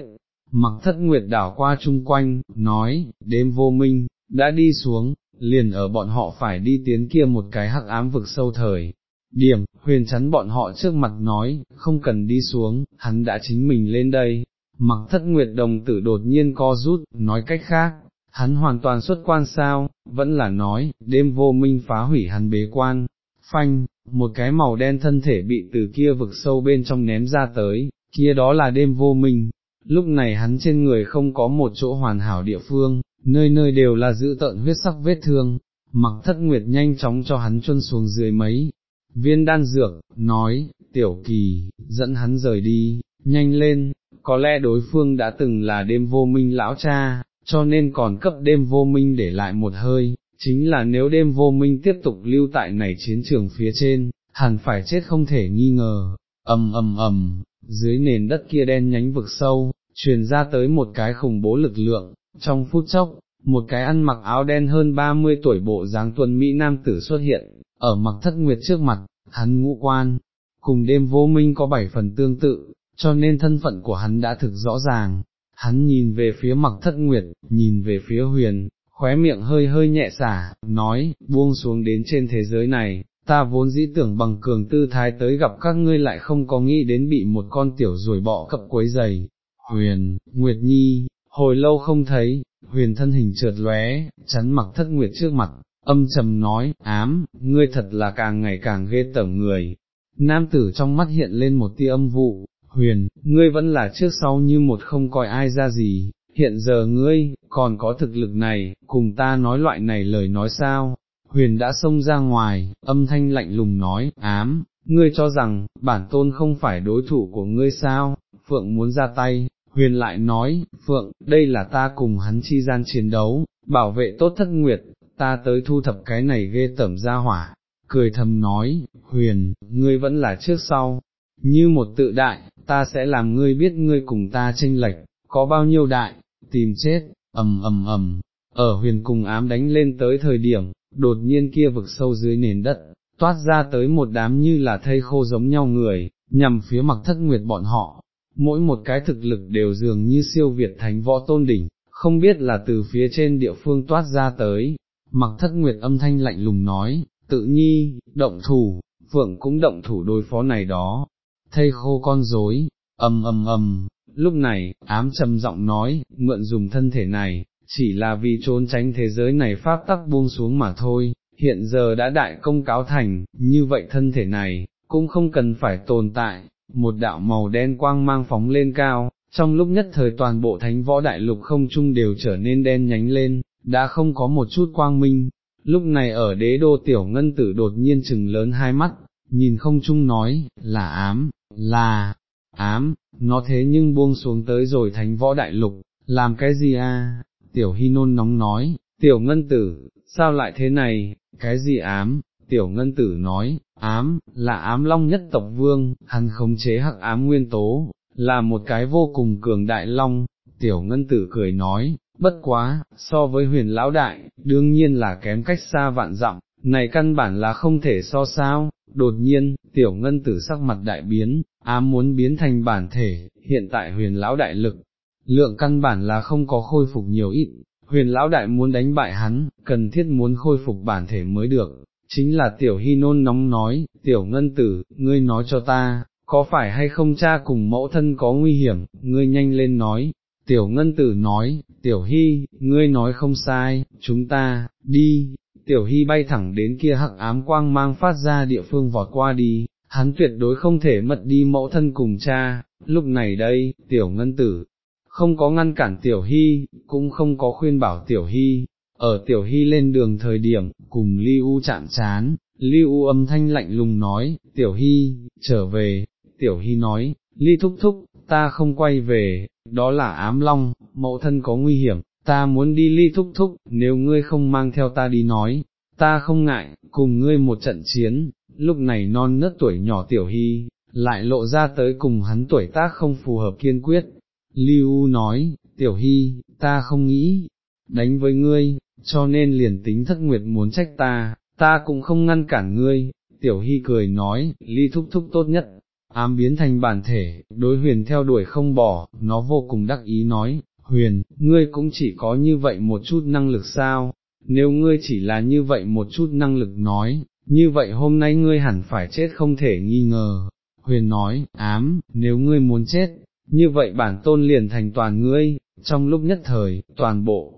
Mặc thất nguyệt đảo qua chung quanh, nói, đêm vô minh, đã đi xuống, liền ở bọn họ phải đi tiến kia một cái hắc ám vực sâu thời. Điểm, huyền chắn bọn họ trước mặt nói, không cần đi xuống, hắn đã chính mình lên đây, mặc thất nguyệt đồng tử đột nhiên co rút, nói cách khác, hắn hoàn toàn xuất quan sao, vẫn là nói, đêm vô minh phá hủy hắn bế quan, phanh, một cái màu đen thân thể bị từ kia vực sâu bên trong ném ra tới, kia đó là đêm vô minh, lúc này hắn trên người không có một chỗ hoàn hảo địa phương, nơi nơi đều là giữ tợn huyết sắc vết thương, mặc thất nguyệt nhanh chóng cho hắn chuân xuống dưới mấy, viên đan dược, nói, tiểu kỳ, dẫn hắn rời đi, nhanh lên, có lẽ đối phương đã từng là đêm vô minh lão cha, cho nên còn cấp đêm vô minh để lại một hơi, chính là nếu đêm vô minh tiếp tục lưu tại này chiến trường phía trên, hẳn phải chết không thể nghi ngờ, ầm ầm ầm, dưới nền đất kia đen nhánh vực sâu, truyền ra tới một cái khủng bố lực lượng, trong phút chốc, một cái ăn mặc áo đen hơn 30 tuổi bộ dáng tuần Mỹ Nam tử xuất hiện, ở mặc thất nguyệt trước mặt, hắn ngũ quan, cùng đêm vô minh có bảy phần tương tự, cho nên thân phận của hắn đã thực rõ ràng, hắn nhìn về phía mặc thất nguyệt, nhìn về phía huyền, khóe miệng hơi hơi nhẹ xả, nói, buông xuống đến trên thế giới này, ta vốn dĩ tưởng bằng cường tư thái tới gặp các ngươi lại không có nghĩ đến bị một con tiểu ruồi bọ cập quấy giày. Huyền, Nguyệt Nhi, hồi lâu không thấy, huyền thân hình trượt lóe, chắn mặc thất nguyệt trước mặt, âm trầm nói, ám, ngươi thật là càng ngày càng ghê tởm người. Nam tử trong mắt hiện lên một tia âm vụ, huyền, ngươi vẫn là trước sau như một không coi ai ra gì, hiện giờ ngươi, còn có thực lực này, cùng ta nói loại này lời nói sao, huyền đã xông ra ngoài, âm thanh lạnh lùng nói, ám, ngươi cho rằng, bản tôn không phải đối thủ của ngươi sao, Phượng muốn ra tay, huyền lại nói, Phượng, đây là ta cùng hắn chi gian chiến đấu, bảo vệ tốt thất nguyệt, ta tới thu thập cái này ghê tẩm ra hỏa, cười thầm nói, huyền, ngươi vẫn là trước sau, như một tự đại, ta sẽ làm ngươi biết ngươi cùng ta tranh lệch, có bao nhiêu đại, tìm chết, ầm ầm ầm, ở huyền cùng ám đánh lên tới thời điểm, đột nhiên kia vực sâu dưới nền đất, toát ra tới một đám như là thây khô giống nhau người, nhằm phía mặc thất nguyệt bọn họ, mỗi một cái thực lực đều dường như siêu việt thánh võ tôn đỉnh, không biết là từ phía trên địa phương toát ra tới, mặc thất nguyệt âm thanh lạnh lùng nói, tự nhi, động thủ, phượng cũng động thủ đối phó này đó, thây khô con rối, ầm ầm ầm, lúc này, ám trầm giọng nói, mượn dùng thân thể này, chỉ là vì trốn tránh thế giới này pháp tắc buông xuống mà thôi, hiện giờ đã đại công cáo thành, như vậy thân thể này, cũng không cần phải tồn tại, một đạo màu đen quang mang phóng lên cao, trong lúc nhất thời toàn bộ thánh võ đại lục không trung đều trở nên đen nhánh lên, đã không có một chút quang minh, lúc này ở đế đô tiểu ngân tử đột nhiên chừng lớn hai mắt, nhìn không trung nói, là ám, là, ám, nó thế nhưng buông xuống tới rồi thánh võ đại lục, làm cái gì a? tiểu hy nôn nóng nói, tiểu ngân tử, sao lại thế này, cái gì ám, tiểu ngân tử nói, ám, là ám long nhất tộc vương, hắn khống chế hắc ám nguyên tố, là một cái vô cùng cường đại long, tiểu ngân tử cười nói, bất quá, so với huyền lão đại, đương nhiên là kém cách xa vạn dặm, này căn bản là không thể so sao, đột nhiên, tiểu ngân tử sắc mặt đại biến, ám muốn biến thành bản thể, hiện tại huyền lão đại lực, lượng căn bản là không có khôi phục nhiều ít, huyền lão đại muốn đánh bại hắn, cần thiết muốn khôi phục bản thể mới được, chính là tiểu hy nôn nóng nói, tiểu ngân tử, ngươi nói cho ta, có phải hay không cha cùng mẫu thân có nguy hiểm, ngươi nhanh lên nói, tiểu ngân tử nói, tiểu hy, ngươi nói không sai, chúng ta, đi, tiểu hy bay thẳng đến kia hắc ám quang mang phát ra địa phương vọt qua đi, hắn tuyệt đối không thể mất đi mẫu thân cùng cha, lúc này đây, tiểu ngân tử, không có ngăn cản tiểu hy, cũng không có khuyên bảo tiểu hy, ở tiểu hy lên đường thời điểm, cùng Lưu U chạm chán, Lưu U âm thanh lạnh lùng nói, tiểu hy, trở về, tiểu hy nói, Ly thúc thúc, ta không quay về, đó là ám long, mẫu thân có nguy hiểm, ta muốn đi Ly thúc thúc, nếu ngươi không mang theo ta đi nói, ta không ngại, cùng ngươi một trận chiến, lúc này non nớt tuổi nhỏ tiểu hy, lại lộ ra tới cùng hắn tuổi tác không phù hợp kiên quyết. Lưu nói, tiểu hy, ta không nghĩ, đánh với ngươi, cho nên liền tính thất nguyệt muốn trách ta, ta cũng không ngăn cản ngươi, tiểu hy cười nói, ly thúc thúc tốt nhất, ám biến thành bản thể, đối huyền theo đuổi không bỏ, nó vô cùng đắc ý nói, huyền, ngươi cũng chỉ có như vậy một chút năng lực sao, nếu ngươi chỉ là như vậy một chút năng lực nói, như vậy hôm nay ngươi hẳn phải chết không thể nghi ngờ. Huyền nói, ám, nếu ngươi muốn chết, như vậy bản tôn liền thành toàn ngươi, trong lúc nhất thời, toàn bộ,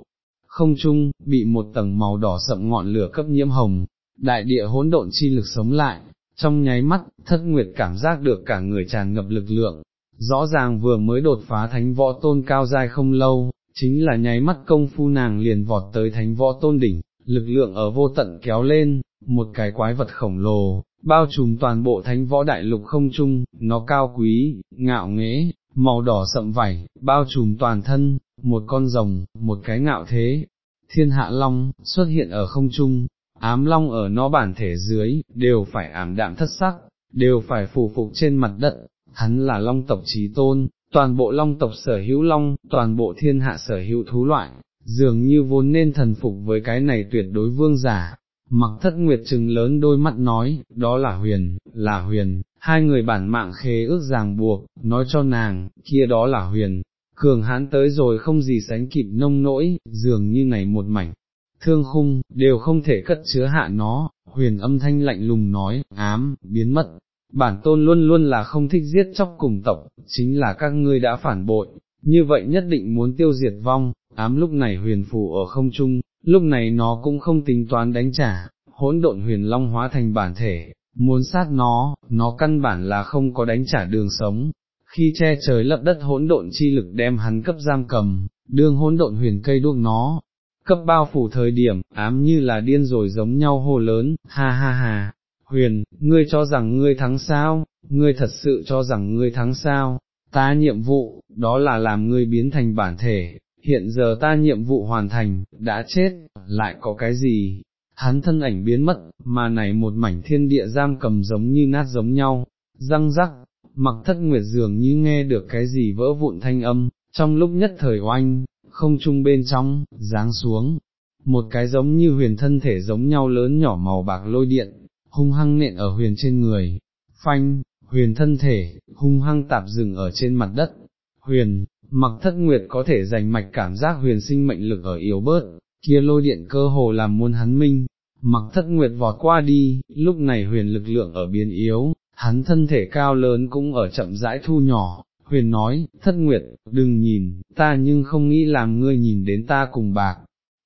không trung, bị một tầng màu đỏ sậm ngọn lửa cấp nhiễm hồng, đại địa hỗn độn chi lực sống lại, trong nháy mắt, thất nguyệt cảm giác được cả người tràn ngập lực lượng, rõ ràng vừa mới đột phá thánh võ tôn cao dai không lâu, chính là nháy mắt công phu nàng liền vọt tới thánh võ tôn đỉnh, lực lượng ở vô tận kéo lên, một cái quái vật khổng lồ, bao trùm toàn bộ thánh võ đại lục không trung, nó cao quý, ngạo nghễ, màu đỏ sậm vảy, bao trùm toàn thân, một con rồng, một cái ngạo thế, thiên hạ long, xuất hiện ở không trung, ám long ở nó bản thể dưới, đều phải ảm đạm thất sắc, đều phải phù phục trên mặt đất, hắn là long tộc trí tôn, toàn bộ long tộc sở hữu long, toàn bộ thiên hạ sở hữu thú loại, dường như vốn nên thần phục với cái này tuyệt đối vương giả. Mặc thất nguyệt trừng lớn đôi mắt nói, đó là huyền, là huyền, hai người bản mạng khế ước ràng buộc, nói cho nàng, kia đó là huyền, cường hãn tới rồi không gì sánh kịp nông nỗi, dường như này một mảnh, thương khung, đều không thể cất chứa hạ nó, huyền âm thanh lạnh lùng nói, ám, biến mất, bản tôn luôn luôn là không thích giết chóc cùng tộc, chính là các ngươi đã phản bội, như vậy nhất định muốn tiêu diệt vong, ám lúc này huyền phù ở không trung, lúc này nó cũng không tính toán đánh trả, hỗn độn huyền long hóa thành bản thể, muốn sát nó, nó căn bản là không có đánh trả đường sống, khi che trời lấp đất hỗn độn chi lực đem hắn cấp giam cầm, đương hỗn độn huyền cây đuốc nó, cấp bao phủ thời điểm, ám như là điên rồi giống nhau hồ lớn, ha ha ha, huyền, ngươi cho rằng ngươi thắng sao, ngươi thật sự cho rằng ngươi thắng sao, ta nhiệm vụ, đó là làm ngươi biến thành bản thể, hiện giờ ta nhiệm vụ hoàn thành, đã chết, lại có cái gì, hắn thân ảnh biến mất, mà này một mảnh thiên địa giam cầm giống như nát giống nhau, răng rắc, mặc thất nguyệt dường như nghe được cái gì vỡ vụn thanh âm, trong lúc nhất thời oanh, không trung bên trong, giáng xuống, một cái giống như huyền thân thể giống nhau lớn nhỏ màu bạc lôi điện, hung hăng nện ở huyền trên người, phanh, huyền thân thể, hung hăng tạp dừng ở trên mặt đất, huyền, mặc thất nguyệt có thể giành mạch cảm giác huyền sinh mệnh lực ở yếu bớt, kia lôi điện cơ hồ làm muôn hắn minh, mặc thất nguyệt vọt qua đi, lúc này huyền lực lượng ở biến yếu, hắn thân thể cao lớn cũng ở chậm rãi thu nhỏ, huyền nói, thất nguyệt, đừng nhìn, ta nhưng không nghĩ làm ngươi nhìn đến ta cùng bạc,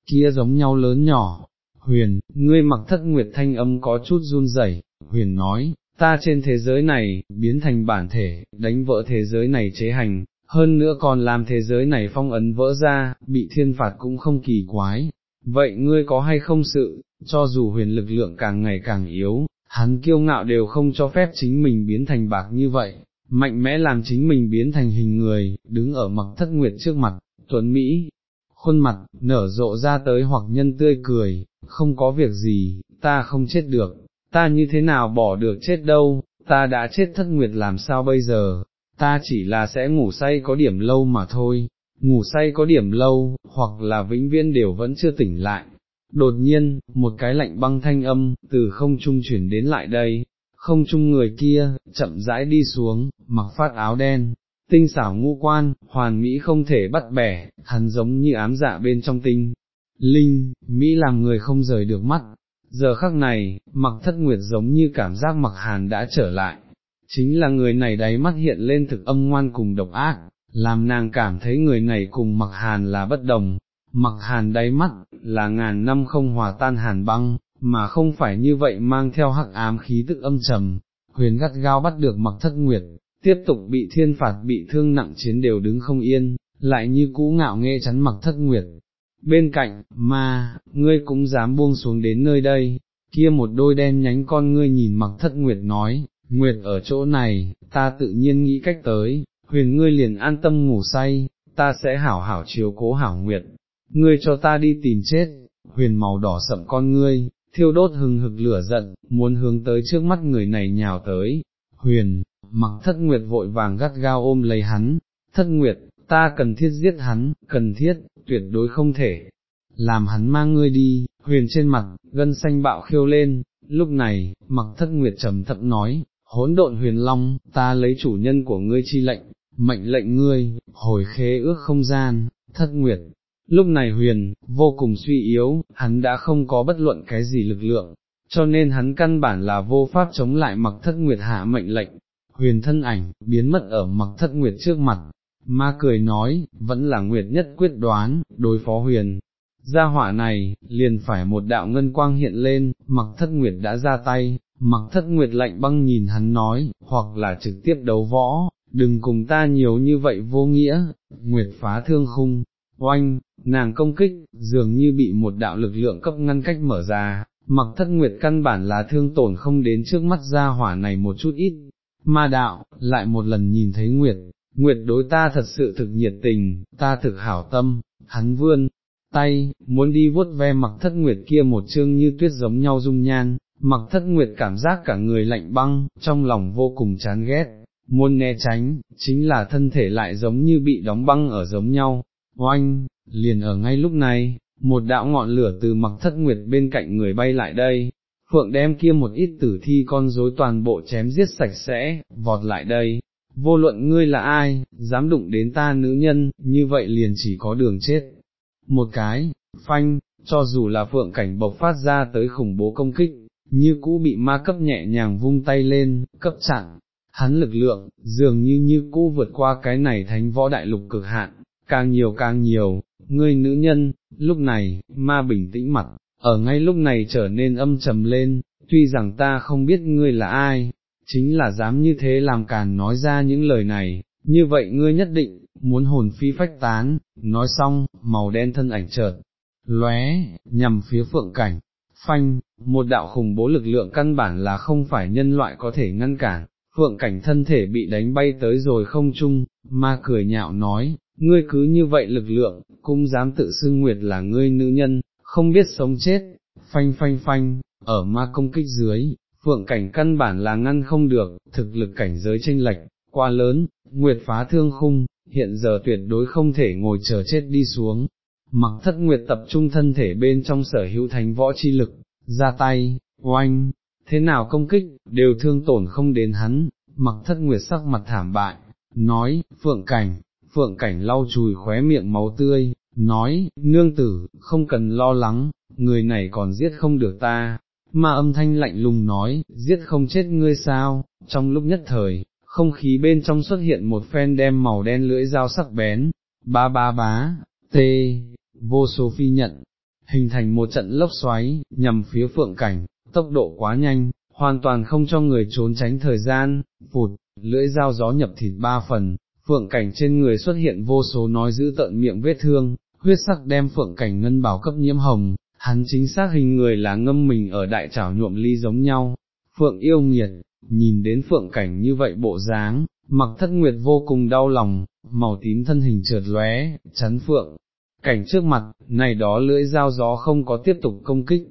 kia giống nhau lớn nhỏ, huyền, ngươi mặc thất nguyệt thanh âm có chút run rẩy. huyền nói, ta trên thế giới này, biến thành bản thể, đánh vỡ thế giới này chế hành, hơn nữa còn làm thế giới này phong ấn vỡ ra, bị thiên phạt cũng không kỳ quái. Vậy ngươi có hay không sự, cho dù huyền lực lượng càng ngày càng yếu, hắn kiêu ngạo đều không cho phép chính mình biến thành bạc như vậy, mạnh mẽ làm chính mình biến thành hình người, đứng ở mặc thất nguyệt trước mặt, tuấn Mỹ, khuôn mặt, nở rộ ra tới hoặc nhân tươi cười, không có việc gì, ta không chết được, ta như thế nào bỏ được chết đâu, ta đã chết thất nguyệt làm sao bây giờ, ta chỉ là sẽ ngủ say có điểm lâu mà thôi, ngủ say có điểm lâu, hoặc là vĩnh viễn đều vẫn chưa tỉnh lại. Đột nhiên, một cái lạnh băng thanh âm, từ không trung chuyển đến lại đây, không trung người kia, chậm rãi đi xuống, mặc phát áo đen, tinh xảo ngũ quan, hoàn mỹ không thể bắt bẻ, hắn giống như ám dạ bên trong tinh. Linh, Mỹ làm người không rời được mắt, giờ khắc này, mặc thất nguyệt giống như cảm giác mặc hàn đã trở lại, chính là người này đáy mắt hiện lên thực âm ngoan cùng độc ác, làm nàng cảm thấy người này cùng mặc hàn là bất đồng, mặc hàn đáy mắt, là ngàn năm không hòa tan hàn băng, mà không phải như vậy mang theo hắc ám khí tức âm trầm, huyền gắt gao bắt được mặc thất nguyệt, tiếp tục bị thiên phạt bị thương nặng chiến đều đứng không yên, lại như cũ ngạo nghe chắn mặc thất nguyệt. Bên cạnh, ma, ngươi cũng dám buông xuống đến nơi đây, kia một đôi đen nhánh con ngươi nhìn mặc thất nguyệt nói, nguyệt ở chỗ này, ta tự nhiên nghĩ cách tới, huyền ngươi liền an tâm ngủ say, ta sẽ hảo hảo chiếu cố hảo nguyệt, ngươi cho ta đi tìm chết, huyền màu đỏ sậm con ngươi, thiêu đốt hừng hực lửa giận, muốn hướng tới trước mắt người này nhào tới, huyền, mặc thất nguyệt vội vàng gắt gao ôm lấy hắn, thất nguyệt, ta cần thiết giết hắn, cần thiết, tuyệt đối không thể, làm hắn mang ngươi đi, huyền trên mặt, gân xanh bạo khiêu lên, lúc này, mặc thất nguyệt trầm thậm nói, hỗn độn huyền long, ta lấy chủ nhân của ngươi chi lệnh, mệnh lệnh ngươi, hồi khế ước không gian, thất nguyệt. Lúc này huyền, vô cùng suy yếu, hắn đã không có bất luận cái gì lực lượng, cho nên hắn căn bản là vô pháp chống lại mặc thất nguyệt hạ mệnh lệnh, huyền thân ảnh, biến mất ở mặc thất nguyệt trước mặt, ma cười nói, vẫn là nguyệt nhất quyết đoán, đối phó huyền. Gia họa này, liền phải một đạo ngân quang hiện lên, mặc thất nguyệt đã ra tay, mặc thất nguyệt lạnh băng nhìn hắn nói, hoặc là trực tiếp đấu võ, đừng cùng ta nhiều như vậy vô nghĩa, nguyệt phá thương khung, oanh, nàng công kích, dường như bị một đạo lực lượng cấp ngăn cách mở ra, mặc thất nguyệt căn bản là thương tổn không đến trước mắt ra hỏa này một chút ít, ma đạo, lại một lần nhìn thấy nguyệt, nguyệt đối ta thật sự thực nhiệt tình, ta thực hảo tâm, hắn vươn, tay, muốn đi vuốt ve mặc thất nguyệt kia một chương như tuyết giống nhau dung nhan, mặc thất nguyệt cảm giác cả người lạnh băng, trong lòng vô cùng chán ghét, muốn né tránh, chính là thân thể lại giống như bị đóng băng ở giống nhau, oanh, liền ở ngay lúc này, một đạo ngọn lửa từ mặc thất nguyệt bên cạnh người bay lại đây, phượng đem kia một ít tử thi con rối toàn bộ chém giết sạch sẽ, vọt lại đây, vô luận ngươi là ai, dám đụng đến ta nữ nhân, như vậy liền chỉ có đường chết. Một cái, phanh, cho dù là phượng cảnh bộc phát ra tới khủng bố công kích, như cũ bị ma cấp nhẹ nhàng vung tay lên, cấp chặn, hắn lực lượng, dường như như cũ vượt qua cái này thánh võ đại lục cực hạn, càng nhiều càng nhiều, ngươi nữ nhân, lúc này, ma bình tĩnh mặt, ở ngay lúc này trở nên âm trầm lên, tuy rằng ta không biết ngươi là ai, chính là dám như thế làm càn nói ra những lời này, như vậy ngươi nhất định, muốn hồn phi phách tán, nói xong, màu đen thân ảnh chợt lóe, nhằm phía phượng cảnh, phanh, một đạo khủng bố lực lượng căn bản là không phải nhân loại có thể ngăn cản, phượng cảnh thân thể bị đánh bay tới rồi không chung, ma cười nhạo nói, ngươi cứ như vậy lực lượng, cũng dám tự xưng nguyệt là ngươi nữ nhân, không biết sống chết, phanh phanh phanh, ở ma công kích dưới, phượng cảnh căn bản là ngăn không được, thực lực cảnh giới tranh lệch, quá lớn, nguyệt phá thương khung, hiện giờ tuyệt đối không thể ngồi chờ chết đi xuống. Mặc thất nguyệt tập trung thân thể bên trong sở hữu thánh võ chi lực, ra tay, oanh, thế nào công kích, đều thương tổn không đến hắn, mặc thất nguyệt sắc mặt thảm bại, nói, phượng cảnh, phượng cảnh lau chùi khóe miệng máu tươi, nói, nương tử, không cần lo lắng, người này còn giết không được ta, mà âm thanh lạnh lùng nói, giết không chết ngươi sao, trong lúc nhất thời, không khí bên trong xuất hiện một phen đem màu đen lưỡi dao sắc bén, ba ba bá, tê, vô số phi nhận, hình thành một trận lốc xoáy, nhằm phía phượng cảnh, tốc độ quá nhanh, hoàn toàn không cho người trốn tránh thời gian, phụt, lưỡi dao gió nhập thịt ba phần, phượng cảnh trên người xuất hiện vô số nói giữ tận miệng vết thương, huyết sắc đem phượng cảnh ngân bảo cấp nhiễm hồng, hắn chính xác hình người là ngâm mình ở đại trảo nhuộm ly giống nhau, phượng yêu nghiệt, nhìn đến phượng cảnh như vậy bộ dáng, mặc thất nguyệt vô cùng đau lòng, màu tím thân hình trượt lóe, chắn phượng, cảnh trước mặt, này đó lưỡi dao gió không có tiếp tục công kích,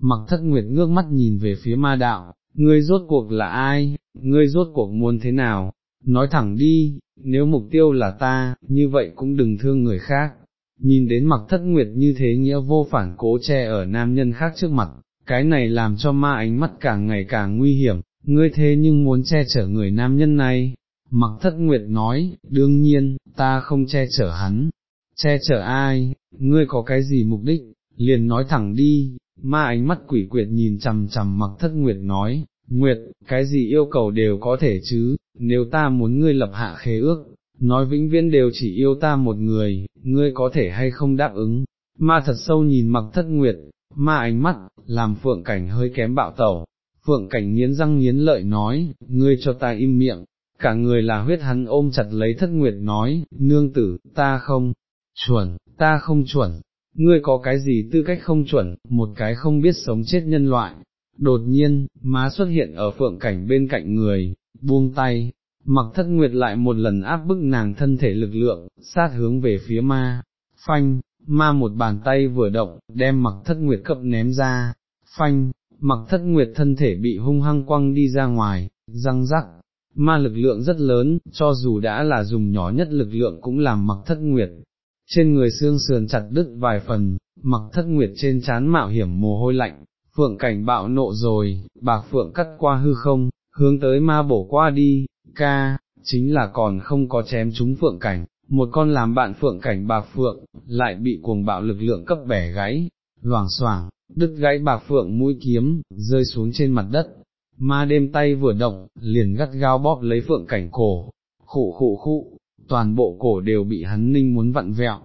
mặc thất nguyệt ngước mắt nhìn về phía ma đạo, ngươi rốt cuộc là ai, ngươi rốt cuộc muốn thế nào, nói thẳng đi, nếu mục tiêu là ta, như vậy cũng đừng thương người khác. Nhìn đến mặc thất nguyệt như thế nghĩa vô phản cố che ở nam nhân khác trước mặt, cái này làm cho ma ánh mắt càng ngày càng nguy hiểm, ngươi thế nhưng muốn che chở người nam nhân này. Mặc thất nguyệt nói, đương nhiên, ta không che chở hắn, che chở ai, ngươi có cái gì mục đích, liền nói thẳng đi, ma ánh mắt quỷ quyệt nhìn chằm chằm mặc thất nguyệt nói, nguyệt, cái gì yêu cầu đều có thể chứ, nếu ta muốn ngươi lập hạ khế ước, nói vĩnh viễn đều chỉ yêu ta một người, ngươi có thể hay không đáp ứng, ma thật sâu nhìn mặc thất nguyệt, ma ánh mắt, làm phượng cảnh hơi kém bạo tẩu, phượng cảnh nghiến răng nghiến lợi nói, ngươi cho ta im miệng, cả người là huyết hắn ôm chặt lấy thất nguyệt nói, nương tử, ta không, chuẩn, ta không chuẩn, ngươi có cái gì tư cách không chuẩn, một cái không biết sống chết nhân loại. Đột nhiên, má xuất hiện ở phượng cảnh bên cạnh người, buông tay, mặc thất nguyệt lại một lần áp bức nàng thân thể lực lượng, sát hướng về phía ma, phanh, ma một bàn tay vừa động, đem mặc thất nguyệt cập ném ra, phanh, mặc thất nguyệt thân thể bị hung hăng quăng đi ra ngoài, răng rắc, ma lực lượng rất lớn, cho dù đã là dùng nhỏ nhất lực lượng cũng làm mặc thất nguyệt, trên người xương sườn chặt đứt vài phần, mặc thất nguyệt trên chán mạo hiểm mồ hôi lạnh, phượng cảnh bạo nộ rồi, bạc phượng cắt qua hư không, hướng tới ma bổ qua đi, ca, chính là còn không có chém chúng phượng cảnh, một con làm bạn phượng cảnh bạc phượng, lại bị cuồng bạo lực lượng cấp bẻ gãy, loảng xoảng, đứt gãy bạc phượng mũi kiếm, rơi xuống trên mặt đất, ma đêm tay vừa động, liền gắt gao bóp lấy phượng cảnh cổ, khụ khụ khụ, toàn bộ cổ đều bị hắn ninh muốn vặn vẹo.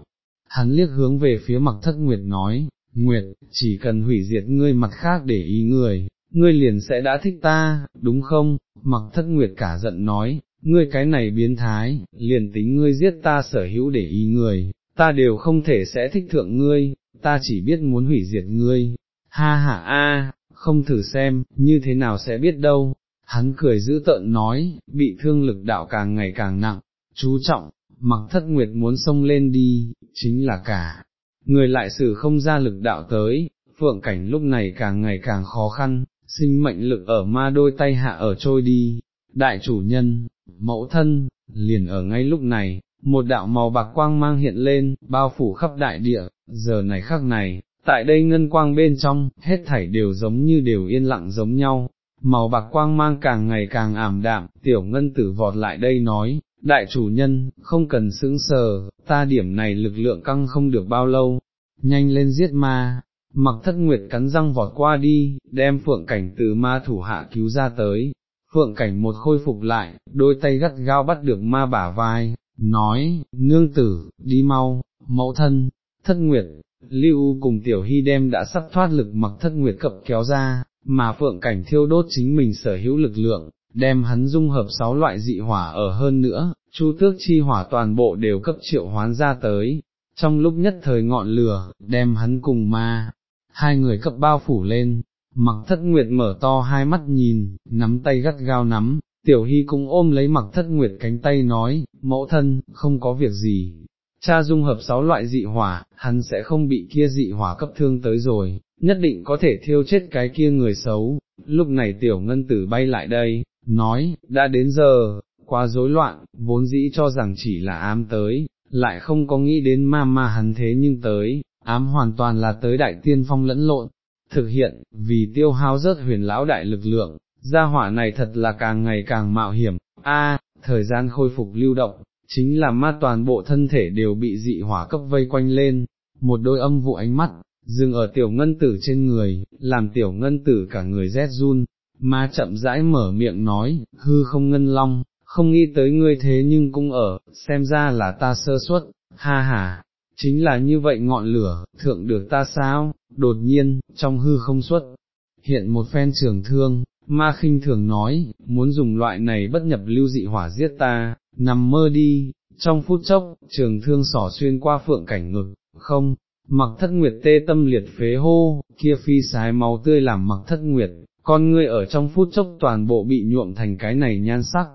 Hắn liếc hướng về phía mặc thất nguyệt nói, Nguyệt, chỉ cần hủy diệt ngươi mặt khác để ý người, ngươi liền sẽ đã thích ta, đúng không? Mặc thất nguyệt cả giận nói, ngươi cái này biến thái, liền tính ngươi giết ta sở hữu để ý người, ta đều không thể sẽ thích thượng ngươi, ta chỉ biết muốn hủy diệt ngươi. Ha ha a, không thử xem, như thế nào sẽ biết đâu. Hắn cười giữ tợn nói, bị thương lực đạo càng ngày càng nặng, chú trọng, mặc thất nguyệt muốn xông lên đi, chính là cả. Người lại xử không ra lực đạo tới, phượng cảnh lúc này càng ngày càng khó khăn, sinh mệnh lực ở ma đôi tay hạ ở trôi đi, đại chủ nhân, mẫu thân, liền ở ngay lúc này, một đạo màu bạc quang mang hiện lên, bao phủ khắp đại địa, giờ này khắc này, tại đây ngân quang bên trong, hết thảy đều giống như đều yên lặng giống nhau, màu bạc quang mang càng ngày càng ảm đạm, tiểu ngân tử vọt lại đây nói, đại chủ nhân, không cần sững sờ, ta điểm này lực lượng căng không được bao lâu, nhanh lên giết ma, mặc thất nguyệt cắn răng vọt qua đi, đem phượng cảnh từ ma thủ hạ cứu ra tới, phượng cảnh một khôi phục lại, đôi tay gắt gao bắt được ma bả vai, nói, nương tử, đi mau, mẫu thân, thất nguyệt, lưu cùng tiểu hy đem đã sắp thoát lực mặc thất nguyệt cập kéo ra, mà phượng cảnh thiêu đốt chính mình sở hữu lực lượng, đem hắn dung hợp sáu loại dị hỏa ở hơn nữa, chu tước chi hỏa toàn bộ đều cấp triệu hoán ra tới, trong lúc nhất thời ngọn lửa, đem hắn cùng ma, hai người cấp bao phủ lên, mặc thất nguyệt mở to hai mắt nhìn, nắm tay gắt gao nắm, tiểu hy cũng ôm lấy mặc thất nguyệt cánh tay nói, mẫu thân, không có việc gì. Cha dung hợp sáu loại dị hỏa, hắn sẽ không bị kia dị hỏa cấp thương tới rồi, nhất định có thể thiêu chết cái kia người xấu. Lúc này tiểu ngân tử bay lại đây, nói, đã đến giờ, quá rối loạn, vốn dĩ cho rằng chỉ là ám tới, lại không có nghĩ đến ma ma hắn thế nhưng tới, ám hoàn toàn là tới đại tiên phong lẫn lộn, thực hiện, vì tiêu hao rớt huyền lão đại lực lượng, gia hỏa này thật là càng ngày càng mạo hiểm, a thời gian khôi phục lưu động, chính là ma toàn bộ thân thể đều bị dị hỏa cấp vây quanh lên, một đôi âm vụ ánh mắt, dừng ở tiểu ngân tử trên người, làm tiểu ngân tử cả người rét run, ma chậm rãi mở miệng nói, hư không ngân long, không nghĩ tới ngươi thế nhưng cũng ở, xem ra là ta sơ suất, ha ha, chính là như vậy ngọn lửa, thượng được ta sao, đột nhiên, trong hư không xuất, hiện một phen trường thương, ma khinh thường nói, muốn dùng loại này bất nhập lưu dị hỏa giết ta, nằm mơ đi, trong phút chốc, trường thương sỏ xuyên qua phượng cảnh ngực, không, mặc thất nguyệt tê tâm liệt phế hô, kia phi sái máu tươi làm mặc thất nguyệt, con ngươi ở trong phút chốc toàn bộ bị nhuộm thành cái này nhan sắc,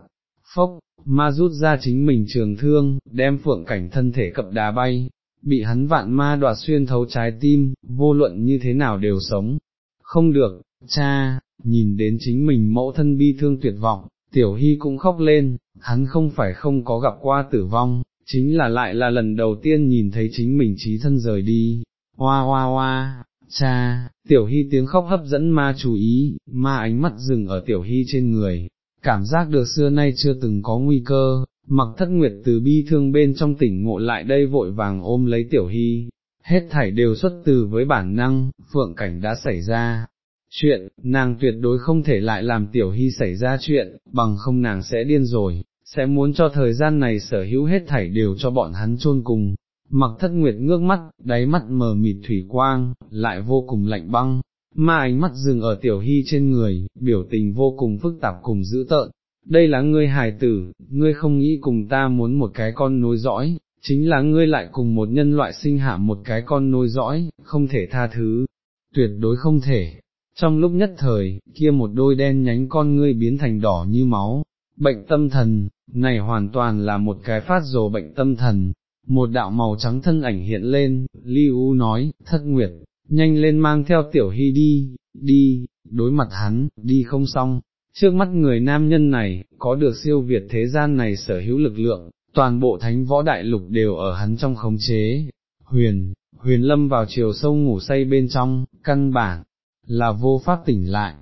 phốc, ma rút ra chính mình trường thương, đem phượng cảnh thân thể cập đá bay, bị hắn vạn ma đoạt xuyên thấu trái tim, vô luận như thế nào đều sống. Không được, cha, nhìn đến chính mình mẫu thân bi thương tuyệt vọng, tiểu hy cũng khóc lên, hắn không phải không có gặp qua tử vong, chính là lại là lần đầu tiên nhìn thấy chính mình trí thân rời đi, hoa hoa hoa, cha, tiểu hy tiếng khóc hấp dẫn ma chú ý, ma ánh mắt dừng ở tiểu hy trên người, cảm giác được xưa nay chưa từng có nguy cơ, mặc thất nguyệt từ bi thương bên trong tỉnh ngộ lại đây vội vàng ôm lấy tiểu hy, hết thảy đều xuất từ với bản năng, phượng cảnh đã xảy ra. Chuyện, nàng tuyệt đối không thể lại làm tiểu hy xảy ra chuyện, bằng không nàng sẽ điên rồi, sẽ muốn cho thời gian này sở hữu hết thảy đều cho bọn hắn chôn cùng. Mặc thất nguyệt ngước mắt, đáy mắt mờ mịt thủy quang, lại vô cùng lạnh băng, Mà ánh mắt dừng ở tiểu hy trên người, biểu tình vô cùng phức tạp cùng dữ tợn, đây là ngươi hài tử, ngươi không nghĩ cùng ta muốn một cái con nối dõi, chính là ngươi lại cùng một nhân loại sinh hạ một cái con nối dõi, không thể tha thứ, tuyệt đối không thể. Trong lúc nhất thời, kia một đôi đen nhánh con ngươi biến thành đỏ như máu, bệnh tâm thần, này hoàn toàn là một cái phát rồ bệnh tâm thần, một đạo màu trắng thân ảnh hiện lên, Li U nói, thất nguyệt, nhanh lên mang theo tiểu hy đi, đi, đối mặt hắn, đi không xong, trước mắt người nam nhân này, có được siêu việt thế gian này sở hữu lực lượng, toàn bộ thánh võ đại lục đều ở hắn trong khống chế, huyền, huyền lâm vào chiều sâu ngủ say bên trong, căn bản, là vô pháp tỉnh lại,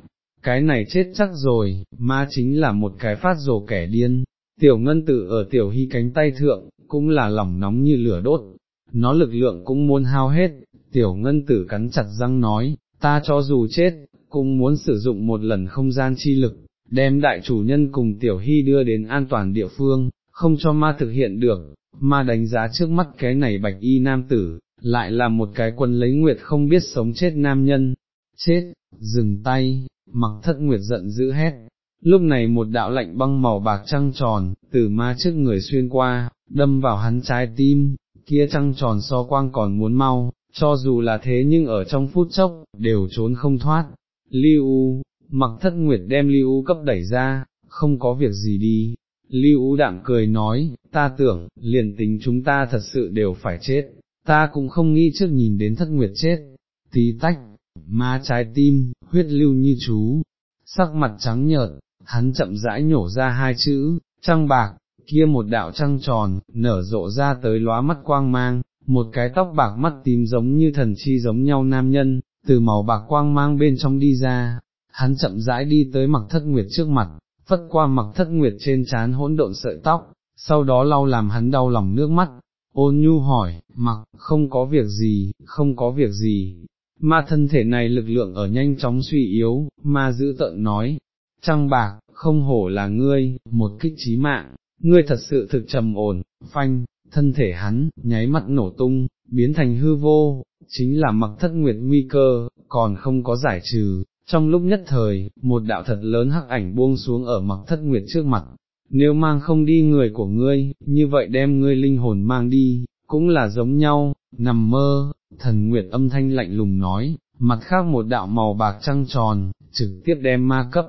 cái này chết chắc rồi, ma chính là một cái phát rồ kẻ điên, tiểu ngân tử ở tiểu hy cánh tay thượng, cũng là lòng nóng như lửa đốt, nó lực lượng cũng muốn hao hết, tiểu ngân tử cắn chặt răng nói, ta cho dù chết, cũng muốn sử dụng một lần không gian chi lực, đem đại chủ nhân cùng tiểu hy đưa đến an toàn địa phương, không cho ma thực hiện được, ma đánh giá trước mắt cái này bạch y nam tử, lại là một cái quân lấy nguyệt không biết sống chết nam nhân, chết, dừng tay, mặc thất nguyệt giận dữ hét. Lúc này một đạo lạnh băng màu bạc trăng tròn, từ ma trước người xuyên qua, đâm vào hắn trái tim, kia trăng tròn so quang còn muốn mau, cho dù là thế nhưng ở trong phút chốc, đều trốn không thoát, Lưu, mặc thất nguyệt đem Lưu cấp đẩy ra, không có việc gì đi. Lưu đạm cười nói, ta tưởng, liền tính chúng ta thật sự đều phải chết, ta cũng không nghĩ trước nhìn đến thất nguyệt chết, tí tách, ma trái tim, huyết lưu như chú, sắc mặt trắng nhợt, hắn chậm rãi nhổ ra hai chữ, trăng bạc, kia một đạo trăng tròn, nở rộ ra tới lóa mắt quang mang, một cái tóc bạc mắt tím giống như thần chi giống nhau nam nhân, từ màu bạc quang mang bên trong đi ra, hắn chậm rãi đi tới mặc thất nguyệt trước mặt, phất qua mặc thất nguyệt trên trán hỗn độn sợi tóc, sau đó lau làm hắn đau lòng nước mắt, ôn nhu hỏi, mặc, không có việc gì, không có việc gì, ma thân thể này lực lượng ở nhanh chóng suy yếu, ma giữ tợn nói, trăng bạc, không hổ là ngươi, một kích trí mạng, ngươi thật sự thực trầm ổn, phanh, thân thể hắn, nháy mắt nổ tung, biến thành hư vô, chính là mặc thất nguyệt nguy cơ, còn không có giải trừ. Trong lúc nhất thời, một đạo thật lớn hắc ảnh buông xuống ở mặc thất nguyệt trước mặt, nếu mang không đi người của ngươi, như vậy đem ngươi linh hồn mang đi, cũng là giống nhau, nằm mơ, thần nguyệt âm thanh lạnh lùng nói, mặt khác một đạo màu bạc trăng tròn, trực tiếp đem ma cấp,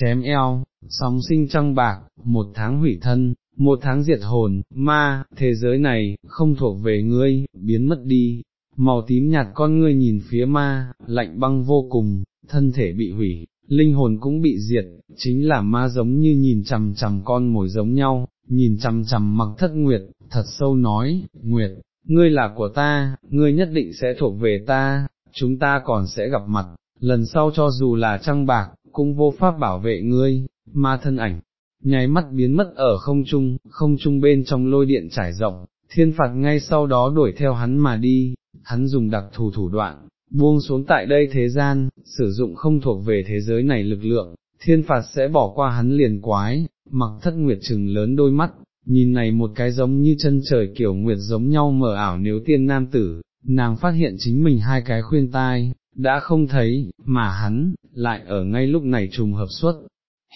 chém eo, sóng sinh trăng bạc, một tháng hủy thân, một tháng diệt hồn, ma, thế giới này, không thuộc về ngươi, biến mất đi, màu tím nhạt con ngươi nhìn phía ma, lạnh băng vô cùng, thân thể bị hủy, linh hồn cũng bị diệt, chính là ma giống như nhìn chằm chằm con mồi giống nhau, nhìn chằm chằm mặc thất nguyệt, thật sâu nói, nguyệt, ngươi là của ta, ngươi nhất định sẽ thuộc về ta, chúng ta còn sẽ gặp mặt, lần sau cho dù là trăng bạc, cũng vô pháp bảo vệ ngươi, ma thân ảnh, nháy mắt biến mất ở không trung, không trung bên trong lôi điện trải rộng, thiên phạt ngay sau đó đuổi theo hắn mà đi, hắn dùng đặc thù thủ đoạn, buông xuống tại đây thế gian, sử dụng không thuộc về thế giới này lực lượng, thiên phạt sẽ bỏ qua hắn liền quái, mặc thất nguyệt trừng lớn đôi mắt, nhìn này một cái giống như chân trời kiểu nguyệt giống nhau mờ ảo nếu tiên nam tử, nàng phát hiện chính mình hai cái khuyên tai, đã không thấy, mà hắn, lại ở ngay lúc này trùng hợp xuất.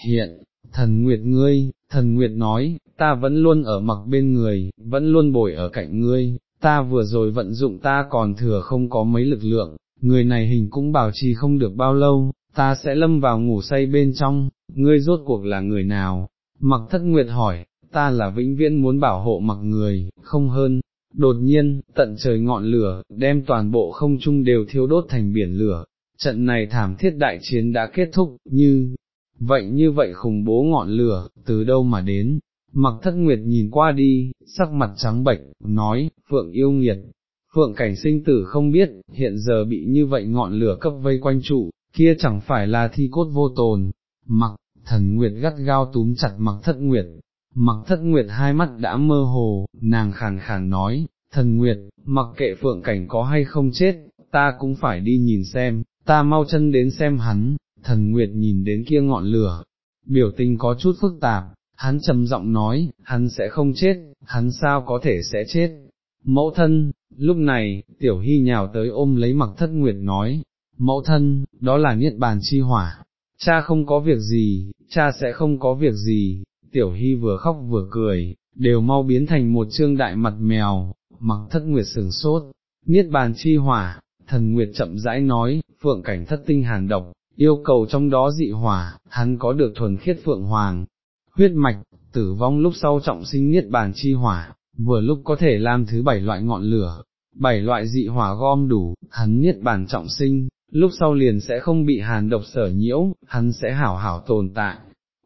Hiện, thần nguyệt ngươi, thần nguyệt nói, ta vẫn luôn ở mặc bên người, vẫn luôn bồi ở cạnh ngươi, ta vừa rồi vận dụng ta còn thừa không có mấy lực lượng, người này hình cũng bảo trì không được bao lâu, ta sẽ lâm vào ngủ say bên trong, ngươi rốt cuộc là người nào? Mặc thất nguyệt hỏi, ta là vĩnh viễn muốn bảo hộ mặc người, không hơn. Đột nhiên, tận trời ngọn lửa, đem toàn bộ không trung đều thiêu đốt thành biển lửa, trận này thảm thiết đại chiến đã kết thúc, như, vậy như vậy khủng bố ngọn lửa, từ đâu mà đến, mặc thất nguyệt nhìn qua đi, sắc mặt trắng bệch, nói, phượng yêu nghiệt, phượng cảnh sinh tử không biết, hiện giờ bị như vậy ngọn lửa cấp vây quanh trụ, kia chẳng phải là thi cốt vô tồn, mặc, thần nguyệt gắt gao túm chặt mặc thất nguyệt, mặc thất nguyệt hai mắt đã mơ hồ, nàng khàn khàn nói, thần nguyệt, mặc kệ phượng cảnh có hay không chết, ta cũng phải đi nhìn xem, ta mau chân đến xem hắn, thần nguyệt nhìn đến kia ngọn lửa, biểu tình có chút phức tạp, hắn trầm giọng nói, hắn sẽ không chết, hắn sao có thể sẽ chết. Mẫu thân, lúc này, tiểu hy nhào tới ôm lấy mặc thất nguyệt nói, mẫu thân, đó là niết bàn chi hỏa, cha không có việc gì, cha sẽ không có việc gì, tiểu hy vừa khóc vừa cười, đều mau biến thành một trương đại mặt mèo, mặc thất nguyệt sừng sốt, niết bàn chi hỏa, thần nguyệt chậm rãi nói, phượng cảnh thất tinh hàn độc, yêu cầu trong đó dị hỏa, hắn có được thuần khiết phượng hoàng, huyết mạch, tử vong lúc sau trọng sinh niết bàn chi hỏa, vừa lúc có thể làm thứ bảy loại ngọn lửa, bảy loại dị hỏa gom đủ, hắn niết bàn trọng sinh, lúc sau liền sẽ không bị hàn độc sở nhiễu, hắn sẽ hảo hảo tồn tại.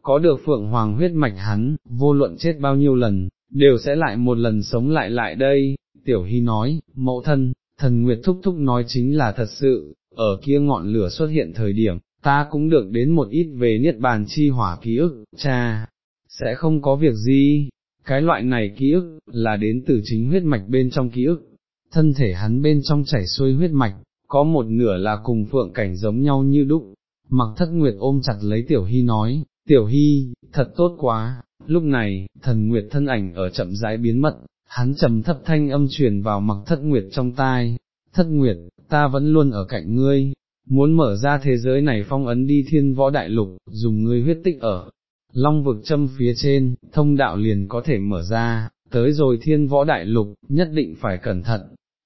Có được phượng hoàng huyết mạch hắn, vô luận chết bao nhiêu lần, đều sẽ lại một lần sống lại lại đây, tiểu hy nói, mẫu thân, thần nguyệt thúc thúc nói chính là thật sự, ở kia ngọn lửa xuất hiện thời điểm, ta cũng được đến một ít về niết bàn chi hỏa ký ức, cha, sẽ không có việc gì, cái loại này ký ức, là đến từ chính huyết mạch bên trong ký ức, thân thể hắn bên trong chảy xuôi huyết mạch, có một nửa là cùng phượng cảnh giống nhau như đúc, mặc thất nguyệt ôm chặt lấy tiểu hy nói, tiểu hy, thật tốt quá, lúc này, thần nguyệt thân ảnh ở chậm rãi biến mất, hắn trầm thấp thanh âm truyền vào mặc thất nguyệt trong tai, thất nguyệt, ta vẫn luôn ở cạnh ngươi, muốn mở ra thế giới này phong ấn đi thiên võ đại lục, dùng ngươi huyết tích ở, long vực châm phía trên, thông đạo liền có thể mở ra, tới rồi thiên võ đại lục, nhất định phải cẩn thận.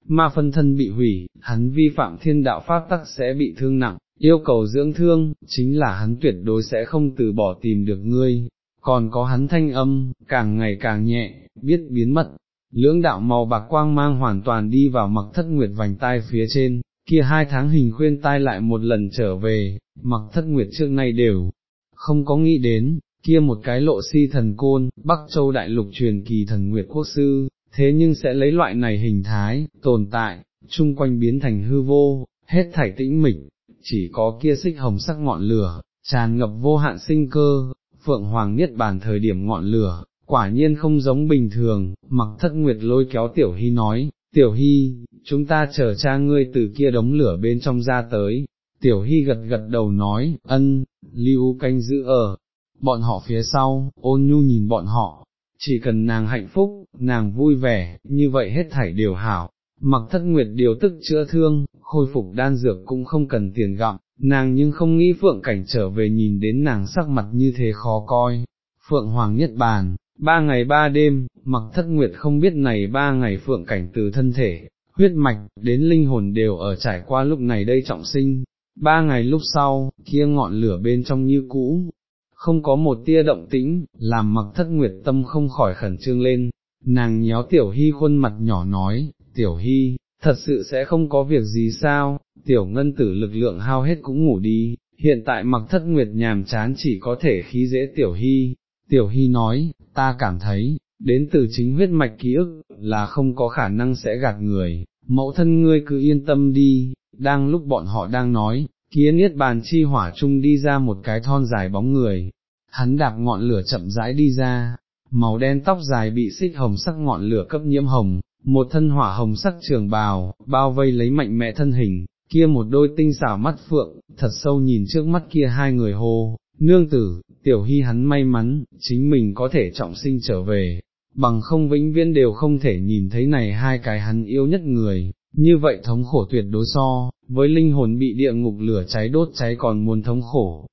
Ma phân thân bị hủy, hắn vi phạm thiên đạo pháp tắc sẽ bị thương nặng, yêu cầu dưỡng thương, chính là hắn tuyệt đối sẽ không từ bỏ tìm được ngươi, còn có hắn thanh âm, càng ngày càng nhẹ, biết biến mất. Lưỡng đạo màu bạc quang mang hoàn toàn đi vào mặc thất nguyệt vành tai phía trên, kia hai tháng hình khuyên tai lại một lần trở về, mặc thất nguyệt trước nay đều, không có nghĩ đến, kia một cái lộ si thần côn, Bắc Châu Đại Lục truyền kỳ thần Nguyệt Quốc Sư, thế nhưng sẽ lấy loại này hình thái, tồn tại, chung quanh biến thành hư vô, hết thảy tĩnh mịch, chỉ có kia xích hồng sắc ngọn lửa, tràn ngập vô hạn sinh cơ, Phượng Hoàng Niết Bàn thời điểm ngọn lửa, quả nhiên không giống bình thường, mặc thất nguyệt lôi kéo Tiểu Hy nói, Tiểu Hy, chúng ta chờ cha ngươi từ kia đống lửa bên trong ra tới, Tiểu Hy gật gật đầu nói, ân, lưu canh giữ ở, bọn họ phía sau, ôn nhu nhìn bọn họ, chỉ cần nàng hạnh phúc, nàng vui vẻ, như vậy hết thảy đều hảo, mặc thất nguyệt điều tức chữa thương, khôi phục đan dược cũng không cần tiền gặm, nàng nhưng không nghĩ phượng cảnh trở về nhìn đến nàng sắc mặt như thế khó coi. Phượng Hoàng Nhất Bàn, ba ngày ba đêm, mặc thất nguyệt không biết này ba ngày phượng cảnh từ thân thể, huyết mạch, đến linh hồn đều ở trải qua lúc này đây trọng sinh. Ba ngày lúc sau, kia ngọn lửa bên trong như cũ, không có một tia động tĩnh, làm mặc thất nguyệt tâm không khỏi khẩn trương lên, nàng nhéo tiểu hy khuôn mặt nhỏ nói, tiểu hy, thật sự sẽ không có việc gì sao, tiểu ngân tử lực lượng hao hết cũng ngủ đi, hiện tại mặc thất nguyệt nhàm chán chỉ có thể khí dễ tiểu hy, tiểu hy nói, ta cảm thấy, đến từ chính huyết mạch ký ức, là không có khả năng sẽ gạt người, mẫu thân ngươi cứ yên tâm đi, đang lúc bọn họ đang nói, kia niết bàn chi hỏa chung đi ra một cái thon dài bóng người, hắn đạp ngọn lửa chậm rãi đi ra, màu đen tóc dài bị xích hồng sắc ngọn lửa cấp nhiễm hồng, một thân hỏa hồng sắc trường bào, bao vây lấy mạnh mẽ thân hình, kia một đôi tinh xảo mắt phượng, thật sâu nhìn trước mắt kia hai người hồ nương tử, tiểu hy hắn may mắn, chính mình có thể trọng sinh trở về, bằng không vĩnh viễn đều không thể nhìn thấy này hai cái hắn yêu nhất người, như vậy thống khổ tuyệt đối so, với linh hồn bị địa ngục lửa cháy đốt cháy còn muốn thống khổ.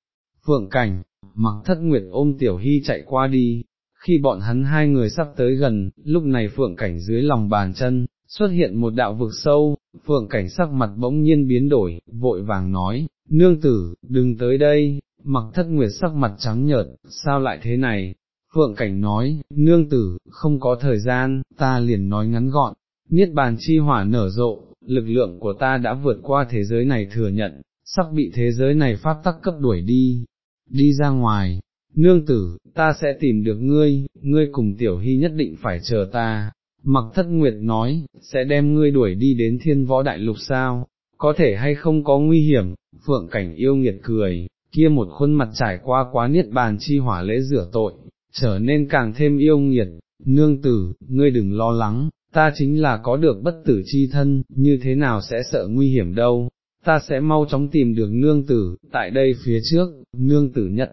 Phượng cảnh, mặc thất nguyệt ôm tiểu hy chạy qua đi, khi bọn hắn hai người sắp tới gần, lúc này phượng cảnh dưới lòng bàn chân, xuất hiện một đạo vực sâu, phượng cảnh sắc mặt bỗng nhiên biến đổi, vội vàng nói, nương tử, đừng tới đây, mặc thất nguyệt sắc mặt trắng nhợt, sao lại thế này? Phượng cảnh nói, nương tử, không có thời gian, ta liền nói ngắn gọn, niết bàn chi hỏa nở rộ, lực lượng của ta đã vượt qua thế giới này thừa nhận, sắp bị thế giới này pháp tắc cấp đuổi đi, đi ra ngoài, nương tử, ta sẽ tìm được ngươi, ngươi cùng tiểu hy nhất định phải chờ ta. Mặc thất nguyệt nói, sẽ đem ngươi đuổi đi đến thiên võ đại lục sao, có thể hay không có nguy hiểm, phượng cảnh yêu nghiệt cười, kia một khuôn mặt trải qua quá niết bàn chi hỏa lễ rửa tội, trở nên càng thêm yêu nghiệt, nương tử, ngươi đừng lo lắng, ta chính là có được bất tử chi thân, như thế nào sẽ sợ nguy hiểm đâu, ta sẽ mau chóng tìm được nương tử, tại đây phía trước, nương tử nhận,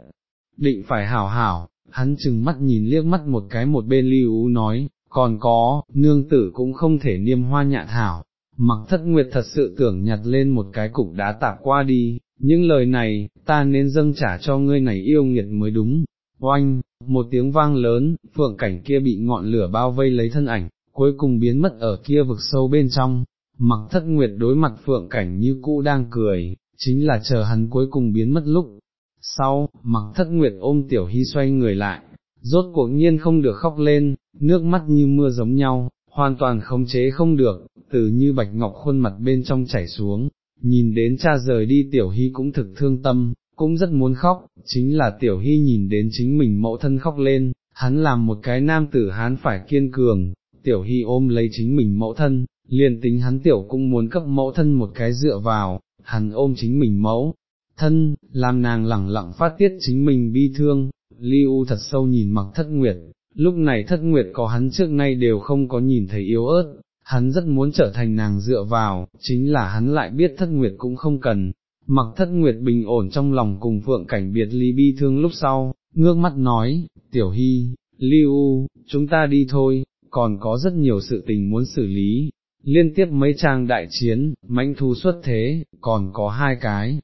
định phải hảo hảo, hắn chừng mắt nhìn liếc mắt một cái một bên lưu nói, còn có, nương tử cũng không thể niêm hoa nhạn hảo, mặc thất nguyệt thật sự tưởng nhặt lên một cái cục đá tạp qua đi, những lời này, ta nên dâng trả cho ngươi này yêu nghiệt mới đúng, oanh, một tiếng vang lớn, phượng cảnh kia bị ngọn lửa bao vây lấy thân ảnh, cuối cùng biến mất ở kia vực sâu bên trong, mặc thất nguyệt đối mặt phượng cảnh như cũ đang cười, chính là chờ hắn cuối cùng biến mất lúc. Sau, mặc thất nguyệt ôm tiểu hy xoay người lại, rốt cuộc nhiên không được khóc lên, nước mắt như mưa giống nhau, hoàn toàn khống chế không được, từ như bạch ngọc khuôn mặt bên trong chảy xuống, nhìn đến cha rời đi tiểu hy cũng thực thương tâm, cũng rất muốn khóc, chính là tiểu hy nhìn đến chính mình mẫu thân khóc lên, hắn làm một cái nam tử hán phải kiên cường, tiểu hy ôm lấy chính mình mẫu thân, liền tính hắn tiểu cũng muốn cấp mẫu thân một cái dựa vào, hắn ôm chính mình mẫu, thân, làm nàng lẳng lặng phát tiết chính mình bi thương, Li U thật sâu nhìn mặc thất nguyệt, lúc này thất nguyệt có hắn trước nay đều không có nhìn thấy yếu ớt, hắn rất muốn trở thành nàng dựa vào, chính là hắn lại biết thất nguyệt cũng không cần, mặc thất nguyệt bình ổn trong lòng cùng phượng cảnh biệt ly bi thương lúc sau, ngước mắt nói, tiểu hy, Li U, chúng ta đi thôi, còn có rất nhiều sự tình muốn xử lý, liên tiếp mấy trang đại chiến, mãnh thu xuất thế, còn có hai cái,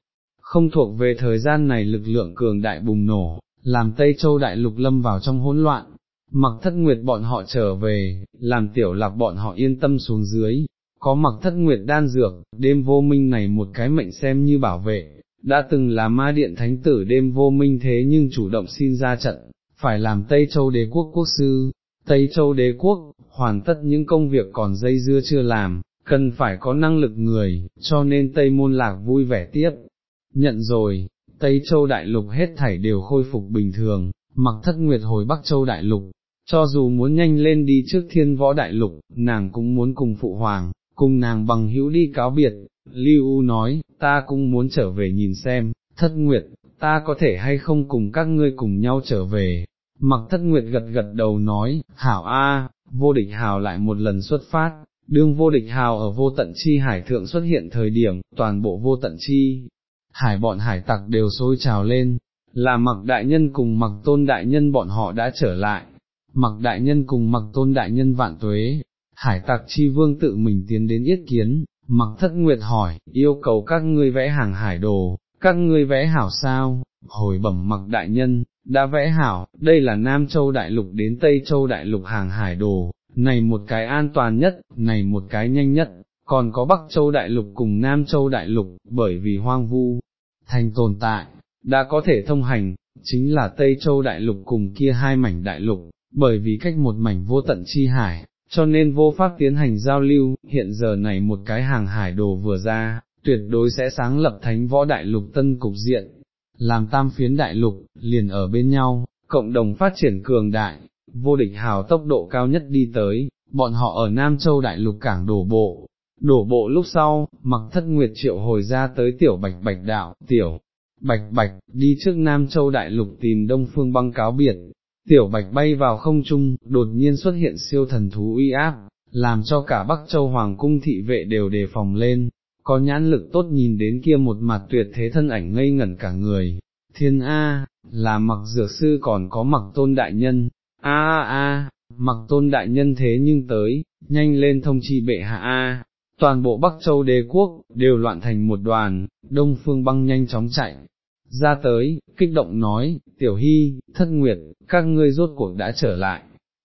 không thuộc về thời gian này lực lượng cường đại bùng nổ, làm Tây Châu Đại Lục lâm vào trong hỗn loạn, mặc thất nguyệt bọn họ trở về, làm tiểu lạc bọn họ yên tâm xuống dưới, có mặc thất nguyệt đan dược, đêm vô minh này một cái mệnh xem như bảo vệ, đã từng là ma điện thánh tử đêm vô minh thế nhưng chủ động xin ra trận, phải làm Tây Châu đế quốc quốc sư, Tây Châu đế quốc, hoàn tất những công việc còn dây dưa chưa làm, cần phải có năng lực người, cho nên Tây Môn Lạc vui vẻ tiếp. Nhận rồi, Tây Châu Đại Lục hết thảy đều khôi phục bình thường, mặc thất nguyệt hồi Bắc Châu Đại Lục, cho dù muốn nhanh lên đi trước thiên võ Đại Lục, nàng cũng muốn cùng Phụ Hoàng, cùng nàng bằng hữu đi cáo biệt, Lưu U nói, ta cũng muốn trở về nhìn xem, thất nguyệt, ta có thể hay không cùng các ngươi cùng nhau trở về. Mặc thất nguyệt gật gật đầu nói, hảo a, vô địch hào lại một lần xuất phát, đương vô địch hào ở vô tận chi hải thượng xuất hiện thời điểm, toàn bộ vô tận chi, hải bọn hải tặc đều sôi trào lên, là mặc đại nhân cùng mặc tôn đại nhân bọn họ đã trở lại, mặc đại nhân cùng mặc tôn đại nhân vạn tuế, hải tặc chi vương tự mình tiến đến yết kiến, mặc thất nguyệt hỏi, yêu cầu các ngươi vẽ hàng hải đồ, các ngươi vẽ hảo sao, hồi bẩm mặc đại nhân, đã vẽ hảo, đây là Nam Châu Đại Lục đến Tây Châu Đại Lục hàng hải đồ, này một cái an toàn nhất, này một cái nhanh nhất, còn có Bắc Châu Đại Lục cùng Nam Châu Đại Lục, bởi vì hoang vu, thành tồn tại, đã có thể thông hành, chính là Tây Châu Đại Lục cùng kia hai mảnh Đại Lục, bởi vì cách một mảnh vô tận chi hải, cho nên vô pháp tiến hành giao lưu, hiện giờ này một cái hàng hải đồ vừa ra, tuyệt đối sẽ sáng lập thánh võ đại lục tân cục diện, làm tam phiến đại lục, liền ở bên nhau, cộng đồng phát triển cường đại, vô địch hào tốc độ cao nhất đi tới, bọn họ ở Nam Châu đại lục cảng đổ bộ. Đổ bộ lúc sau, mặc thất nguyệt triệu hồi ra tới tiểu bạch bạch đạo, tiểu, bạch bạch, đi trước Nam Châu đại lục tìm đông phương băng cáo biệt, tiểu bạch bay vào không trung, đột nhiên xuất hiện siêu thần thú uy áp, làm cho cả Bắc Châu Hoàng cung thị vệ đều đề phòng lên, có nhãn lực tốt nhìn đến kia một mặt tuyệt thế thân ảnh ngây ngẩn cả người, thiên A, là mặc dược sư còn có mặc tôn đại nhân, a a a, mặc tôn đại nhân thế nhưng tới, nhanh lên thông chi bệ hạ A. Toàn bộ Bắc Châu đế quốc, đều loạn thành một đoàn, đông phương băng nhanh chóng chạy, ra tới, kích động nói, tiểu hy, thất nguyệt, các ngươi rốt cuộc đã trở lại.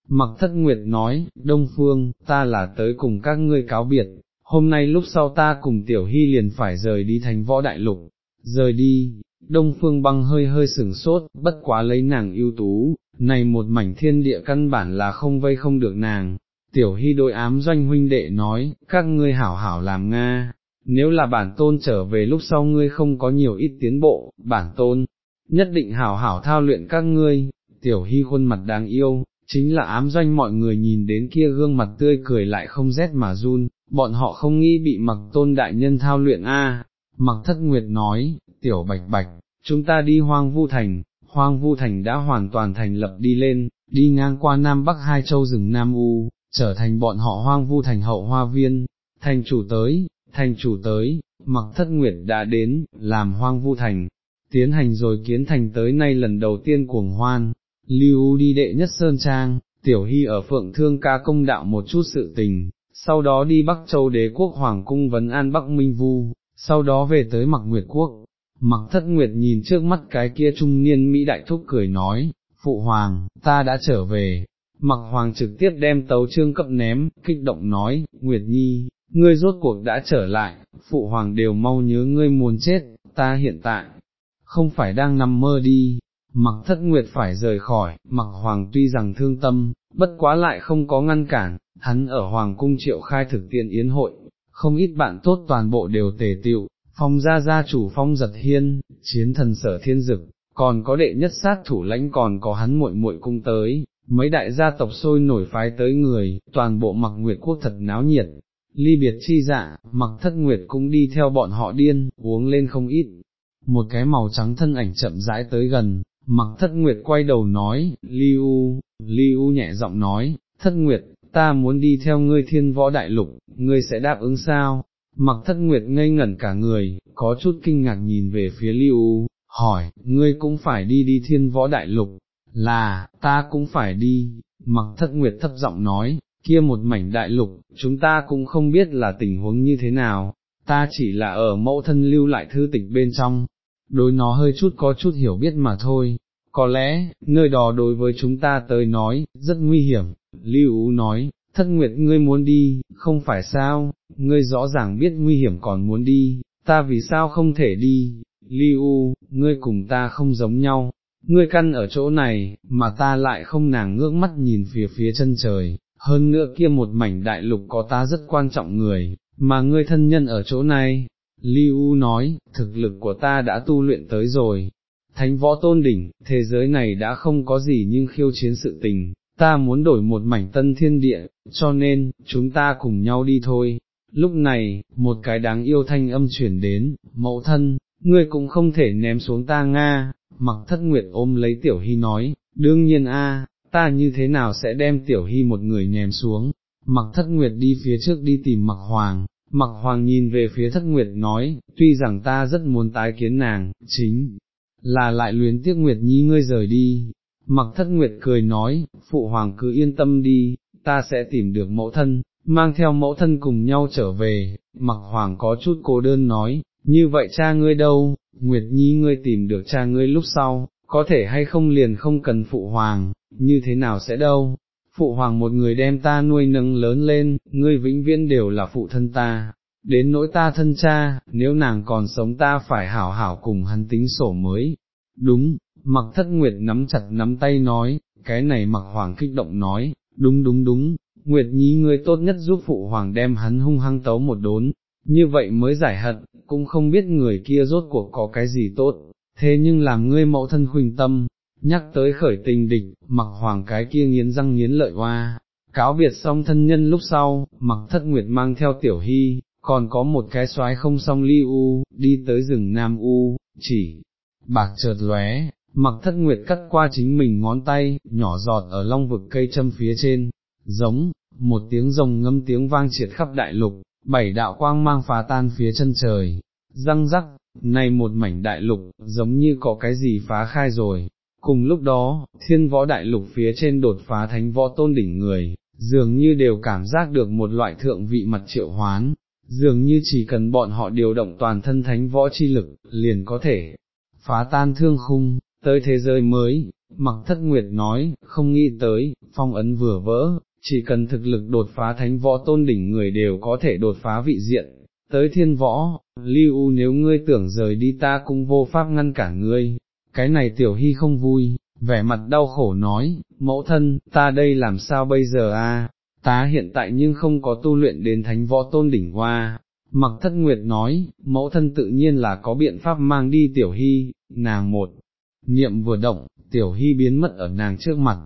Mặc thất nguyệt nói, Đông Phương, ta là tới cùng các ngươi cáo biệt, hôm nay lúc sau ta cùng tiểu hy liền phải rời đi thành võ đại lục, rời đi, Đông Phương băng hơi hơi sừng sốt, bất quá lấy nàng ưu tú, này một mảnh thiên địa căn bản là không vây không được nàng. Tiểu hy đội ám doanh huynh đệ nói, các ngươi hảo hảo làm Nga, nếu là bản tôn trở về lúc sau ngươi không có nhiều ít tiến bộ, bản tôn, nhất định hảo hảo thao luyện các ngươi, tiểu hy khuôn mặt đáng yêu, chính là ám doanh mọi người nhìn đến kia gương mặt tươi cười lại không rét mà run, bọn họ không nghĩ bị mặc tôn đại nhân thao luyện a. mặc thất nguyệt nói, tiểu bạch bạch, chúng ta đi hoang vu thành, hoang vu thành đã hoàn toàn thành lập đi lên, đi ngang qua Nam Bắc hai châu rừng Nam U, trở thành bọn họ hoang vu thành hậu hoa viên, thành chủ tới, thành chủ tới, mặc thất nguyệt đã đến, làm hoang vu thành, tiến hành rồi kiến thành tới nay lần đầu tiên cuồng hoan, lưu đi đệ nhất Sơn Trang, tiểu hy ở phượng thương ca công đạo một chút sự tình, sau đó đi Bắc Châu đế quốc Hoàng cung vấn an Bắc Minh Vu, sau đó về tới mặc Nguyệt Quốc. Mặc thất nguyệt nhìn trước mắt cái kia trung niên Mỹ đại thúc cười nói, Phụ Hoàng, ta đã trở về, mặc Hoàng trực tiếp đem tấu trương cập ném, kích động nói, Nguyệt Nhi, ngươi rốt cuộc đã trở lại, Phụ Hoàng đều mau nhớ ngươi muốn chết, ta hiện tại, không phải đang nằm mơ đi, mặc thất nguyệt phải rời khỏi, mặc Hoàng tuy rằng thương tâm, bất quá lại không có ngăn cản, hắn ở Hoàng cung triệu khai thực tiện yến hội, không ít bạn tốt toàn bộ đều tề tiệu, phong gia gia chủ phong giật hiên, chiến thần sở thiên dực, còn có đệ nhất sát thủ lãnh còn có hắn muội muội cung tới, mấy đại gia tộc sôi nổi phái tới người, toàn bộ mặc nguyệt quốc thật náo nhiệt, ly biệt chi dạ, mặc thất nguyệt cũng đi theo bọn họ điên, uống lên không ít, một cái màu trắng thân ảnh chậm rãi tới gần, mặc thất nguyệt quay đầu nói, ly U, ly U nhẹ giọng nói, thất nguyệt, ta muốn đi theo ngươi thiên võ đại lục, ngươi sẽ đáp ứng sao? Mặc thất nguyệt ngây ngẩn cả người, có chút kinh ngạc nhìn về phía Lưu, hỏi, ngươi cũng phải đi đi thiên võ đại lục, là, ta cũng phải đi, mặc thất nguyệt thấp giọng nói, kia một mảnh đại lục, chúng ta cũng không biết là tình huống như thế nào, ta chỉ là ở mẫu thân lưu lại thư tịch bên trong, đối nó hơi chút có chút hiểu biết mà thôi, có lẽ, nơi đó đối với chúng ta tới nói, rất nguy hiểm, Lưu nói, thất nguyệt ngươi muốn đi, không phải sao, ngươi rõ ràng biết nguy hiểm còn muốn đi, ta vì sao không thể đi, Liu, ngươi cùng ta không giống nhau, ngươi căn ở chỗ này, mà ta lại không nàng ngước mắt nhìn phía phía chân trời, hơn nữa kia một mảnh đại lục có ta rất quan trọng người, mà ngươi thân nhân ở chỗ này. Liu nói, thực lực của ta đã tu luyện tới rồi, thánh võ tôn đỉnh, thế giới này đã không có gì nhưng khiêu chiến sự tình, ta muốn đổi một mảnh tân thiên địa, cho nên, chúng ta cùng nhau đi thôi. Lúc này, một cái đáng yêu thanh âm chuyển đến, mẫu thân, ngươi cũng không thể ném xuống ta Nga, mặc thất nguyệt ôm lấy tiểu hy nói, đương nhiên a, ta như thế nào sẽ đem tiểu hy một người ném xuống, mặc thất nguyệt đi phía trước đi tìm mặc hoàng, mặc hoàng nhìn về phía thất nguyệt nói, tuy rằng ta rất muốn tái kiến nàng, chính là lại luyến tiếc nguyệt nhi ngươi rời đi, mặc thất nguyệt cười nói, phụ hoàng cứ yên tâm đi, ta sẽ tìm được mẫu thân, mang theo mẫu thân cùng nhau trở về, mặc hoàng có chút cô đơn nói, như vậy cha ngươi đâu, Nguyệt Nhi ngươi tìm được cha ngươi lúc sau, có thể hay không liền không cần phụ hoàng, như thế nào sẽ đâu, phụ hoàng một người đem ta nuôi nâng lớn lên, ngươi vĩnh viễn đều là phụ thân ta, đến nỗi ta thân cha, nếu nàng còn sống ta phải hảo hảo cùng hắn tính sổ mới, đúng, mặc thất nguyệt nắm chặt nắm tay nói, cái này mặc hoàng kích động nói, đúng đúng đúng, Nguyệt Nhi ngươi tốt nhất giúp phụ hoàng đem hắn hung hăng tấu một đốn, như vậy mới giải hận, cũng không biết người kia rốt cuộc có cái gì tốt, thế nhưng làm ngươi mẫu thân khuynh tâm, nhắc tới khởi tình địch, mặc hoàng cái kia nghiến răng nghiến lợi hoa, cáo biệt xong thân nhân lúc sau, mặc thất nguyệt mang theo tiểu hy, còn có một cái soái không song ly u, đi tới rừng Nam U, chỉ, bạc chợt lóe, mặc thất nguyệt cắt qua chính mình ngón tay, nhỏ giọt ở long vực cây châm phía trên, giống, một tiếng rồng ngâm tiếng vang triệt khắp đại lục, bảy đạo quang mang phá tan phía chân trời, răng rắc, này một mảnh đại lục, giống như có cái gì phá khai rồi. Cùng lúc đó, thiên võ đại lục phía trên đột phá thánh võ tôn đỉnh người, dường như đều cảm giác được một loại thượng vị mặt triệu hoán, dường như chỉ cần bọn họ điều động toàn thân thánh võ chi lực, liền có thể phá tan thương khung, tới thế giới mới, mặc thất nguyệt nói, không nghĩ tới, phong ấn vừa vỡ, chỉ cần thực lực đột phá thánh võ tôn đỉnh người đều có thể đột phá vị diện, tới thiên võ, lưu nếu ngươi tưởng rời đi ta cũng vô pháp ngăn cản ngươi, cái này tiểu hy không vui, vẻ mặt đau khổ nói, mẫu thân, ta đây làm sao bây giờ a? ta hiện tại nhưng không có tu luyện đến thánh võ tôn đỉnh hoa. Mặc thất nguyệt nói, mẫu thân tự nhiên là có biện pháp mang đi tiểu hy, nàng một, niệm vừa động, tiểu hy biến mất ở nàng trước mặt,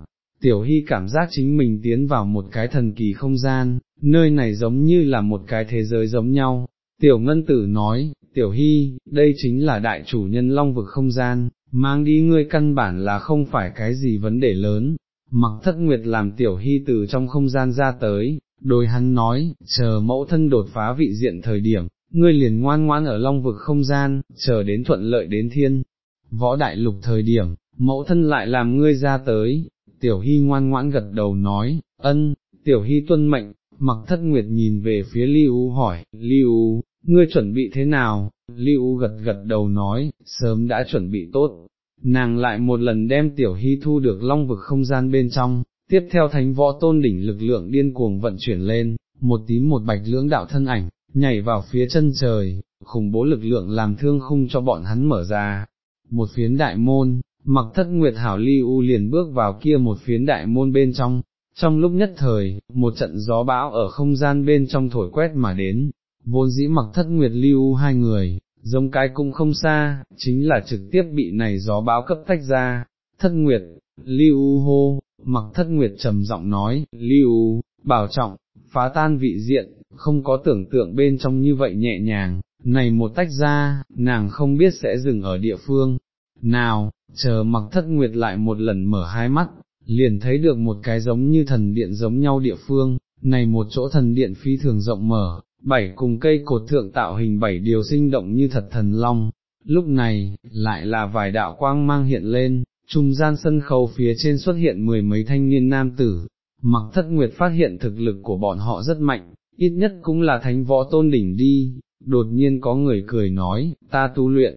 tiểu hy cảm giác chính mình tiến vào một cái thần kỳ không gian, nơi này giống như là một cái thế giới giống nhau. Tiểu ngân tử nói, tiểu hy, đây chính là đại chủ nhân long vực không gian, mang đi ngươi căn bản là không phải cái gì vấn đề lớn. Mặc thất nguyệt làm tiểu hy từ trong không gian ra tới, đôi hắn nói, chờ mẫu thân đột phá vị diện thời điểm, ngươi liền ngoan ngoan ở long vực không gian, chờ đến thuận lợi đến thiên. Võ đại lục thời điểm, mẫu thân lại làm ngươi ra tới, tiểu hy ngoan ngoãn gật đầu nói, ân, tiểu hy tuân mệnh, mặc thất nguyệt nhìn về phía Lưu hỏi, Lưu, ngươi chuẩn bị thế nào, Lưu gật gật đầu nói, sớm đã chuẩn bị tốt, nàng lại một lần đem tiểu hy thu được long vực không gian bên trong, tiếp theo thánh võ tôn đỉnh lực lượng điên cuồng vận chuyển lên, một tím một bạch lưỡng đạo thân ảnh, nhảy vào phía chân trời, khủng bố lực lượng làm thương khung cho bọn hắn mở ra, một phiến đại môn, mặc thất nguyệt hảo ly u liền bước vào kia một phiến đại môn bên trong, trong lúc nhất thời, một trận gió bão ở không gian bên trong thổi quét mà đến, vốn dĩ mặc thất nguyệt ly u hai người, giống cái cũng không xa, chính là trực tiếp bị này gió bão cấp tách ra, thất nguyệt, ly u hô, mặc thất nguyệt trầm giọng nói, ly u, bảo trọng, phá tan vị diện, không có tưởng tượng bên trong như vậy nhẹ nhàng, này một tách ra, nàng không biết sẽ dừng ở địa phương, nào, chờ mặc thất nguyệt lại một lần mở hai mắt, liền thấy được một cái giống như thần điện giống nhau địa phương, này một chỗ thần điện phi thường rộng mở, bảy cùng cây cột thượng tạo hình bảy điều sinh động như thật thần long, lúc này, lại là vài đạo quang mang hiện lên, trung gian sân khấu phía trên xuất hiện mười mấy thanh niên nam tử, mặc thất nguyệt phát hiện thực lực của bọn họ rất mạnh, ít nhất cũng là thánh võ tôn đỉnh đi, đột nhiên có người cười nói, ta tu luyện,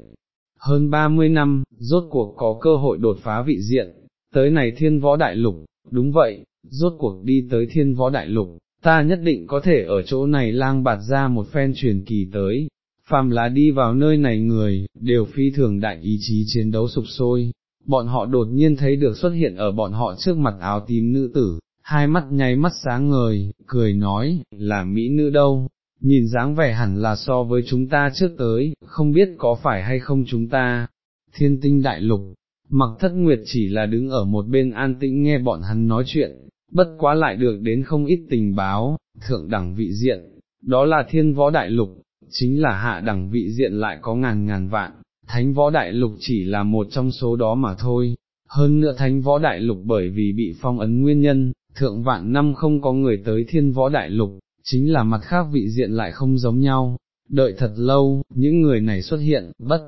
hơn 30 năm, rốt cuộc có cơ hội đột phá vị diện, tới này thiên võ đại lục, đúng vậy, rốt cuộc đi tới thiên võ đại lục, ta nhất định có thể ở chỗ này lang bạt ra một phen truyền kỳ tới, phàm là đi vào nơi này người, đều phi thường đại ý chí chiến đấu sụp sôi, bọn họ đột nhiên thấy được xuất hiện ở bọn họ trước mặt áo tím nữ tử, hai mắt nháy mắt sáng ngời, cười nói, là mỹ nữ đâu, nhìn dáng vẻ hẳn là so với chúng ta trước tới, không biết có phải hay không chúng ta, thiên tinh đại lục, mặc thất nguyệt chỉ là đứng ở một bên an tĩnh nghe bọn hắn nói chuyện, bất quá lại được đến không ít tình báo, thượng đẳng vị diện, đó là thiên võ đại lục, chính là hạ đẳng vị diện lại có ngàn ngàn vạn, thánh võ đại lục chỉ là một trong số đó mà thôi, hơn nữa thánh võ đại lục bởi vì bị phong ấn nguyên nhân, thượng vạn năm không có người tới thiên võ đại lục, chính là mặt khác vị diện lại không giống nhau, đợi thật lâu, những người này xuất hiện, bất,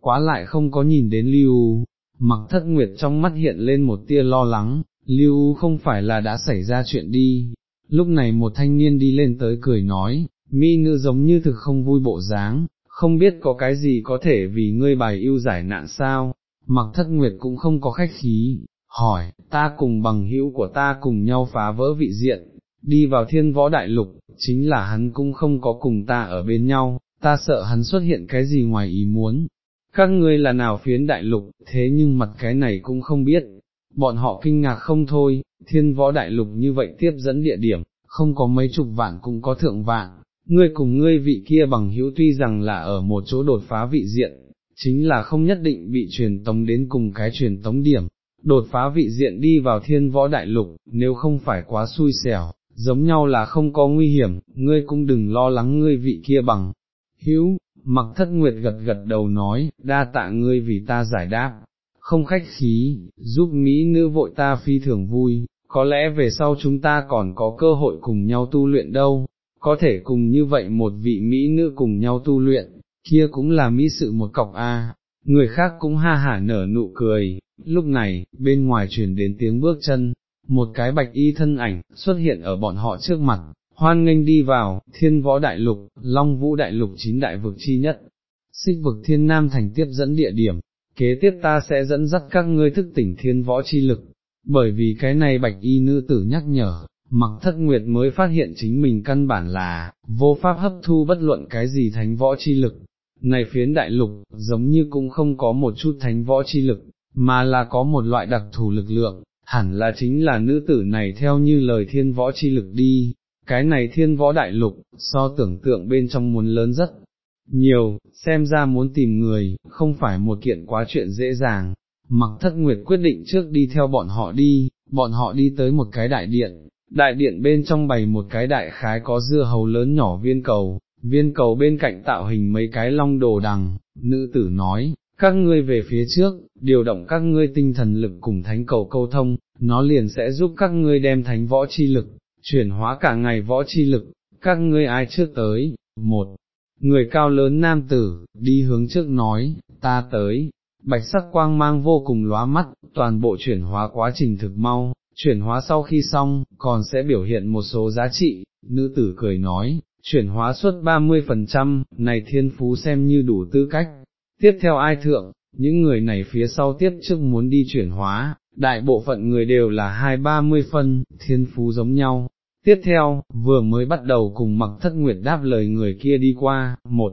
quá lại không có nhìn đến lưu, mặc thất nguyệt trong mắt hiện lên một tia lo lắng, lưu không phải là đã xảy ra chuyện đi, lúc này một thanh niên đi lên tới cười nói, mi nữ giống như thực không vui bộ dáng, không biết có cái gì có thể vì ngươi bài yêu giải nạn sao, mặc thất nguyệt cũng không có khách khí, hỏi, ta cùng bằng hữu của ta cùng nhau phá vỡ vị diện, đi vào thiên võ đại lục, chính là hắn cũng không có cùng ta ở bên nhau, ta sợ hắn xuất hiện cái gì ngoài ý muốn. Các ngươi là nào phiến đại lục, thế nhưng mặt cái này cũng không biết, bọn họ kinh ngạc không thôi, thiên võ đại lục như vậy tiếp dẫn địa điểm, không có mấy chục vạn cũng có thượng vạn, ngươi cùng ngươi vị kia bằng hữu tuy rằng là ở một chỗ đột phá vị diện, chính là không nhất định bị truyền tống đến cùng cái truyền tống điểm, đột phá vị diện đi vào thiên võ đại lục, nếu không phải quá xui xẻo, giống nhau là không có nguy hiểm, ngươi cũng đừng lo lắng ngươi vị kia bằng. Hữu, mặc thất nguyệt gật gật đầu nói, đa tạ ngươi vì ta giải đáp, không khách khí, giúp Mỹ nữ vội ta phi thường vui, có lẽ về sau chúng ta còn có cơ hội cùng nhau tu luyện đâu, có thể cùng như vậy một vị Mỹ nữ cùng nhau tu luyện, kia cũng là Mỹ sự một cọc a. Người khác cũng ha hả nở nụ cười, lúc này, bên ngoài truyền đến tiếng bước chân, một cái bạch y thân ảnh, xuất hiện ở bọn họ trước mặt, hoan nghênh đi vào, thiên võ đại lục, long vũ đại lục chín đại vực chi nhất, xích vực thiên nam thành tiếp dẫn địa điểm, kế tiếp ta sẽ dẫn dắt các ngươi thức tỉnh thiên võ chi lực, bởi vì cái này bạch y nữ tử nhắc nhở, mặc thất nguyệt mới phát hiện chính mình căn bản là, vô pháp hấp thu bất luận cái gì thánh võ chi lực, này phiến đại lục, giống như cũng không có một chút thánh võ chi lực, mà là có một loại đặc thù lực lượng, hẳn là chính là nữ tử này theo như lời thiên võ chi lực đi, cái này thiên võ đại lục, so tưởng tượng bên trong muốn lớn rất nhiều, xem ra muốn tìm người, không phải một kiện quá chuyện dễ dàng, mặc thất nguyệt quyết định trước đi theo bọn họ đi, bọn họ đi tới một cái đại điện, đại điện bên trong bày một cái đại khái có dưa hấu lớn nhỏ viên cầu, viên cầu bên cạnh tạo hình mấy cái long đồ đằng, nữ tử nói, các ngươi về phía trước, điều động các ngươi tinh thần lực cùng thánh cầu câu thông, nó liền sẽ giúp các ngươi đem thánh võ chi lực, chuyển hóa cả ngày võ chi lực, các ngươi ai trước tới, một, người cao lớn nam tử, đi hướng trước nói, ta tới, bạch sắc quang mang vô cùng lóa mắt, toàn bộ chuyển hóa quá trình thực mau, chuyển hóa sau khi xong, còn sẽ biểu hiện một số giá trị, nữ tử cười nói, chuyển hóa suốt 30%, này thiên phú xem như đủ tư cách. Tiếp theo ai thượng, những người này phía sau tiếp trước muốn đi chuyển hóa, đại bộ phận người đều là hai ba mươi phân, thiên phú giống nhau. Tiếp theo, vừa mới bắt đầu cùng mặc thất nguyệt đáp lời người kia đi qua, một,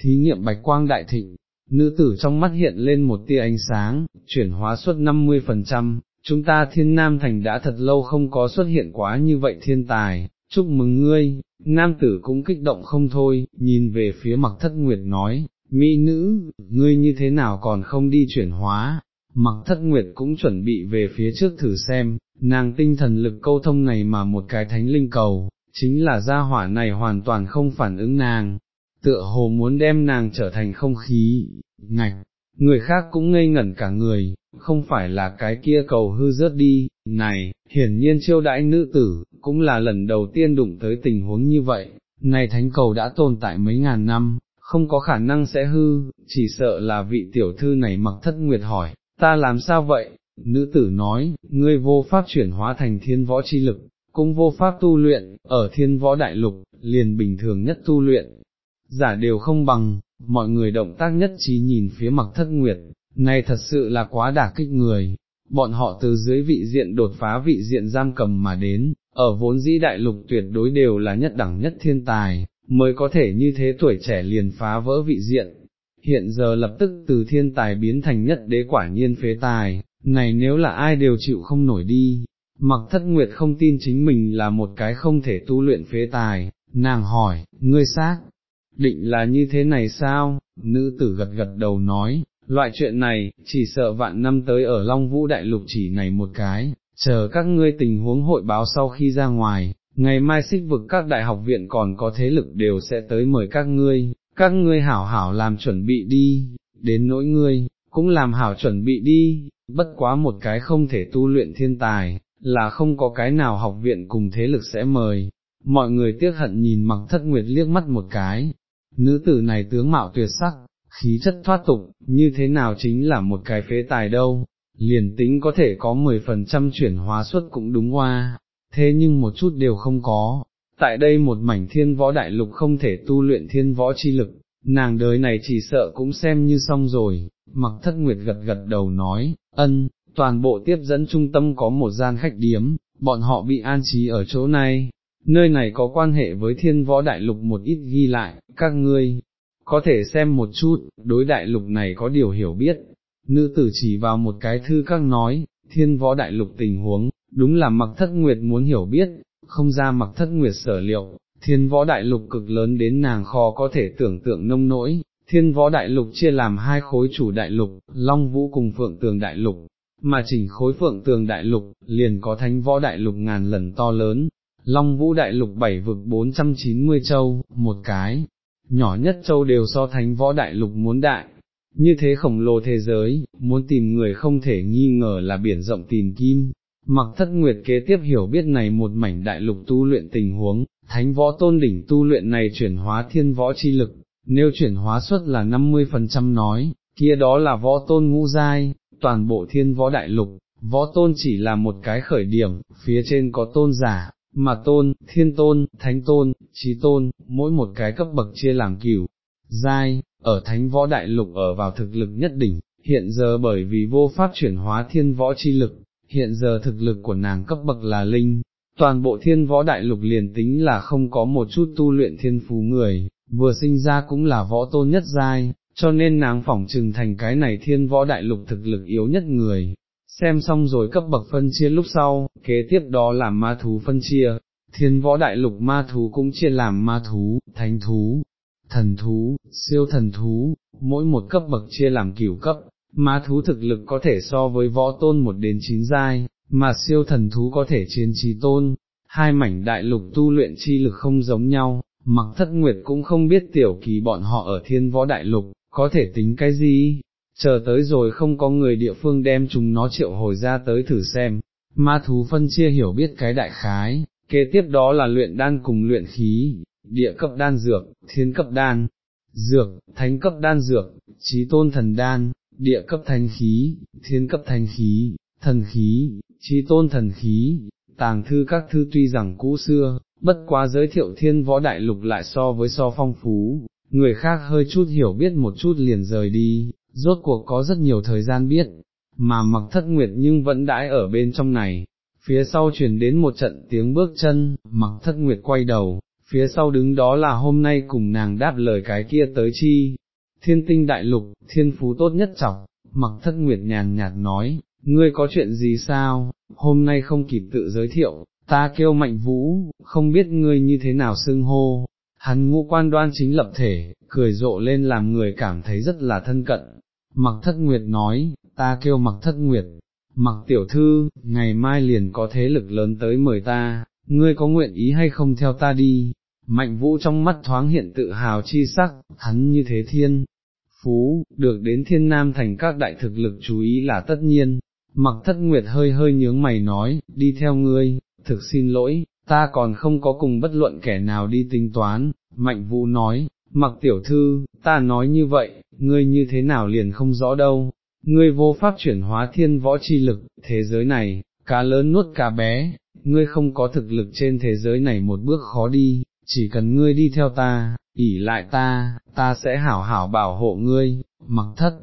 thí nghiệm bạch quang đại thịnh, nữ tử trong mắt hiện lên một tia ánh sáng, chuyển hóa suốt 50%, chúng ta thiên nam thành đã thật lâu không có xuất hiện quá như vậy thiên tài, chúc mừng ngươi, nam tử cũng kích động không thôi, nhìn về phía mặc thất nguyệt nói, mỹ nữ, ngươi như thế nào còn không đi chuyển hóa, mặc thất nguyệt cũng chuẩn bị về phía trước thử xem, nàng tinh thần lực câu thông này mà một cái thánh linh cầu, chính là gia hỏa này hoàn toàn không phản ứng nàng, tựa hồ muốn đem nàng trở thành không khí, ngạch, người khác cũng ngây ngẩn cả người, không phải là cái kia cầu hư rớt đi, này, hiển nhiên chiêu đãi nữ tử, cũng là lần đầu tiên đụng tới tình huống như vậy, này thánh cầu đã tồn tại mấy ngàn năm, không có khả năng sẽ hư, chỉ sợ là vị tiểu thư này mặc thất nguyệt hỏi, ta làm sao vậy? Nữ tử nói, ngươi vô pháp chuyển hóa thành thiên võ chi lực, cũng vô pháp tu luyện, ở thiên võ đại lục, liền bình thường nhất tu luyện, giả đều không bằng, mọi người động tác nhất trí nhìn phía mặc thất nguyệt, này thật sự là quá đả kích người, bọn họ từ dưới vị diện đột phá vị diện giam cầm mà đến, ở vốn dĩ đại lục tuyệt đối đều là nhất đẳng nhất thiên tài, mới có thể như thế tuổi trẻ liền phá vỡ vị diện. Hiện giờ lập tức từ thiên tài biến thành nhất đế quả nhiên phế tài, này nếu là ai đều chịu không nổi đi, mặc thất nguyệt không tin chính mình là một cái không thể tu luyện phế tài, nàng hỏi, ngươi xác, định là như thế này sao, nữ tử gật gật đầu nói, loại chuyện này, chỉ sợ vạn năm tới ở Long Vũ Đại Lục chỉ này một cái, chờ các ngươi tình huống hội báo sau khi ra ngoài, ngày mai xích vực các đại học viện còn có thế lực đều sẽ tới mời các ngươi, các ngươi hảo hảo làm chuẩn bị đi, đến nỗi ngươi, cũng làm hảo chuẩn bị đi, bất quá một cái không thể tu luyện thiên tài, là không có cái nào học viện cùng thế lực sẽ mời. Mọi người tiếc hận nhìn mặc thất nguyệt liếc mắt một cái, nữ tử này tướng mạo tuyệt sắc, khí chất thoát tục, như thế nào chính là một cái phế tài đâu, liền tính có thể có 10% chuyển hóa suất cũng đúng hoa, thế nhưng một chút đều không có. Tại đây một mảnh thiên võ đại lục không thể tu luyện thiên võ chi lực, nàng đời này chỉ sợ cũng xem như xong rồi, mặc thất nguyệt gật gật đầu nói, ân, toàn bộ tiếp dẫn trung tâm có một gian khách điếm, bọn họ bị an trí ở chỗ này, nơi này có quan hệ với thiên võ đại lục một ít ghi lại, các ngươi, có thể xem một chút, đối đại lục này có điều hiểu biết, nữ tử chỉ vào một cái thư các nói, thiên võ đại lục tình huống, đúng là mặc thất nguyệt muốn hiểu biết, không ra mặc thất nguyệt sở liệu, thiên võ đại lục cực lớn đến nàng khó có thể tưởng tượng nông nỗi, thiên võ đại lục chia làm hai khối chủ đại lục, long vũ cùng phượng tường đại lục, mà chỉnh khối phượng tường đại lục, liền có thánh võ đại lục ngàn lần to lớn, long vũ đại lục bảy vực 490 châu, một cái, nhỏ nhất châu đều so thánh võ đại lục muốn đại. Như thế khổng lồ thế giới, muốn tìm người không thể nghi ngờ là biển rộng tìm kim, mặc thất nguyệt kế tiếp hiểu biết này một mảnh đại lục tu luyện tình huống, thánh võ tôn đỉnh tu luyện này chuyển hóa thiên võ chi lực, nếu chuyển hóa suất là 50% nói, kia đó là võ tôn ngũ giai, toàn bộ thiên võ đại lục, võ tôn chỉ là một cái khởi điểm, phía trên có tôn giả, mà tôn, thiên tôn, thánh tôn, trí tôn, mỗi một cái cấp bậc chia làm cửu, giai, ở thánh võ đại lục ở vào thực lực nhất đỉnh, hiện giờ bởi vì vô pháp chuyển hóa thiên võ chi lực, hiện giờ thực lực của nàng cấp bậc là linh, toàn bộ thiên võ đại lục liền tính là không có một chút tu luyện thiên phú người, vừa sinh ra cũng là võ tôn nhất giai, cho nên nàng phỏng trừng thành cái này thiên võ đại lục thực lực yếu nhất người. Xem xong rồi cấp bậc phân chia lúc sau, kế tiếp đó là ma thú phân chia, thiên võ đại lục ma thú cũng chia làm ma thú, thánh thú, thần thú, siêu thần thú, mỗi một cấp bậc chia làm cửu cấp, ma thú thực lực có thể so với võ tôn một đến chín giai, mà siêu thần thú có thể chiến trí tôn, hai mảnh đại lục tu luyện chi lực không giống nhau, mặc thất nguyệt cũng không biết tiểu kỳ bọn họ ở thiên võ đại lục, có thể tính cái gì, chờ tới rồi không có người địa phương đem chúng nó triệu hồi ra tới thử xem, ma thú phân chia hiểu biết cái đại khái, kế tiếp đó là luyện đan cùng luyện khí, địa cấp đan dược, thiên cấp đan, dược, thánh cấp đan dược, trí tôn thần đan, địa cấp thanh khí, thiên cấp thanh khí, thần khí, trí tôn thần khí, tàng thư các thư tuy rằng cũ xưa, bất quá giới thiệu thiên võ đại lục lại so với so phong phú, người khác hơi chút hiểu biết một chút liền rời đi, rốt cuộc có rất nhiều thời gian biết, mà mặc thất nguyệt nhưng vẫn đãi ở bên trong này. Phía sau truyền đến một trận tiếng bước chân, mặc thất nguyệt quay đầu, phía sau đứng đó là hôm nay cùng nàng đáp lời cái kia tới chi, thiên tinh đại lục, thiên phú tốt nhất chọc, mặc thất nguyệt nhàn nhạt nói, ngươi có chuyện gì sao, hôm nay không kịp tự giới thiệu, ta kêu mạnh vũ, không biết ngươi như thế nào xưng hô, hắn ngũ quan đoan chính lập thể, cười rộ lên làm người cảm thấy rất là thân cận, mặc thất nguyệt nói, ta kêu mặc thất nguyệt, mặc tiểu thư, ngày mai liền có thế lực lớn tới mời ta, ngươi có nguyện ý hay không theo ta đi, mạnh vũ trong mắt thoáng hiện tự hào chi sắc, hắn như thế thiên, phú, được đến thiên nam thành các đại thực lực chú ý là tất nhiên, mặc thất nguyệt hơi hơi nhướng mày nói, đi theo ngươi, thực xin lỗi, ta còn không có cùng bất luận kẻ nào đi tính toán, mạnh vũ nói, mặc tiểu thư, ta nói như vậy, ngươi như thế nào liền không rõ đâu, ngươi vô pháp chuyển hóa thiên võ chi lực, thế giới này, cá lớn nuốt cá bé, ngươi không có thực lực trên thế giới này một bước khó đi, chỉ cần ngươi đi theo ta, ỉ lại ta, ta sẽ hảo hảo bảo hộ ngươi, mặc thất.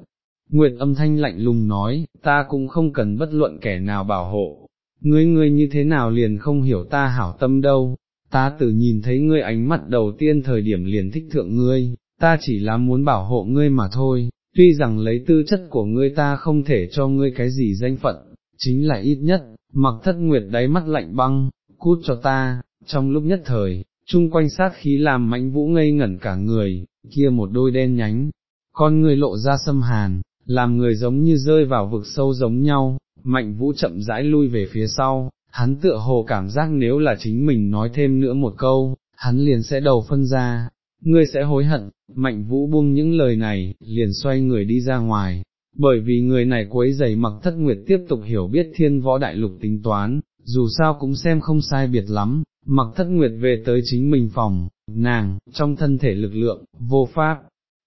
Nguyệt âm thanh lạnh lùng nói, ta cũng không cần bất luận kẻ nào bảo hộ, ngươi ngươi như thế nào liền không hiểu ta hảo tâm đâu, ta tự nhìn thấy ngươi ánh mắt đầu tiên thời điểm liền thích thượng ngươi, ta chỉ là muốn bảo hộ ngươi mà thôi, tuy rằng lấy tư chất của ngươi ta không thể cho ngươi cái gì danh phận, chính là ít nhất, mặc thất nguyệt đáy mắt lạnh băng, cút cho ta, trong lúc nhất thời, chung quanh sát khí làm mãnh vũ ngây ngẩn cả người, kia một đôi đen nhánh, con người lộ ra xâm hàn, làm người giống như rơi vào vực sâu giống nhau, mạnh vũ chậm rãi lui về phía sau, hắn tựa hồ cảm giác nếu là chính mình nói thêm nữa một câu, hắn liền sẽ đầu phân ra, ngươi sẽ hối hận, mạnh vũ buông những lời này, liền xoay người đi ra ngoài, bởi vì người này quấy giày mặc thất nguyệt tiếp tục hiểu biết thiên võ đại lục tính toán, dù sao cũng xem không sai biệt lắm, mặc thất nguyệt về tới chính mình phòng, nàng, trong thân thể lực lượng, vô pháp,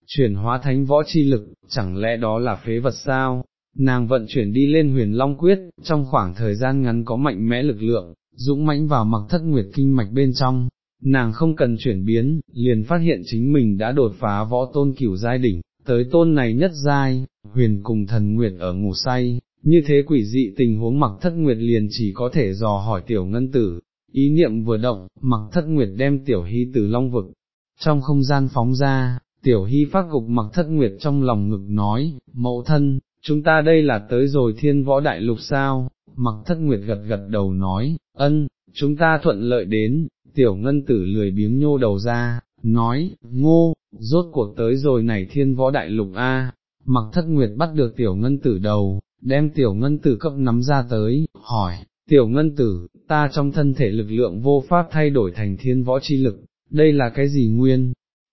chuyển hóa thánh võ chi lực, chẳng lẽ đó là phế vật sao? Nàng vận chuyển đi lên huyền long quyết, trong khoảng thời gian ngắn có mạnh mẽ lực lượng, dũng mãnh vào mặc thất nguyệt kinh mạch bên trong, nàng không cần chuyển biến, liền phát hiện chính mình đã đột phá võ tôn cửu giai đỉnh, tới tôn này nhất giai, huyền cùng thần nguyệt ở ngủ say, như thế quỷ dị tình huống mặc thất nguyệt liền chỉ có thể dò hỏi tiểu ngân tử, ý niệm vừa động, mặc thất nguyệt đem tiểu hy từ long vực, trong không gian phóng ra, tiểu hy phát gục mặc thất nguyệt trong lòng ngực nói, mẫu thân, chúng ta đây là tới rồi thiên võ đại lục sao, mặc thất nguyệt gật gật đầu nói, ân, chúng ta thuận lợi đến, tiểu ngân tử lười biếng nhô đầu ra, nói, ngô, rốt cuộc tới rồi này thiên võ đại lục a. mặc thất nguyệt bắt được tiểu ngân tử đầu, đem tiểu ngân tử cấp nắm ra tới, hỏi, tiểu ngân tử, ta trong thân thể lực lượng vô pháp thay đổi thành thiên võ chi lực, đây là cái gì nguyên?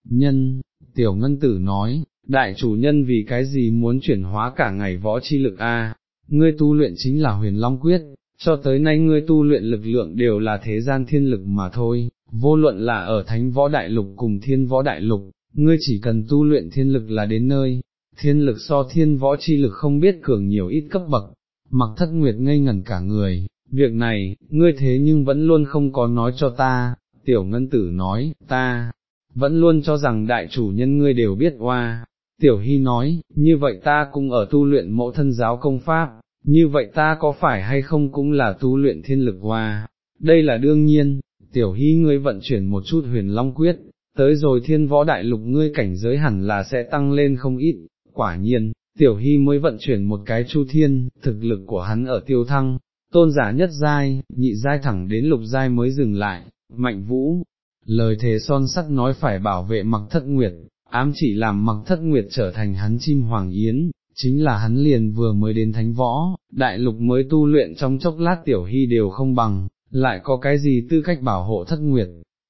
Nhân, tiểu ngân tử nói, đại chủ nhân vì cái gì muốn chuyển hóa cả ngày võ chi lực a? ngươi tu luyện chính là huyền long quyết, cho tới nay ngươi tu luyện lực lượng đều là thế gian thiên lực mà thôi, vô luận là ở thánh võ đại lục cùng thiên võ đại lục, ngươi chỉ cần tu luyện thiên lực là đến nơi, thiên lực so thiên võ chi lực không biết cường nhiều ít cấp bậc, mặc thất nguyệt ngây ngẩn cả người, việc này, ngươi thế nhưng vẫn luôn không có nói cho ta, tiểu ngân tử nói, ta, vẫn luôn cho rằng đại chủ nhân ngươi đều biết oa. Tiểu Hy nói, như vậy ta cũng ở tu luyện mẫu thân giáo công pháp, như vậy ta có phải hay không cũng là tu luyện thiên lực hoa, đây là đương nhiên, tiểu hy ngươi vận chuyển một chút huyền long quyết, tới rồi thiên võ đại lục ngươi cảnh giới hẳn là sẽ tăng lên không ít, quả nhiên, tiểu hy mới vận chuyển một cái chu thiên, thực lực của hắn ở tiêu thăng, tôn giả nhất giai, nhị giai thẳng đến lục giai mới dừng lại, mạnh vũ, lời thề son sắt nói phải bảo vệ mặc thất nguyệt, ám chỉ làm mặc thất nguyệt trở thành hắn chim hoàng yến, chính là hắn liền vừa mới đến thánh võ, đại lục mới tu luyện trong chốc lát tiểu hy đều không bằng, lại có cái gì tư cách bảo hộ thất nguyệt.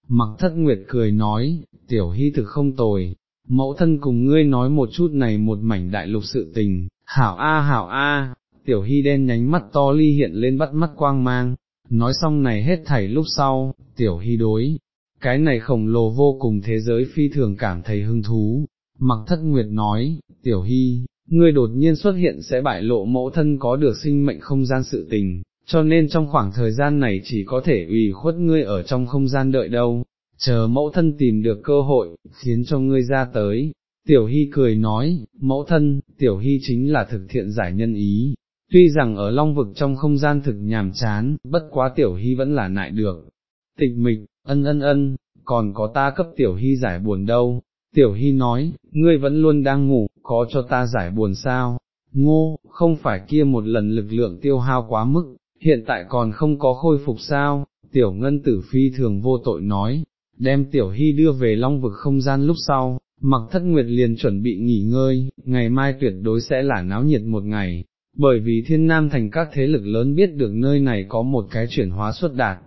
Mặc thất nguyệt cười nói, tiểu hy thực không tồi, mẫu thân cùng ngươi nói một chút này một mảnh đại lục sự tình, hảo a hảo a, tiểu hy đen nhánh mắt to ly hiện lên bắt mắt quang mang, nói xong này hết thảy lúc sau, tiểu hy đối, cái này khổng lồ vô cùng thế giới phi thường cảm thấy hứng thú, mặc thất nguyệt nói, tiểu hy, ngươi đột nhiên xuất hiện sẽ bại lộ mẫu thân có được sinh mệnh không gian sự tình, cho nên trong khoảng thời gian này chỉ có thể ủy khuất ngươi ở trong không gian đợi đâu, chờ mẫu thân tìm được cơ hội, khiến cho ngươi ra tới. Tiểu Hy cười nói, mẫu thân, Tiểu Hy chính là thực thiện giải nhân ý, tuy rằng ở long vực trong không gian thực nhàm chán, bất quá Tiểu Hy vẫn là nại được. Tịch mịch, ân ân ân, còn có ta cấp Tiểu Hy giải buồn đâu, Tiểu Hy nói, ngươi vẫn luôn đang ngủ, có cho ta giải buồn sao? Ngô, không phải kia một lần lực lượng tiêu hao quá mức, hiện tại còn không có khôi phục sao? Tiểu Ngân Tử Phi thường vô tội nói, đem Tiểu Hy đưa về long vực không gian lúc sau, mặc thất nguyệt liền chuẩn bị nghỉ ngơi, ngày mai tuyệt đối sẽ là náo nhiệt một ngày, bởi vì thiên nam thành các thế lực lớn biết được nơi này có một cái chuyển hóa xuất đạt,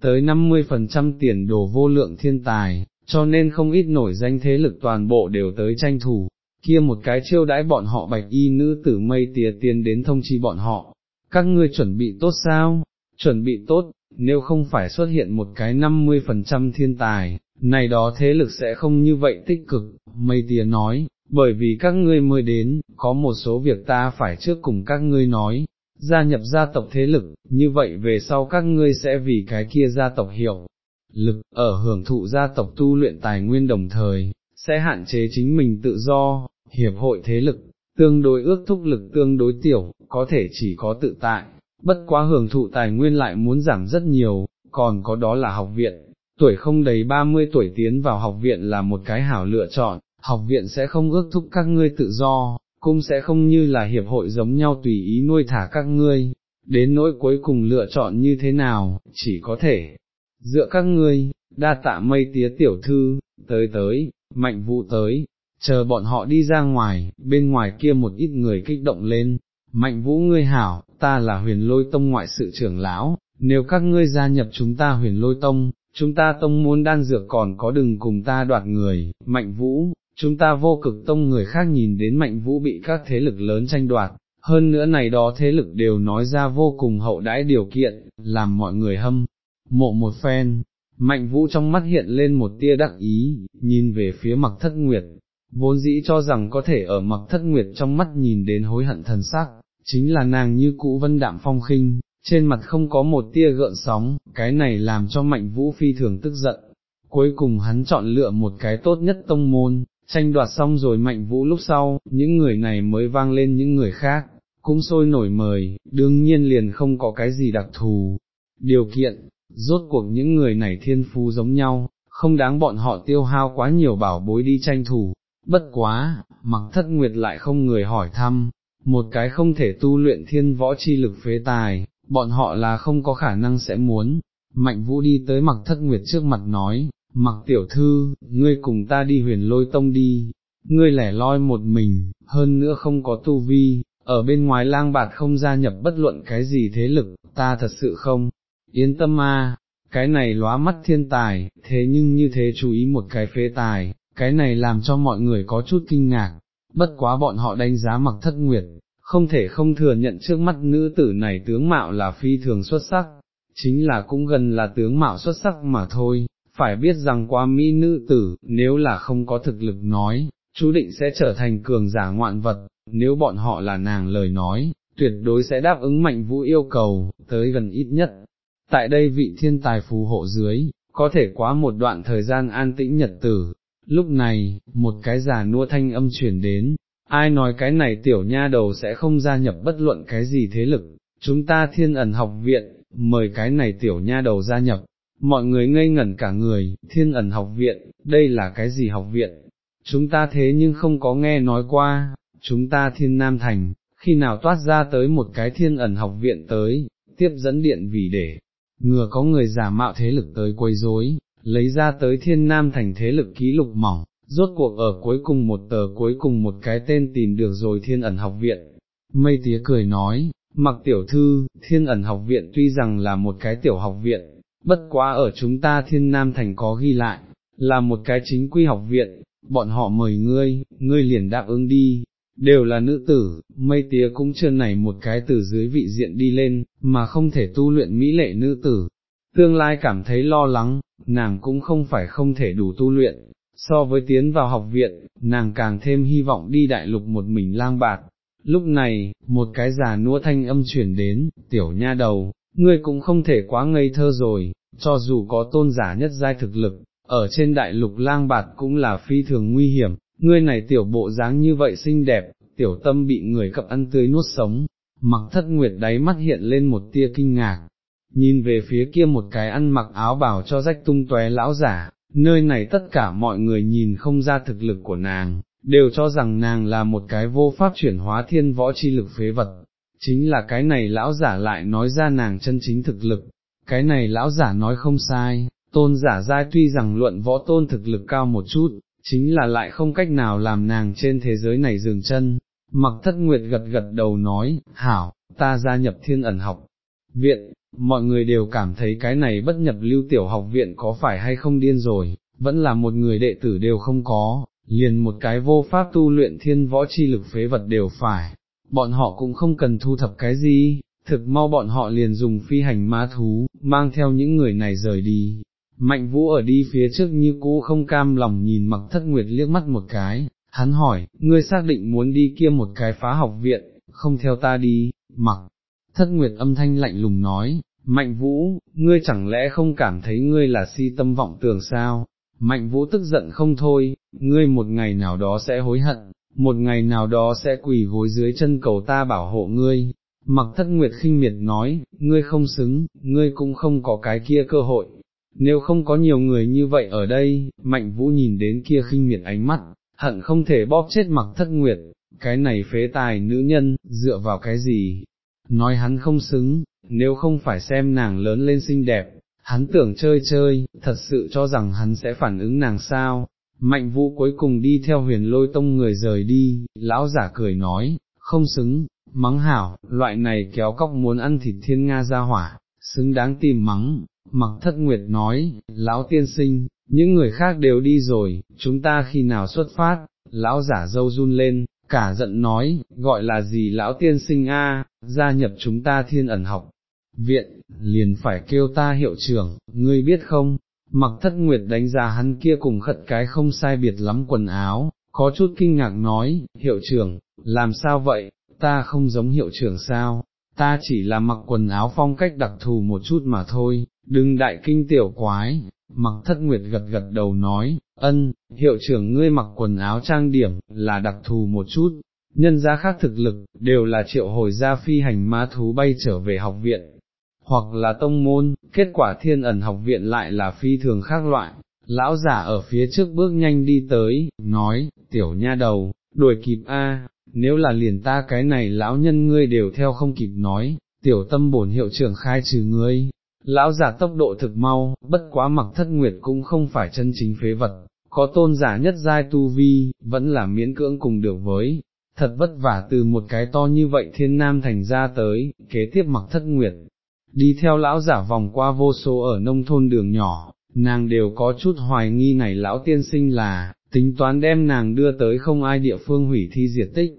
tới 50% tiền đồ vô lượng thiên tài, cho nên không ít nổi danh thế lực toàn bộ đều tới tranh thủ, kia một cái chiêu đãi bọn họ bạch y nữ tử mây tìa tiền đến thông chi bọn họ, các ngươi chuẩn bị tốt sao, chuẩn bị tốt, nếu không phải xuất hiện một cái 50% thiên tài, này đó thế lực sẽ không như vậy tích cực, mây tìa nói, bởi vì các ngươi mới đến, có một số việc ta phải trước cùng các ngươi nói, gia nhập gia tộc thế lực, như vậy về sau các ngươi sẽ vì cái kia gia tộc hiểu, lực, ở hưởng thụ gia tộc tu luyện tài nguyên đồng thời, sẽ hạn chế chính mình tự do, hiệp hội thế lực, tương đối ước thúc lực tương đối tiểu, có thể chỉ có tự tại, bất quá hưởng thụ tài nguyên lại muốn giảm rất nhiều, còn có đó là học viện, tuổi không đầy 30 tuổi tiến vào học viện là một cái hảo lựa chọn, học viện sẽ không ước thúc các ngươi tự do, cũng sẽ không như là hiệp hội giống nhau tùy ý nuôi thả các ngươi, đến nỗi cuối cùng lựa chọn như thế nào, chỉ có thể dựa các ngươi, đa tạ mây tía tiểu thư, tới tới, mạnh vũ tới, chờ bọn họ đi ra ngoài, bên ngoài kia một ít người kích động lên, mạnh vũ ngươi hảo, ta là huyền lôi tông ngoại sự trưởng lão, nếu các ngươi gia nhập chúng ta huyền lôi tông, chúng ta tông muốn đan dược còn có đừng cùng ta đoạt người, mạnh vũ, chúng ta vô cực tông người khác nhìn đến mạnh vũ bị các thế lực lớn tranh đoạt, hơn nữa này đó thế lực đều nói ra vô cùng hậu đãi điều kiện, làm mọi người hâm, mộ một phen, mạnh vũ trong mắt hiện lên một tia đắc ý, nhìn về phía mặc thất nguyệt, vốn dĩ cho rằng có thể ở mặc thất nguyệt trong mắt nhìn đến hối hận thần sắc, chính là nàng như cũ vân đạm phong khinh, trên mặt không có một tia gợn sóng, cái này làm cho mạnh vũ phi thường tức giận. Cuối cùng hắn chọn lựa một cái tốt nhất tông môn, tranh đoạt xong rồi mạnh vũ lúc sau, những người này mới vang lên những người khác, cũng sôi nổi mời, đương nhiên liền không có cái gì đặc thù. Điều kiện, rốt cuộc những người này thiên phú giống nhau, không đáng bọn họ tiêu hao quá nhiều bảo bối đi tranh thủ, bất quá, mặc thất nguyệt lại không người hỏi thăm, một cái không thể tu luyện thiên võ chi lực phế tài, bọn họ là không có khả năng sẽ muốn. Mạnh vũ đi tới mặc thất nguyệt trước mặt nói, mặc tiểu thư, ngươi cùng ta đi huyền lôi tông đi, ngươi lẻ loi một mình, hơn nữa không có tu vi, ở bên ngoài lang bạt không gia nhập bất luận cái gì thế lực, ta thật sự không, yên tâm a, cái này lóa mắt thiên tài, thế nhưng như thế chú ý một cái phế tài, cái này làm cho mọi người có chút kinh ngạc, bất quá bọn họ đánh giá mặc thất nguyệt, không thể không thừa nhận trước mắt nữ tử này tướng mạo là phi thường xuất sắc, chính là cũng gần là tướng mạo xuất sắc mà thôi, phải biết rằng qua mỹ nữ tử, nếu là không có thực lực nói, chú định sẽ trở thành cường giả ngoạn vật, nếu bọn họ là nàng lời nói, tuyệt đối sẽ đáp ứng mạnh vũ yêu cầu, tới gần ít nhất. Tại đây vị thiên tài phù hộ dưới, có thể quá một đoạn thời gian an tĩnh nhật tử, lúc này, một cái giả nua thanh âm chuyển đến, ai nói cái này tiểu nha đầu sẽ không gia nhập bất luận cái gì thế lực, chúng ta thiên ẩn học viện, mời cái này tiểu nha đầu gia nhập, mọi người ngây ngẩn cả người, thiên ẩn học viện, đây là cái gì học viện, chúng ta thế nhưng không có nghe nói qua, chúng ta thiên nam thành, khi nào toát ra tới một cái thiên ẩn học viện tới, tiếp dẫn điện vì để, ngừa có người giả mạo thế lực tới quấy rối, lấy ra tới thiên nam thành thế lực ký lục mỏng, rốt cuộc ở cuối cùng một tờ cuối cùng một cái tên tìm được rồi thiên ẩn học viện. Mây tía cười nói, mặc tiểu thư, thiên ẩn học viện tuy rằng là một cái tiểu học viện, bất quá ở chúng ta thiên nam thành có ghi lại, là một cái chính quy học viện, bọn họ mời ngươi, ngươi liền đáp ứng đi, đều là nữ tử, mây tía cũng chưa nảy một cái từ dưới vị diện đi lên, mà không thể tu luyện mỹ lệ nữ tử. Tương lai cảm thấy lo lắng, nàng cũng không phải không thể đủ tu luyện, so với tiến vào học viện, nàng càng thêm hy vọng đi đại lục một mình lang bạt. Lúc này, một cái già nua thanh âm chuyển đến, tiểu nha đầu, ngươi cũng không thể quá ngây thơ rồi, cho dù có tôn giả nhất giai thực lực, ở trên đại lục lang bạt cũng là phi thường nguy hiểm, ngươi này tiểu bộ dáng như vậy xinh đẹp, tiểu tâm bị người cập ăn tươi nuốt sống, mặc thất nguyệt đáy mắt hiện lên một tia kinh ngạc, nhìn về phía kia một cái ăn mặc áo bào cho rách tung tóe lão giả, nơi này tất cả mọi người nhìn không ra thực lực của nàng, đều cho rằng nàng là một cái vô pháp chuyển hóa thiên võ chi lực phế vật, chính là cái này lão giả lại nói ra nàng chân chính thực lực, cái này lão giả nói không sai, tôn giả giai tuy rằng luận võ tôn thực lực cao một chút, chính là lại không cách nào làm nàng trên thế giới này dừng chân. Mặc thất nguyệt gật gật đầu nói, hảo, ta gia nhập thiên ẩn học viện, mọi người đều cảm thấy cái này bất nhập lưu tiểu học viện có phải hay không điên rồi, vẫn là một người đệ tử đều không có, liền một cái vô pháp tu luyện thiên võ chi lực phế vật đều phải, bọn họ cũng không cần thu thập cái gì, thực mau bọn họ liền dùng phi hành ma thú, mang theo những người này rời đi. Mạnh vũ ở đi phía trước như cũ không cam lòng nhìn mặc thất nguyệt liếc mắt một cái, hắn hỏi, ngươi xác định muốn đi kia một cái phá học viện, không theo ta đi, mặc, thất nguyệt âm thanh lạnh lùng nói, mạnh vũ, ngươi chẳng lẽ không cảm thấy ngươi là si tâm vọng tưởng sao, mạnh vũ tức giận không thôi, ngươi một ngày nào đó sẽ hối hận, một ngày nào đó sẽ quỳ gối dưới chân cầu ta bảo hộ ngươi. Mặc thất nguyệt khinh miệt nói, ngươi không xứng, ngươi cũng không có cái kia cơ hội. nếu không có nhiều người như vậy ở đây, mạnh vũ nhìn đến kia khinh miệt ánh mắt, hận không thể bóp chết mặc thất nguyệt, cái này phế tài nữ nhân, dựa vào cái gì, nói hắn không xứng, nếu không phải xem nàng lớn lên xinh đẹp, hắn tưởng chơi chơi, thật sự cho rằng hắn sẽ phản ứng nàng sao. Mạnh vũ cuối cùng đi theo huyền lôi tông người rời đi, lão giả cười nói, không xứng, mắng hảo, loại này kéo cóc muốn ăn thịt thiên Nga ra hỏa, xứng đáng tìm mắng, mặc thất nguyệt nói, lão tiên sinh, những người khác đều đi rồi, chúng ta khi nào xuất phát, lão giả dâu run lên, cả giận nói, gọi là gì lão tiên sinh a, gia nhập chúng ta thiên ẩn học, viện, liền phải kêu ta hiệu trưởng, ngươi biết không, mặc thất nguyệt đánh giá hắn kia cùng khất cái không sai biệt lắm quần áo, có chút kinh ngạc nói, hiệu trưởng, làm sao vậy, ta không giống hiệu trưởng sao, ta chỉ là mặc quần áo phong cách đặc thù một chút mà thôi, đừng đại kinh tiểu quái, mặc thất nguyệt gật gật đầu nói, ân, hiệu trưởng ngươi mặc quần áo trang điểm, là đặc thù một chút, nhân gia khác thực lực, đều là triệu hồi gia phi hành ma thú bay trở về học viện, hoặc là tông môn, kết quả thiên ẩn học viện lại là phi thường khác loại. Lão giả ở phía trước bước nhanh đi tới, nói, tiểu nha đầu, đuổi kịp a, nếu là liền ta cái này lão nhân ngươi đều theo không kịp nói, tiểu tâm bổn hiệu trưởng khai trừ ngươi, lão giả tốc độ thực mau, bất quá mặc thất nguyệt cũng không phải chân chính phế vật, có tôn giả nhất giai tu vi, vẫn là miễn cưỡng cùng được với, thật vất vả từ một cái to như vậy thiên nam thành ra tới, kế tiếp mặc thất nguyệt, đi theo lão giả vòng qua vô số ở nông thôn đường nhỏ, nàng đều có chút hoài nghi này lão tiên sinh là, tính toán đem nàng đưa tới không ai địa phương hủy thi diệt tích,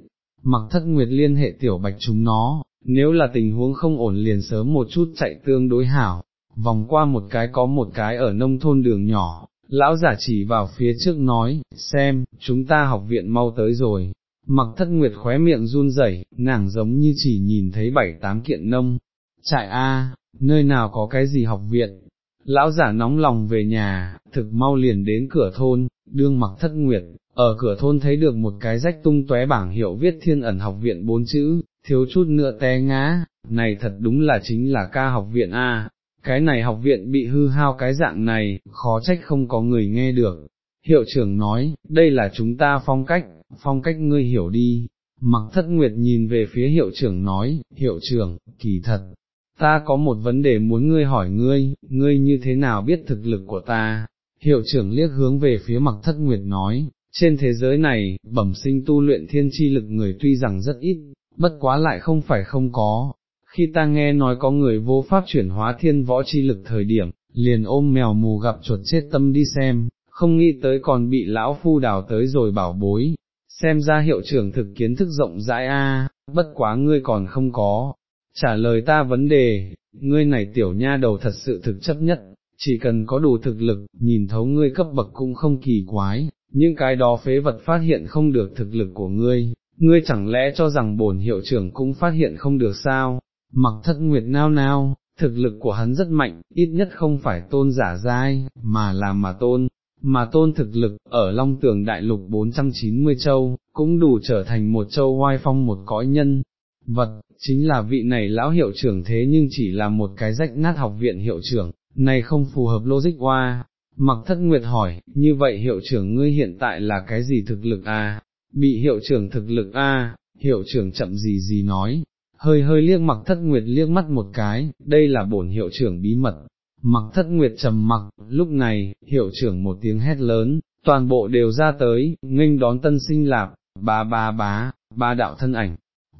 mặc thất nguyệt liên hệ tiểu bạch chúng nó, nếu là tình huống không ổn liền sớm một chút chạy tương đối hảo, vòng qua một cái có một cái ở nông thôn đường nhỏ, lão giả chỉ vào phía trước nói, xem, chúng ta học viện mau tới rồi. Mặc thất nguyệt khóe miệng run rẩy, nàng giống như chỉ nhìn thấy bảy tám kiện nông, trại A, nơi nào có cái gì học viện, lão giả nóng lòng về nhà, thực mau liền đến cửa thôn, đương mặc thất nguyệt, ở cửa thôn thấy được một cái rách tung tóe bảng hiệu viết thiên ẩn học viện bốn chữ, thiếu chút nữa té ngã, này thật đúng là chính là ca học viện A, cái này học viện bị hư hao cái dạng này, khó trách không có người nghe được. Hiệu trưởng nói, đây là chúng ta phong cách, phong cách ngươi hiểu đi. Mặc thất nguyệt nhìn về phía hiệu trưởng nói, hiệu trưởng, kỳ thật, ta có một vấn đề muốn ngươi hỏi ngươi, ngươi như thế nào biết thực lực của ta? Hiệu trưởng liếc hướng về phía mặc thất nguyệt nói, trên thế giới này, bẩm sinh tu luyện thiên chi lực người tuy rằng rất ít, bất quá lại không phải không có. Khi ta nghe nói có người vô pháp chuyển hóa thiên võ chi lực thời điểm, liền ôm mèo mù gặp chuột chết tâm đi xem, không nghĩ tới còn bị lão phu đào tới rồi bảo bối, xem ra hiệu trưởng thực kiến thức rộng rãi a, bất quá ngươi còn không có, trả lời ta vấn đề, ngươi này tiểu nha đầu thật sự thực chấp nhất, chỉ cần có đủ thực lực, nhìn thấu ngươi cấp bậc cũng không kỳ quái, những cái đó phế vật phát hiện không được thực lực của ngươi, ngươi chẳng lẽ cho rằng bổn hiệu trưởng cũng phát hiện không được sao, mặc thất nguyệt nao nao, thực lực của hắn rất mạnh, ít nhất không phải tôn giả giai, mà là mà tôn, mà tôn thực lực, ở Long Tường Đại Lục 490 châu, cũng đủ trở thành một châu hoai phong một cõi nhân, vật, chính là vị này lão hiệu trưởng thế nhưng chỉ là một cái rách nát học viện hiệu trưởng, này không phù hợp logic qua. Mặc thất nguyệt hỏi, như vậy hiệu trưởng ngươi hiện tại là cái gì thực lực a? Bị hiệu trưởng thực lực a, hiệu trưởng chậm gì gì nói, hơi hơi liếc mặc thất nguyệt liếc mắt một cái, đây là bổn hiệu trưởng bí mật. Mặc thất nguyệt trầm mặc, lúc này, hiệu trưởng một tiếng hét lớn, toàn bộ đều ra tới, nghênh đón tân sinh lạp, bá bá bá, ba đạo thân ảnh,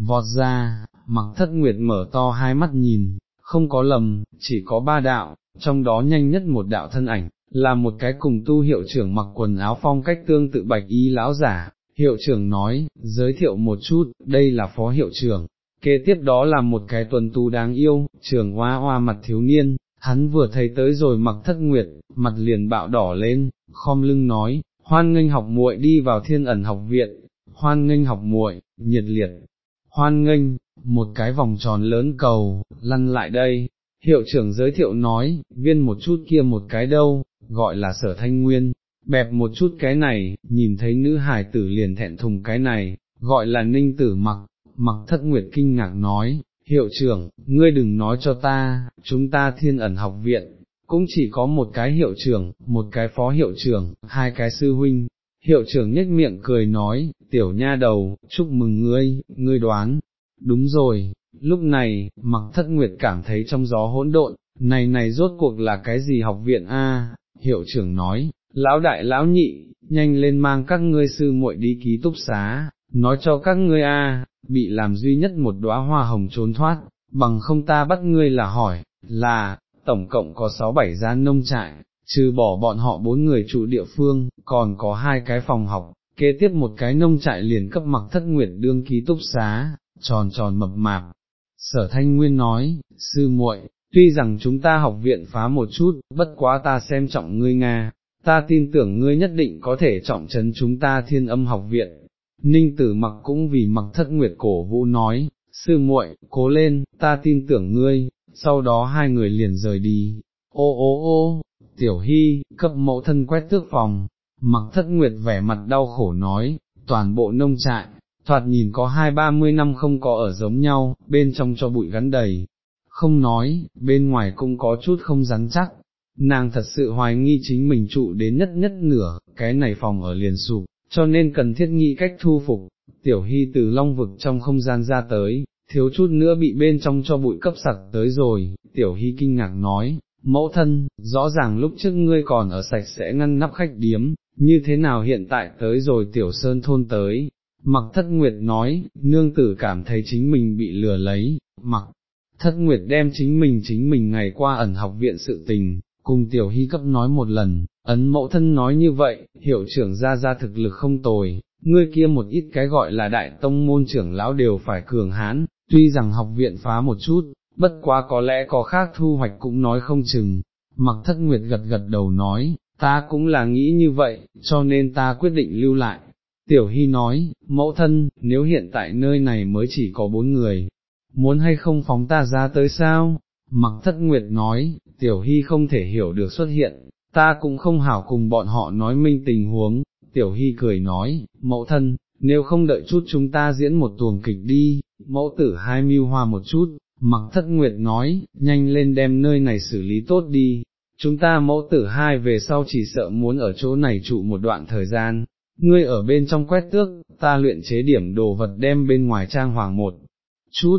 vọt ra, mặc thất nguyệt mở to hai mắt nhìn, không có lầm, chỉ có ba đạo, trong đó nhanh nhất một đạo thân ảnh, là một cái cùng tu hiệu trưởng mặc quần áo phong cách tương tự bạch y lão giả, hiệu trưởng nói, giới thiệu một chút, đây là phó hiệu trưởng, kế tiếp đó là một cái tuần tu đáng yêu, trường hoa hoa mặt thiếu niên, hắn vừa thấy tới rồi mặc thất nguyệt, mặt liền bạo đỏ lên, khom lưng nói, hoan nghênh học muội đi vào thiên ẩn học viện, hoan nghênh học muội, nhiệt liệt, hoan nghênh, một cái vòng tròn lớn cầu, lăn lại đây, hiệu trưởng giới thiệu nói, viên một chút kia một cái đâu, gọi là sở thanh nguyên, bẹp một chút cái này, nhìn thấy nữ hải tử liền thẹn thùng cái này, gọi là ninh tử mặc, mặc thất nguyệt kinh ngạc nói, hiệu trưởng, ngươi đừng nói cho ta, chúng ta thiên ẩn học viện, cũng chỉ có một cái hiệu trưởng, một cái phó hiệu trưởng, hai cái sư huynh. Hiệu trưởng nhếch miệng cười nói, tiểu nha đầu, chúc mừng ngươi, ngươi đoán, đúng rồi, lúc này, mặc thất nguyệt cảm thấy trong gió hỗn độn, này này rốt cuộc là cái gì học viện a? hiệu trưởng nói, lão đại lão nhị, nhanh lên mang các ngươi sư muội đi ký túc xá, nói cho các ngươi a, bị làm duy nhất một đóa hoa hồng trốn thoát, bằng không ta bắt ngươi là hỏi, là, tổng cộng có sáu bảy gian nông trại, trừ bỏ bọn họ bốn người trụ địa phương, còn có hai cái phòng học, kế tiếp một cái nông trại liền cấp mặc thất nguyệt đương ký túc xá, tròn tròn mập mạp. Sở Thanh Nguyên nói, sư muội, tuy rằng chúng ta học viện phá một chút, bất quá ta xem trọng ngươi Nga, ta tin tưởng ngươi nhất định có thể trọng trấn chúng ta thiên âm học viện. Ninh tử mặc cũng vì mặc thất nguyệt cổ vũ nói, sư muội, cố lên, ta tin tưởng ngươi, sau đó hai người liền rời đi, ô ô ô, tiểu hy, cấp mẫu thân quét tước phòng, mặc thất nguyệt vẻ mặt đau khổ nói, toàn bộ nông trại, thoạt nhìn có hai ba mươi năm không có ở giống nhau, bên trong cho bụi gắn đầy, không nói, bên ngoài cũng có chút không rắn chắc, nàng thật sự hoài nghi chính mình trụ đến nhất nhất nửa, cái này phòng ở liền sụp, cho nên cần thiết nghĩ cách thu phục, tiểu hy từ long vực trong không gian ra tới, thiếu chút nữa bị bên trong cho bụi cấp sặc tới rồi, tiểu hy kinh ngạc nói, mẫu thân, rõ ràng lúc trước ngươi còn ở sạch sẽ ngăn nắp khách điếm, như thế nào hiện tại tới rồi tiểu sơn thôn tới, mặc thất nguyệt nói, nương tử cảm thấy chính mình bị lừa lấy, mặc thất nguyệt đem chính mình chính mình ngày qua ẩn học viện sự tình, cùng tiểu hy cấp nói một lần, ấn mẫu thân nói như vậy, hiệu trưởng ra ra thực lực không tồi, ngươi kia một ít cái gọi là đại tông môn trưởng lão đều phải cường hán, tuy rằng học viện phá một chút, bất quá có lẽ có khác thu hoạch cũng nói không chừng, mặc thất nguyệt gật gật đầu nói, ta cũng là nghĩ như vậy, cho nên ta quyết định lưu lại. Tiểu Hy nói, mẫu thân, nếu hiện tại nơi này mới chỉ có bốn người, muốn hay không phóng ta ra tới sao? Mặc thất nguyệt nói, Tiểu Hy không thể hiểu được xuất hiện, ta cũng không hảo cùng bọn họ nói minh tình huống, Tiểu Hy cười nói, mẫu thân, nếu không đợi chút chúng ta diễn một tuồng kịch đi, mẫu tử hai mưu hoa một chút, mặc thất nguyệt nói, nhanh lên đem nơi này xử lý tốt đi, chúng ta mẫu tử hai về sau chỉ sợ muốn ở chỗ này trụ một đoạn thời gian, ngươi ở bên trong quét tước, ta luyện chế điểm đồ vật đem bên ngoài trang hoàng một chút,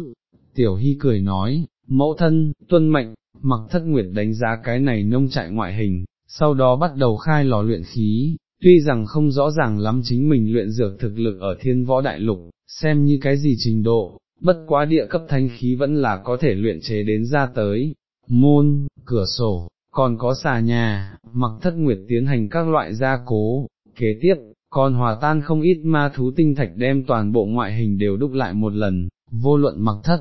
tiểu hy cười nói, mẫu thân, tuân mệnh, mặc thất nguyệt đánh giá cái này nông trại ngoại hình, sau đó bắt đầu khai lò luyện khí, tuy rằng không rõ ràng lắm chính mình luyện dược thực lực ở thiên võ đại lục, xem như cái gì trình độ, bất quá địa cấp thanh khí vẫn là có thể luyện chế đến ra tới, môn, cửa sổ, còn có xà nhà, mặc thất nguyệt tiến hành các loại gia cố, kế tiếp, còn hòa tan không ít ma thú tinh thạch đem toàn bộ ngoại hình đều đúc lại một lần, vô luận mặc thất.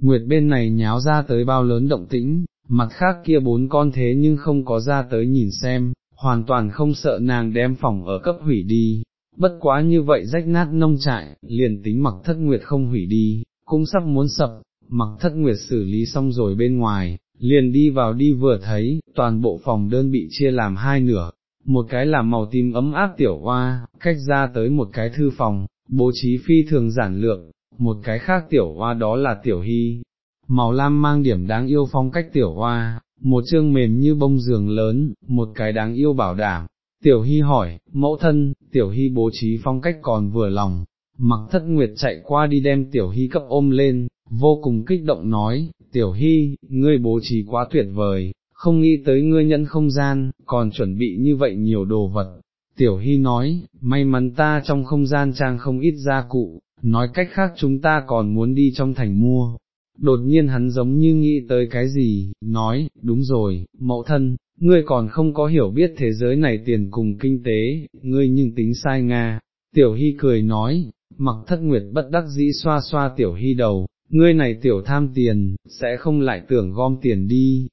Nguyệt bên này nháo ra tới bao lớn động tĩnh, mặt khác kia bốn con thế nhưng không có ra tới nhìn xem, hoàn toàn không sợ nàng đem phòng ở cấp hủy đi, bất quá như vậy rách nát nông trại, liền tính mặc thất nguyệt không hủy đi, cũng sắp muốn sập, mặc thất nguyệt xử lý xong rồi bên ngoài, liền đi vào đi vừa thấy, toàn bộ phòng đơn bị chia làm hai nửa, một cái là màu tím ấm áp tiểu hoa, cách ra tới một cái thư phòng, bố trí phi thường giản lược, một cái khác tiểu hoa đó là tiểu hy, màu lam mang điểm đáng yêu phong cách tiểu hoa, một chương mềm như bông giường lớn, một cái đáng yêu bảo đảm. Tiểu Hy hỏi, mẫu thân, Tiểu Hy bố trí phong cách còn vừa lòng, mặc thất nguyệt chạy qua đi đem Tiểu Hy cấp ôm lên, vô cùng kích động nói, Tiểu Hy, ngươi bố trí quá tuyệt vời, không nghĩ tới ngươi nhẫn không gian, còn chuẩn bị như vậy nhiều đồ vật. Tiểu Hy nói, may mắn ta trong không gian trang không ít gia cụ, nói cách khác chúng ta còn muốn đi trong thành mua, đột nhiên hắn giống như nghĩ tới cái gì, nói, đúng rồi, mẫu thân, ngươi còn không có hiểu biết thế giới này tiền cùng kinh tế, ngươi nhưng tính sai Nga. Tiểu Hy cười nói, mặc thất nguyệt bất đắc dĩ xoa xoa Tiểu Hy đầu, ngươi này tiểu tham tiền, sẽ không lại tưởng gom tiền đi,